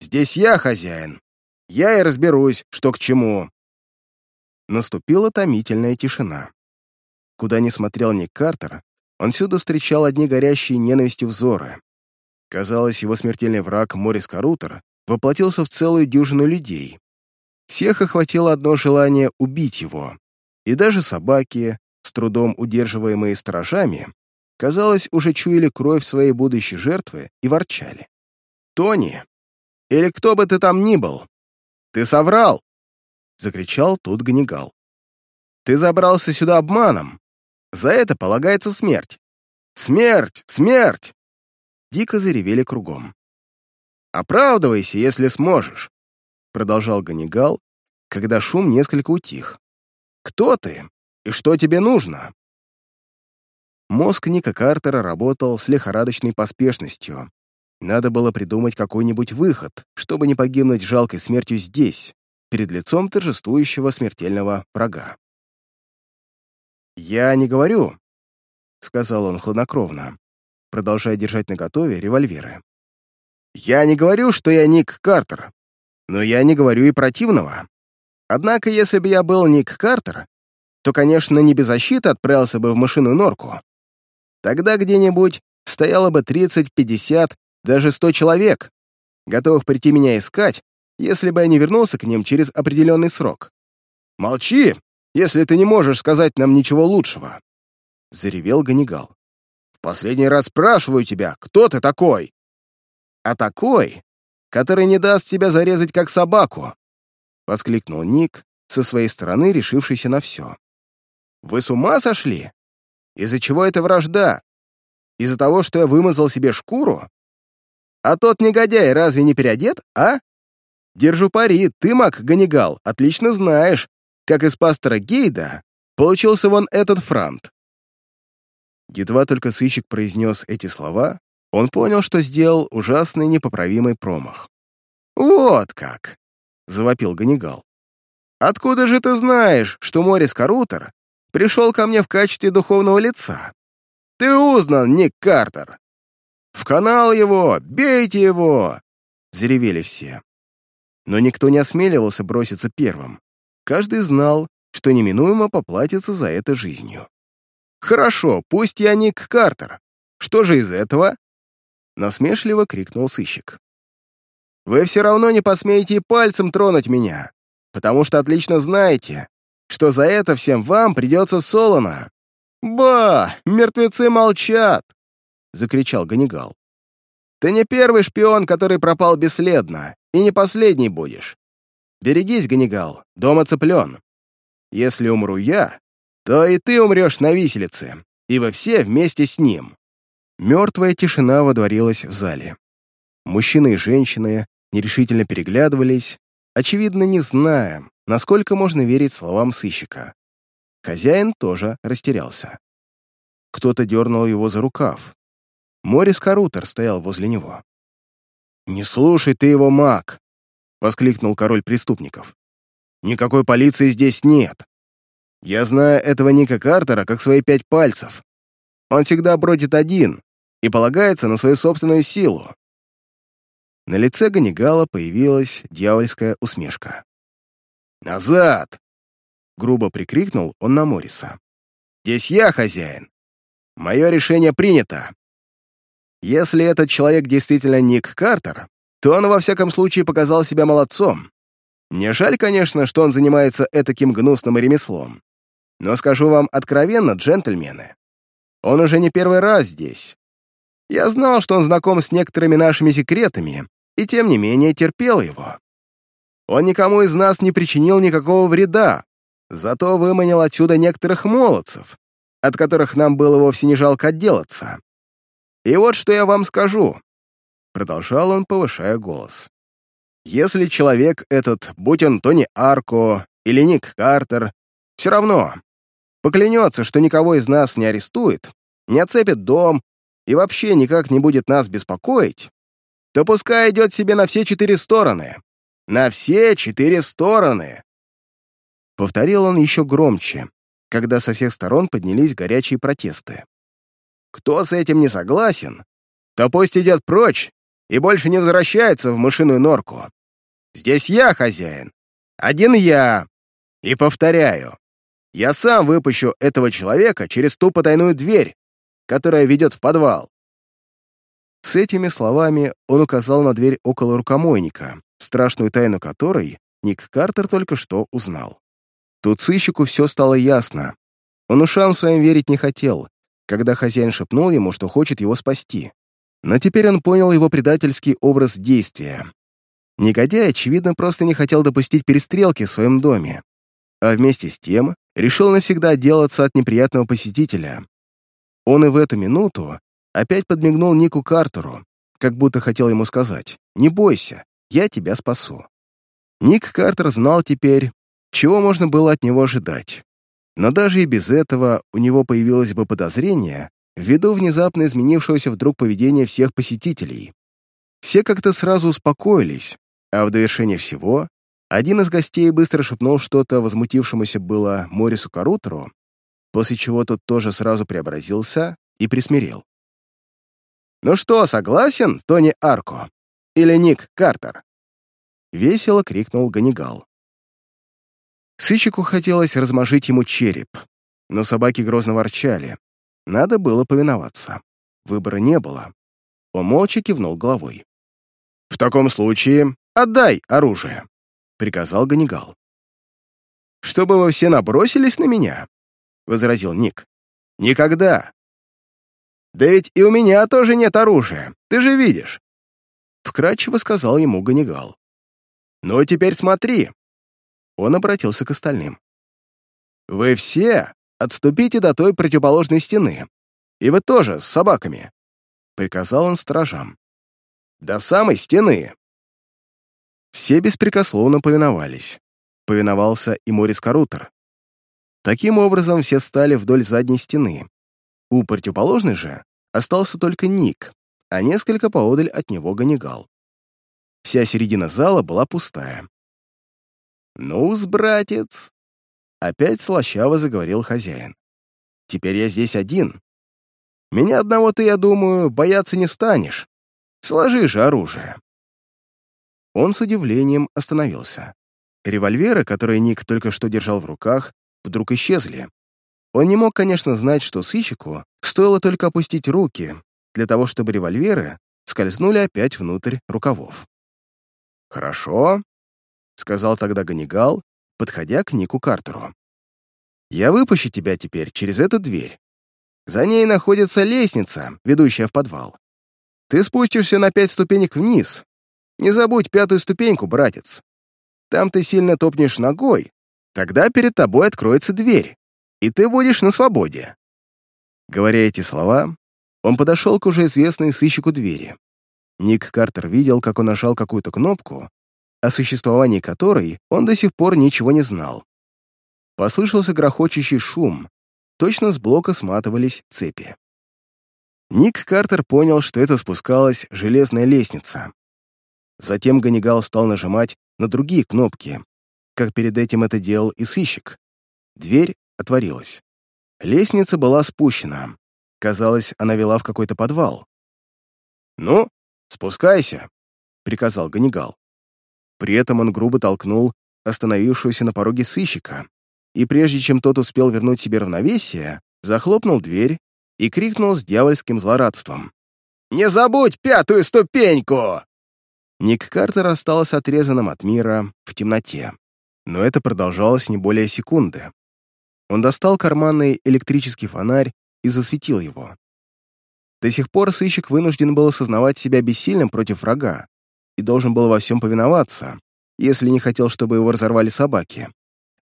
«Здесь я хозяин. Я и разберусь, что к чему». Наступила томительная тишина. Куда ни смотрел Ник Картер, он всюду встречал одни горящие ненавистью взоры. Казалось, его смертельный враг Морис Карутер воплотился в целую дюжину людей. Всех охватило одно желание убить его, и даже собаки, с трудом удерживаемые сторожами, казалось, уже чуяли кровь своей будущей жертвы и ворчали. «Тони, или кто бы ты там ни был, ты соврал!» — закричал тут Ганнигал. «Ты забрался сюда обманом. За это полагается смерть. Смерть! Смерть!» Дико заревели кругом. «Оправдывайся, если сможешь», — продолжал Ганнигал, когда шум несколько утих. «Кто ты и что тебе нужно?» Мозг Ника Картера работал с лихорадочной поспешностью. Надо было придумать какой-нибудь выход, чтобы не погибнуть жалкой смертью здесь, перед лицом торжествующего смертельного врага. «Я не говорю», — сказал он хладнокровно, продолжая держать наготове револьверы. «Я не говорю, что я Ник Картер, но я не говорю и противного. Однако, если бы я был Ник Картер, то, конечно, не без защиты отправился бы в машину норку. Тогда где-нибудь стояло бы 30, 50, даже 100 человек, готовых прийти меня искать, если бы я не вернулся к ним через определенный срок. «Молчи, если ты не можешь сказать нам ничего лучшего!» — заревел Ганнигал. Последний раз спрашиваю тебя, кто ты такой?» «А такой, который не даст тебя зарезать как собаку», — воскликнул Ник, со своей стороны решившийся на все. «Вы с ума сошли? Из-за чего эта вражда? Из-за того, что я вымазал себе шкуру? А тот негодяй разве не переодет, а? Держу пари, ты, Мак Ганнигал, отлично знаешь, как из пастора Гейда получился вон этот франт. Едва только сыщик произнес эти слова, он понял, что сделал ужасный непоправимый промах. «Вот как!» — завопил Ганнигал. «Откуда же ты знаешь, что Морис Карутер пришел ко мне в качестве духовного лица? Ты узнан, Ник Картер! В канал его! Бейте его!» — заревели все. Но никто не осмеливался броситься первым. Каждый знал, что неминуемо поплатится за это жизнью. «Хорошо, пусть я Ник Картер. Что же из этого?» Насмешливо крикнул сыщик. «Вы все равно не посмеете пальцем тронуть меня, потому что отлично знаете, что за это всем вам придется солоно». «Ба! Мертвецы молчат!» — закричал Ганнигал. «Ты не первый шпион, который пропал бесследно, и не последний будешь. Берегись, Ганнигал, дома цыплен. Если умру я, то и ты умрешь на виселице, и вы все вместе с ним». Мертвая тишина водворилась в зале. Мужчины и женщины нерешительно переглядывались, очевидно, не зная, насколько можно верить словам сыщика. Хозяин тоже растерялся. Кто-то дернул его за рукав. Морис Карутер стоял возле него. «Не слушай ты его, маг!» — воскликнул король преступников. «Никакой полиции здесь нет. Я знаю этого Ника Картера как свои пять пальцев. Он всегда бродит один и полагается на свою собственную силу. На лице Ганнигала появилась дьявольская усмешка. «Назад!» — грубо прикрикнул он на Мориса. «Здесь я хозяин. Мое решение принято. Если этот человек действительно Ник Картер, то он во всяком случае показал себя молодцом. Мне жаль, конечно, что он занимается этаким гнусным ремеслом. Но скажу вам откровенно, джентльмены, он уже не первый раз здесь. Я знал, что он знаком с некоторыми нашими секретами, и тем не менее терпел его. Он никому из нас не причинил никакого вреда, зато выманил отсюда некоторых молодцев, от которых нам было вовсе не жалко отделаться. И вот что я вам скажу, — продолжал он, повышая голос. Если человек этот, будь он Тони Арко или Ник Картер, все равно поклянется, что никого из нас не арестует, не оцепит дом и вообще никак не будет нас беспокоить, то пускай идет себе на все четыре стороны. На все четыре стороны!» Повторил он еще громче, когда со всех сторон поднялись горячие протесты. «Кто с этим не согласен, то пусть идет прочь и больше не возвращается в мышиную норку. Здесь я хозяин, один я. И повторяю, я сам выпущу этого человека через ту потайную дверь, которая ведет в подвал. С этими словами он указал на дверь около рукомойника, страшную тайну которой Ник Картер только что узнал. Тут сыщику все стало ясно. Он ушам своим верить не хотел, когда хозяин шепнул ему, что хочет его спасти. Но теперь он понял его предательский образ действия. Негодяй, очевидно, просто не хотел допустить перестрелки в своем доме, а вместе с тем решил навсегда отделаться от неприятного посетителя. Он и в эту минуту опять подмигнул Нику Картеру, как будто хотел ему сказать «Не бойся, я тебя спасу». Ник Картер знал теперь, чего можно было от него ожидать. Но даже и без этого у него появилось бы подозрение ввиду внезапно изменившегося вдруг поведения всех посетителей. Все как-то сразу успокоились, а в довершение всего один из гостей быстро шепнул что-то возмутившемуся было Морису Карутеру, после чего тот тоже сразу преобразился и присмирел. «Ну что, согласен, Тони Арко? Или Ник Картер?» Весело крикнул Ганнигал. Сычику хотелось размажить ему череп, но собаки грозно ворчали. Надо было повиноваться. Выбора не было. Он молча кивнул головой. «В таком случае отдай оружие», — приказал Ганнигал. «Чтобы вы все набросились на меня?» — возразил Ник. «Никогда. «Да ведь и у меня тоже нет оружия, ты же видишь!» Вкратчиво сказал ему Ганнигал. «Ну, теперь смотри!» Он обратился к остальным. «Вы все отступите до той противоположной стены. И вы тоже с собаками!» Приказал он стражам. «До самой стены!» Все беспрекословно повиновались. Повиновался и Морис Карутер. Таким образом, все стали вдоль задней стены, у противоположной же остался только Ник, а несколько поодаль от него Ганнигал. Вся середина зала была пустая. «Ну-с, братец!» Опять слащаво заговорил хозяин. «Теперь я здесь один. Меня одного ты, я думаю, бояться не станешь. Сложи же оружие». Он с удивлением остановился. Револьверы, которые Ник только что держал в руках, вдруг исчезли. Он не мог, конечно, знать, что сыщику стоило только опустить руки для того, чтобы револьверы скользнули опять внутрь рукавов. «Хорошо», — сказал тогда Ганнигал, подходя к Нику Картеру. «Я выпущу тебя теперь через эту дверь. За ней находится лестница, ведущая в подвал. Ты спустишься на пять ступенек вниз. Не забудь пятую ступеньку, братец. Там ты сильно топнешь ногой, тогда перед тобой откроется дверь, и ты будешь на свободе». Говоря эти слова, он подошел к уже известной сыщику двери. Ник Картер видел, как он нажал какую-то кнопку, о существовании которой он до сих пор ничего не знал. Послышался грохочущий шум, точно с блока сматывались цепи. Ник Картер понял, что это спускалась железная лестница. Затем Ганнигал стал нажимать на другие кнопки, как перед этим это делал и сыщик. Дверь отворилась. Лестница была спущена. Казалось, она вела в какой-то подвал. «Ну, спускайся», — приказал Ганнигал. При этом он грубо толкнул остановившегося на пороге сыщика, и прежде чем тот успел вернуть себе равновесие, захлопнул дверь и крикнул с дьявольским злорадством. «Не забудь пятую ступеньку!» Ник Картер остался отрезанным от мира в темноте, но это продолжалось не более секунды. Он достал карманный электрический фонарь и засветил его. До сих пор сыщик вынужден был осознавать себя бессильным против врага и должен был во всем повиноваться, если не хотел, чтобы его разорвали собаки.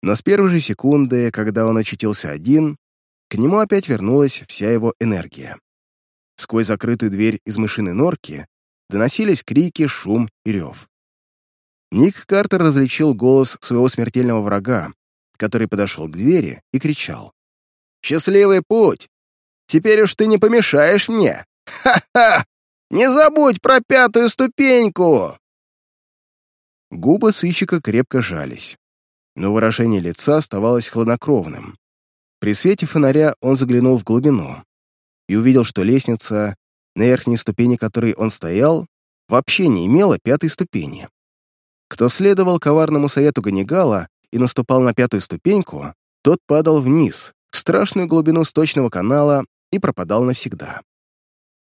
Но с первой же секунды, когда он очутился один, к нему опять вернулась вся его энергия. Сквозь закрытую дверь из мышиной норки доносились крики, шум и рев. Ник Картер различил голос своего смертельного врага, который подошел к двери и кричал. «Счастливый путь! Теперь уж ты не помешаешь мне! Ха-ха! Не забудь про пятую ступеньку!» Губы сыщика крепко жались но выражение лица оставалось хладнокровным. При свете фонаря он заглянул в глубину и увидел, что лестница, на верхней ступени которой он стоял, вообще не имела пятой ступени. Кто следовал коварному совету Ганнигала и наступал на пятую ступеньку, тот падал вниз, в страшную глубину сточного канала и пропадал навсегда.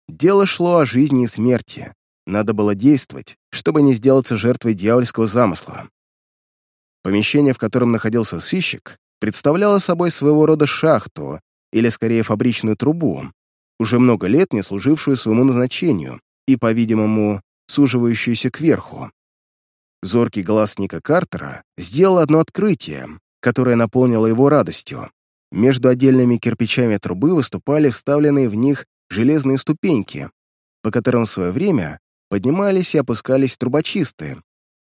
Дело шло о жизни и смерти. Надо было действовать, чтобы не сделаться жертвой дьявольского замысла. Помещение, в котором находился сыщик, представляло собой своего рода шахту, или скорее фабричную трубу, уже много лет не служившую своему назначению и, по-видимому, суживающуюся кверху. Зоркий глаз Ника Картера сделал одно открытие, которое наполнило его радостью. Между отдельными кирпичами трубы выступали вставленные в них железные ступеньки, по которым в свое время поднимались и опускались трубочисты,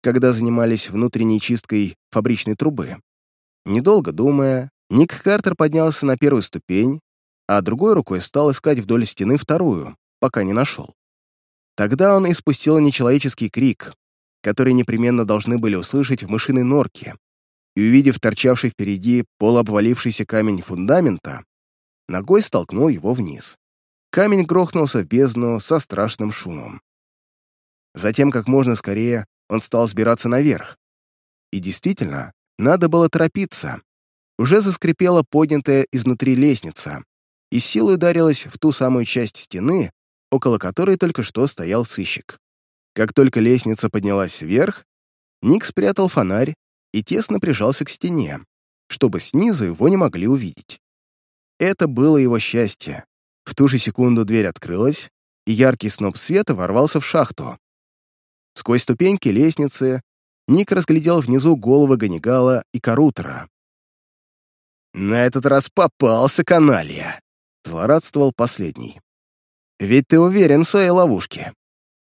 когда занимались внутренней чисткой фабричной трубы. Недолго думая, Ник Картер поднялся на первую ступень, а другой рукой стал искать вдоль стены вторую, пока не нашел. Тогда он испустил нечеловеческий крик, который непременно должны были услышать в мышиной норке, и, увидев торчавший впереди полуобвалившийся камень фундамента, ногой столкнул его вниз. Камень грохнулся в бездну со страшным шумом. Затем, как можно скорее, он стал сбираться наверх. И действительно, надо было торопиться. Уже заскрипела поднятая изнутри лестница, и силой ударилась в ту самую часть стены, около которой только что стоял сыщик. Как только лестница поднялась вверх, Ник спрятал фонарь и тесно прижался к стене, чтобы снизу его не могли увидеть. Это было его счастье. В ту же секунду дверь открылась, и яркий сноп света ворвался в шахту. Сквозь ступеньки лестницы Ник разглядел внизу головы Ганнигала и Карутера. «На этот раз попался каналья!» — злорадствовал последний. «Ведь ты уверен в своей ловушке?»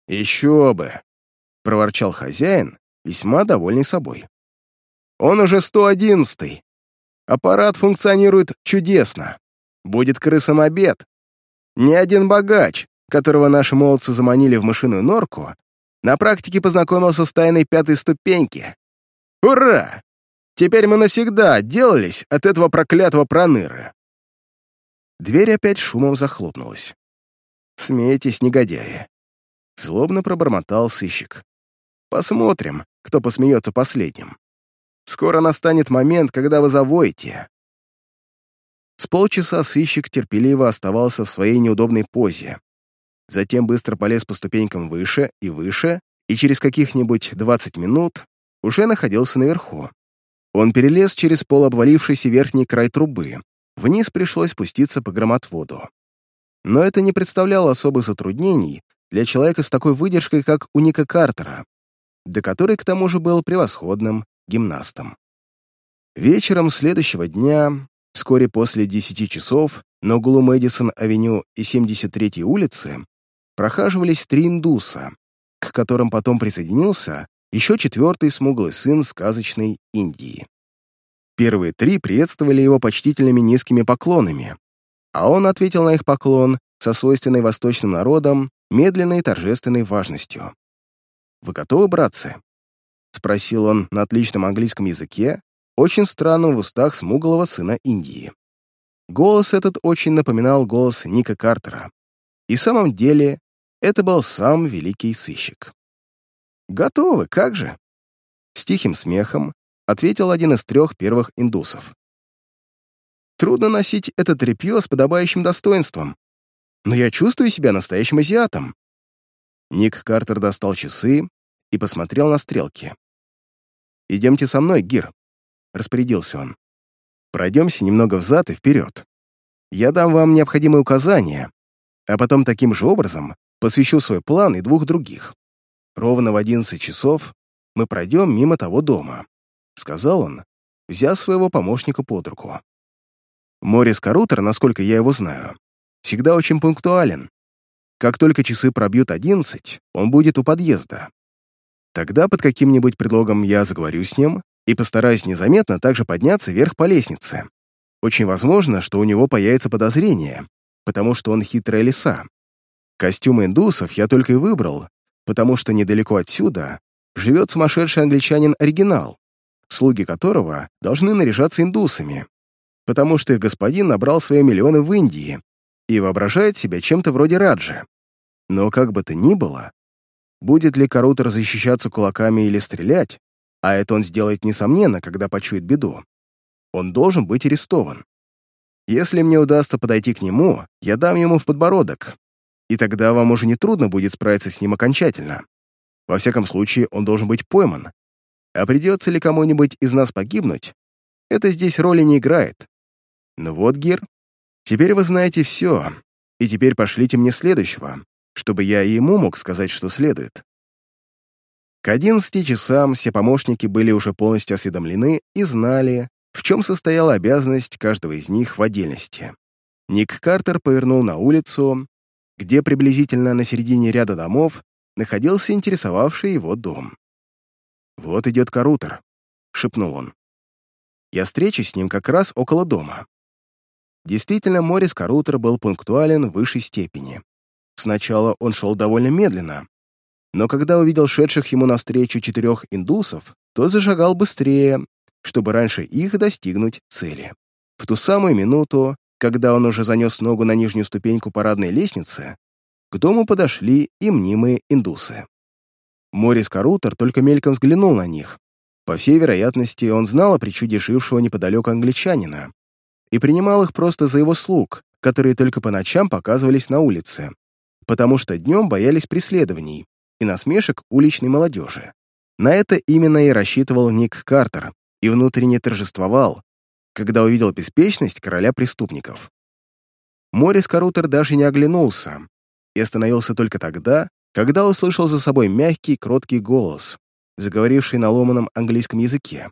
«Еще бы!» — проворчал хозяин, весьма довольный собой. «Он уже 111-й. Аппарат функционирует чудесно. Будет крысам обед. Ни один богач, которого наши молодцы заманили в мышиную норку, на практике познакомился с тайной пятой ступеньки. Ура! Теперь мы навсегда отделались от этого проклятого проныры. Дверь опять шумом захлопнулась. «Смейтесь, негодяи!» Злобно пробормотал сыщик. «Посмотрим, кто посмеется последним. Скоро настанет момент, когда вы завоете». С полчаса сыщик терпеливо оставался в своей неудобной позе. Затем быстро полез по ступенькам выше и выше, и через каких-нибудь 20 минут уже находился наверху. Он перелез через полуобвалившийся верхний край трубы. Вниз пришлось спуститься по громотводу. Но это не представляло особых затруднений для человека с такой выдержкой, как у Ника Картера, до которой, к тому же, был превосходным гимнастом. Вечером следующего дня, вскоре после 10 часов, на углу Мэдисон-авеню и 73-й улицы прохаживались три индуса, к которым потом присоединился еще четвертый смуглый сын сказочной Индии. Первые три приветствовали его почтительными низкими поклонами, а он ответил на их поклон со свойственной восточным народам медленной торжественной важностью. «Вы готовы, братцы?» — спросил он на отличном английском языке, очень странном в устах смуглого сына Индии. Голос этот очень напоминал голос Ника Картера. И в самом деле это был сам великий сыщик. «Готовы, как же?» С тихим смехом ответил один из трех первых индусов. «Трудно носить это тряпье с подобающим достоинством, но я чувствую себя настоящим азиатом». Ник Картер достал часы и посмотрел на стрелки. «Идемте со мной, Гир», — распорядился он. «Пройдемся немного взад и вперед. Я дам вам необходимые указания, а потом таким же образом посвящу свой план и двух других. Ровно в одиннадцать часов мы пройдем мимо того дома», — сказал он, взяв своего помощника под руку. Морис Карутер, насколько я его знаю, всегда очень пунктуален. Как только часы пробьют одиннадцать, он будет у подъезда. Тогда под каким-нибудь предлогом я заговорю с ним и постараюсь незаметно также подняться вверх по лестнице. Очень возможно, что у него появится подозрение, потому что он хитрая лиса. Костюм индусов я только и выбрал, потому что недалеко отсюда живет сумасшедший англичанин-оригинал, слуги которого должны наряжаться индусами, потому что их господин набрал свои миллионы в Индии и воображает себя чем-то вроде Раджи. Но как бы то ни было, будет ли Карутер защищаться кулаками или стрелять, а это он сделает несомненно, когда почует беду, он должен быть арестован. Если мне удастся подойти к нему, я дам ему в подбородок, и тогда вам уже нетрудно будет справиться с ним окончательно. Во всяком случае, он должен быть пойман. А придется ли кому-нибудь из нас погибнуть, это здесь роли не играет. Ну вот, Гир, теперь вы знаете все, и теперь пошлите мне следующего, чтобы я и ему мог сказать, что следует. К одиннадцати часам все помощники были уже полностью осведомлены и знали, в чем состояла обязанность каждого из них в отдельности. Ник Картер повернул на улицу, где приблизительно на середине ряда домов находился интересовавший его дом. «Вот идет Карутер», — шепнул он. «Я встречусь с ним как раз около дома». Действительно, Морис Карутер был пунктуален в высшей степени. Сначала он шел довольно медленно, но когда увидел шедших ему навстречу четырех индусов, то зашагал быстрее, чтобы раньше их достигнуть цели. В ту самую минуту когда он уже занес ногу на нижнюю ступеньку парадной лестницы, к дому подошли и мнимые индусы. Морис Карутер только мельком взглянул на них. По всей вероятности, он знал о причуде жившего неподалеку англичанина и принимал их просто за его слуг, которые только по ночам показывались на улице, потому что днем боялись преследований и насмешек уличной молодежи. На это именно и рассчитывал Ник Картер и внутренне торжествовал, когда увидел беспечность короля преступников. Морис Карутер даже не оглянулся и остановился только тогда, когда услышал за собой мягкий, кроткий голос, заговоривший на ломаном английском языке.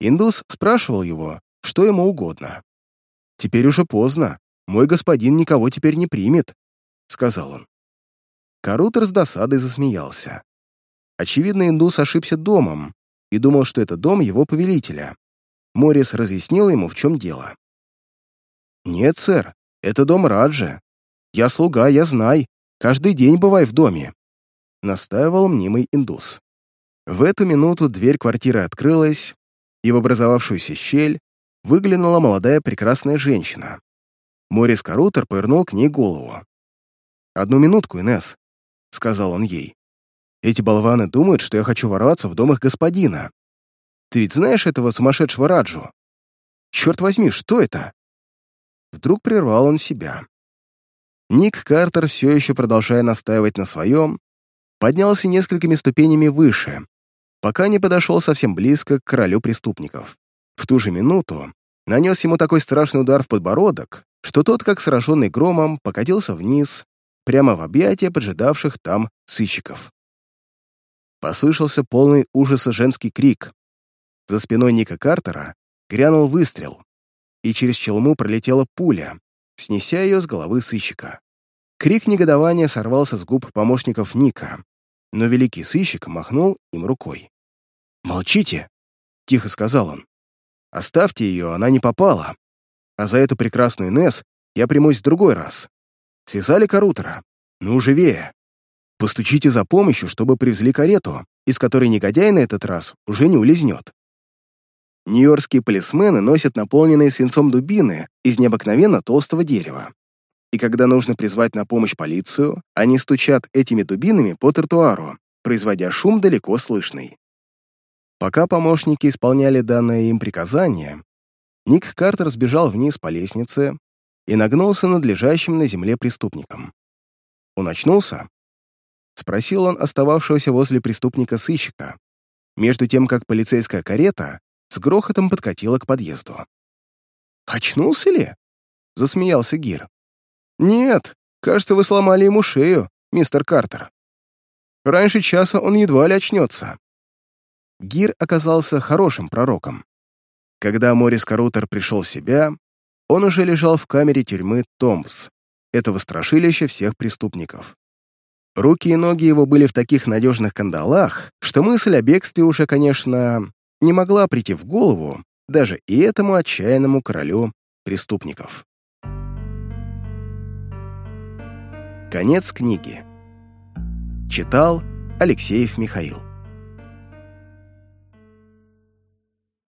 Индус спрашивал его, что ему угодно. «Теперь уже поздно, мой господин никого теперь не примет», — сказал он. Карутер с досадой засмеялся. Очевидно, индус ошибся домом и думал, что это дом его повелителя. Морис разъяснил ему, в чем дело. «Нет, сэр, это дом Раджа. Я слуга, я знай. Каждый день бывай в доме», — настаивал мнимый индус. В эту минуту дверь квартиры открылась, и в образовавшуюся щель выглянула молодая прекрасная женщина. Морис Карутер повернул к ней голову. «Одну минутку, Инесс», — сказал он ей. «Эти болваны думают, что я хочу ворваться в дом их господина. Ты ведь знаешь этого сумасшедшего Раджу? Черт возьми, что это?» Вдруг прервал он себя. Ник Картер, все еще продолжая настаивать на своем, поднялся несколькими ступенями выше, пока не подошел совсем близко к королю преступников. В ту же минуту нанес ему такой страшный удар в подбородок, что тот, как сраженный громом, покатился вниз, прямо в объятия поджидавших там сыщиков. Послышался полный ужаса женский крик. За спиной Ника Картера грянул выстрел, и через челму пролетела пуля, снеся ее с головы сыщика. Крик негодования сорвался с губ помощников Ника, но великий сыщик махнул им рукой. «Молчите!» — тихо сказал он. «Оставьте ее, она не попала. А за эту прекрасную Несс я примусь в другой раз. Связали Карутера? Ну, живее! Постучите за помощью, чтобы привезли карету, из которой негодяй на этот раз уже не улизнет». Нью-Йоркские полисмены носят наполненные свинцом дубины из необыкновенно толстого дерева. И когда нужно призвать на помощь полицию, они стучат этими дубинами по тротуару, производя шум далеко слышный. Пока помощники исполняли данное им приказание, Ник Картер сбежал вниз по лестнице и нагнулся над лежащим на земле преступником. «Он очнулся?» — спросил он остававшегося возле преступника сыщика, между тем, как полицейская карета с грохотом подкатила к подъезду. «Очнулся ли?» — засмеялся Гир. «Нет, кажется, вы сломали ему шею, мистер Картер. Раньше часа он едва ли очнется». Гир оказался хорошим пророком. Когда Морис Карутер пришел в себя, он уже лежал в камере тюрьмы Томпс, этого страшилища всех преступников. Руки и ноги его были в таких надежных кандалах, что мысль о бегстве уже, конечно, не могла прийти в голову даже и этому отчаянному королю преступников. Конец книги. Читал Алексеев Михаил.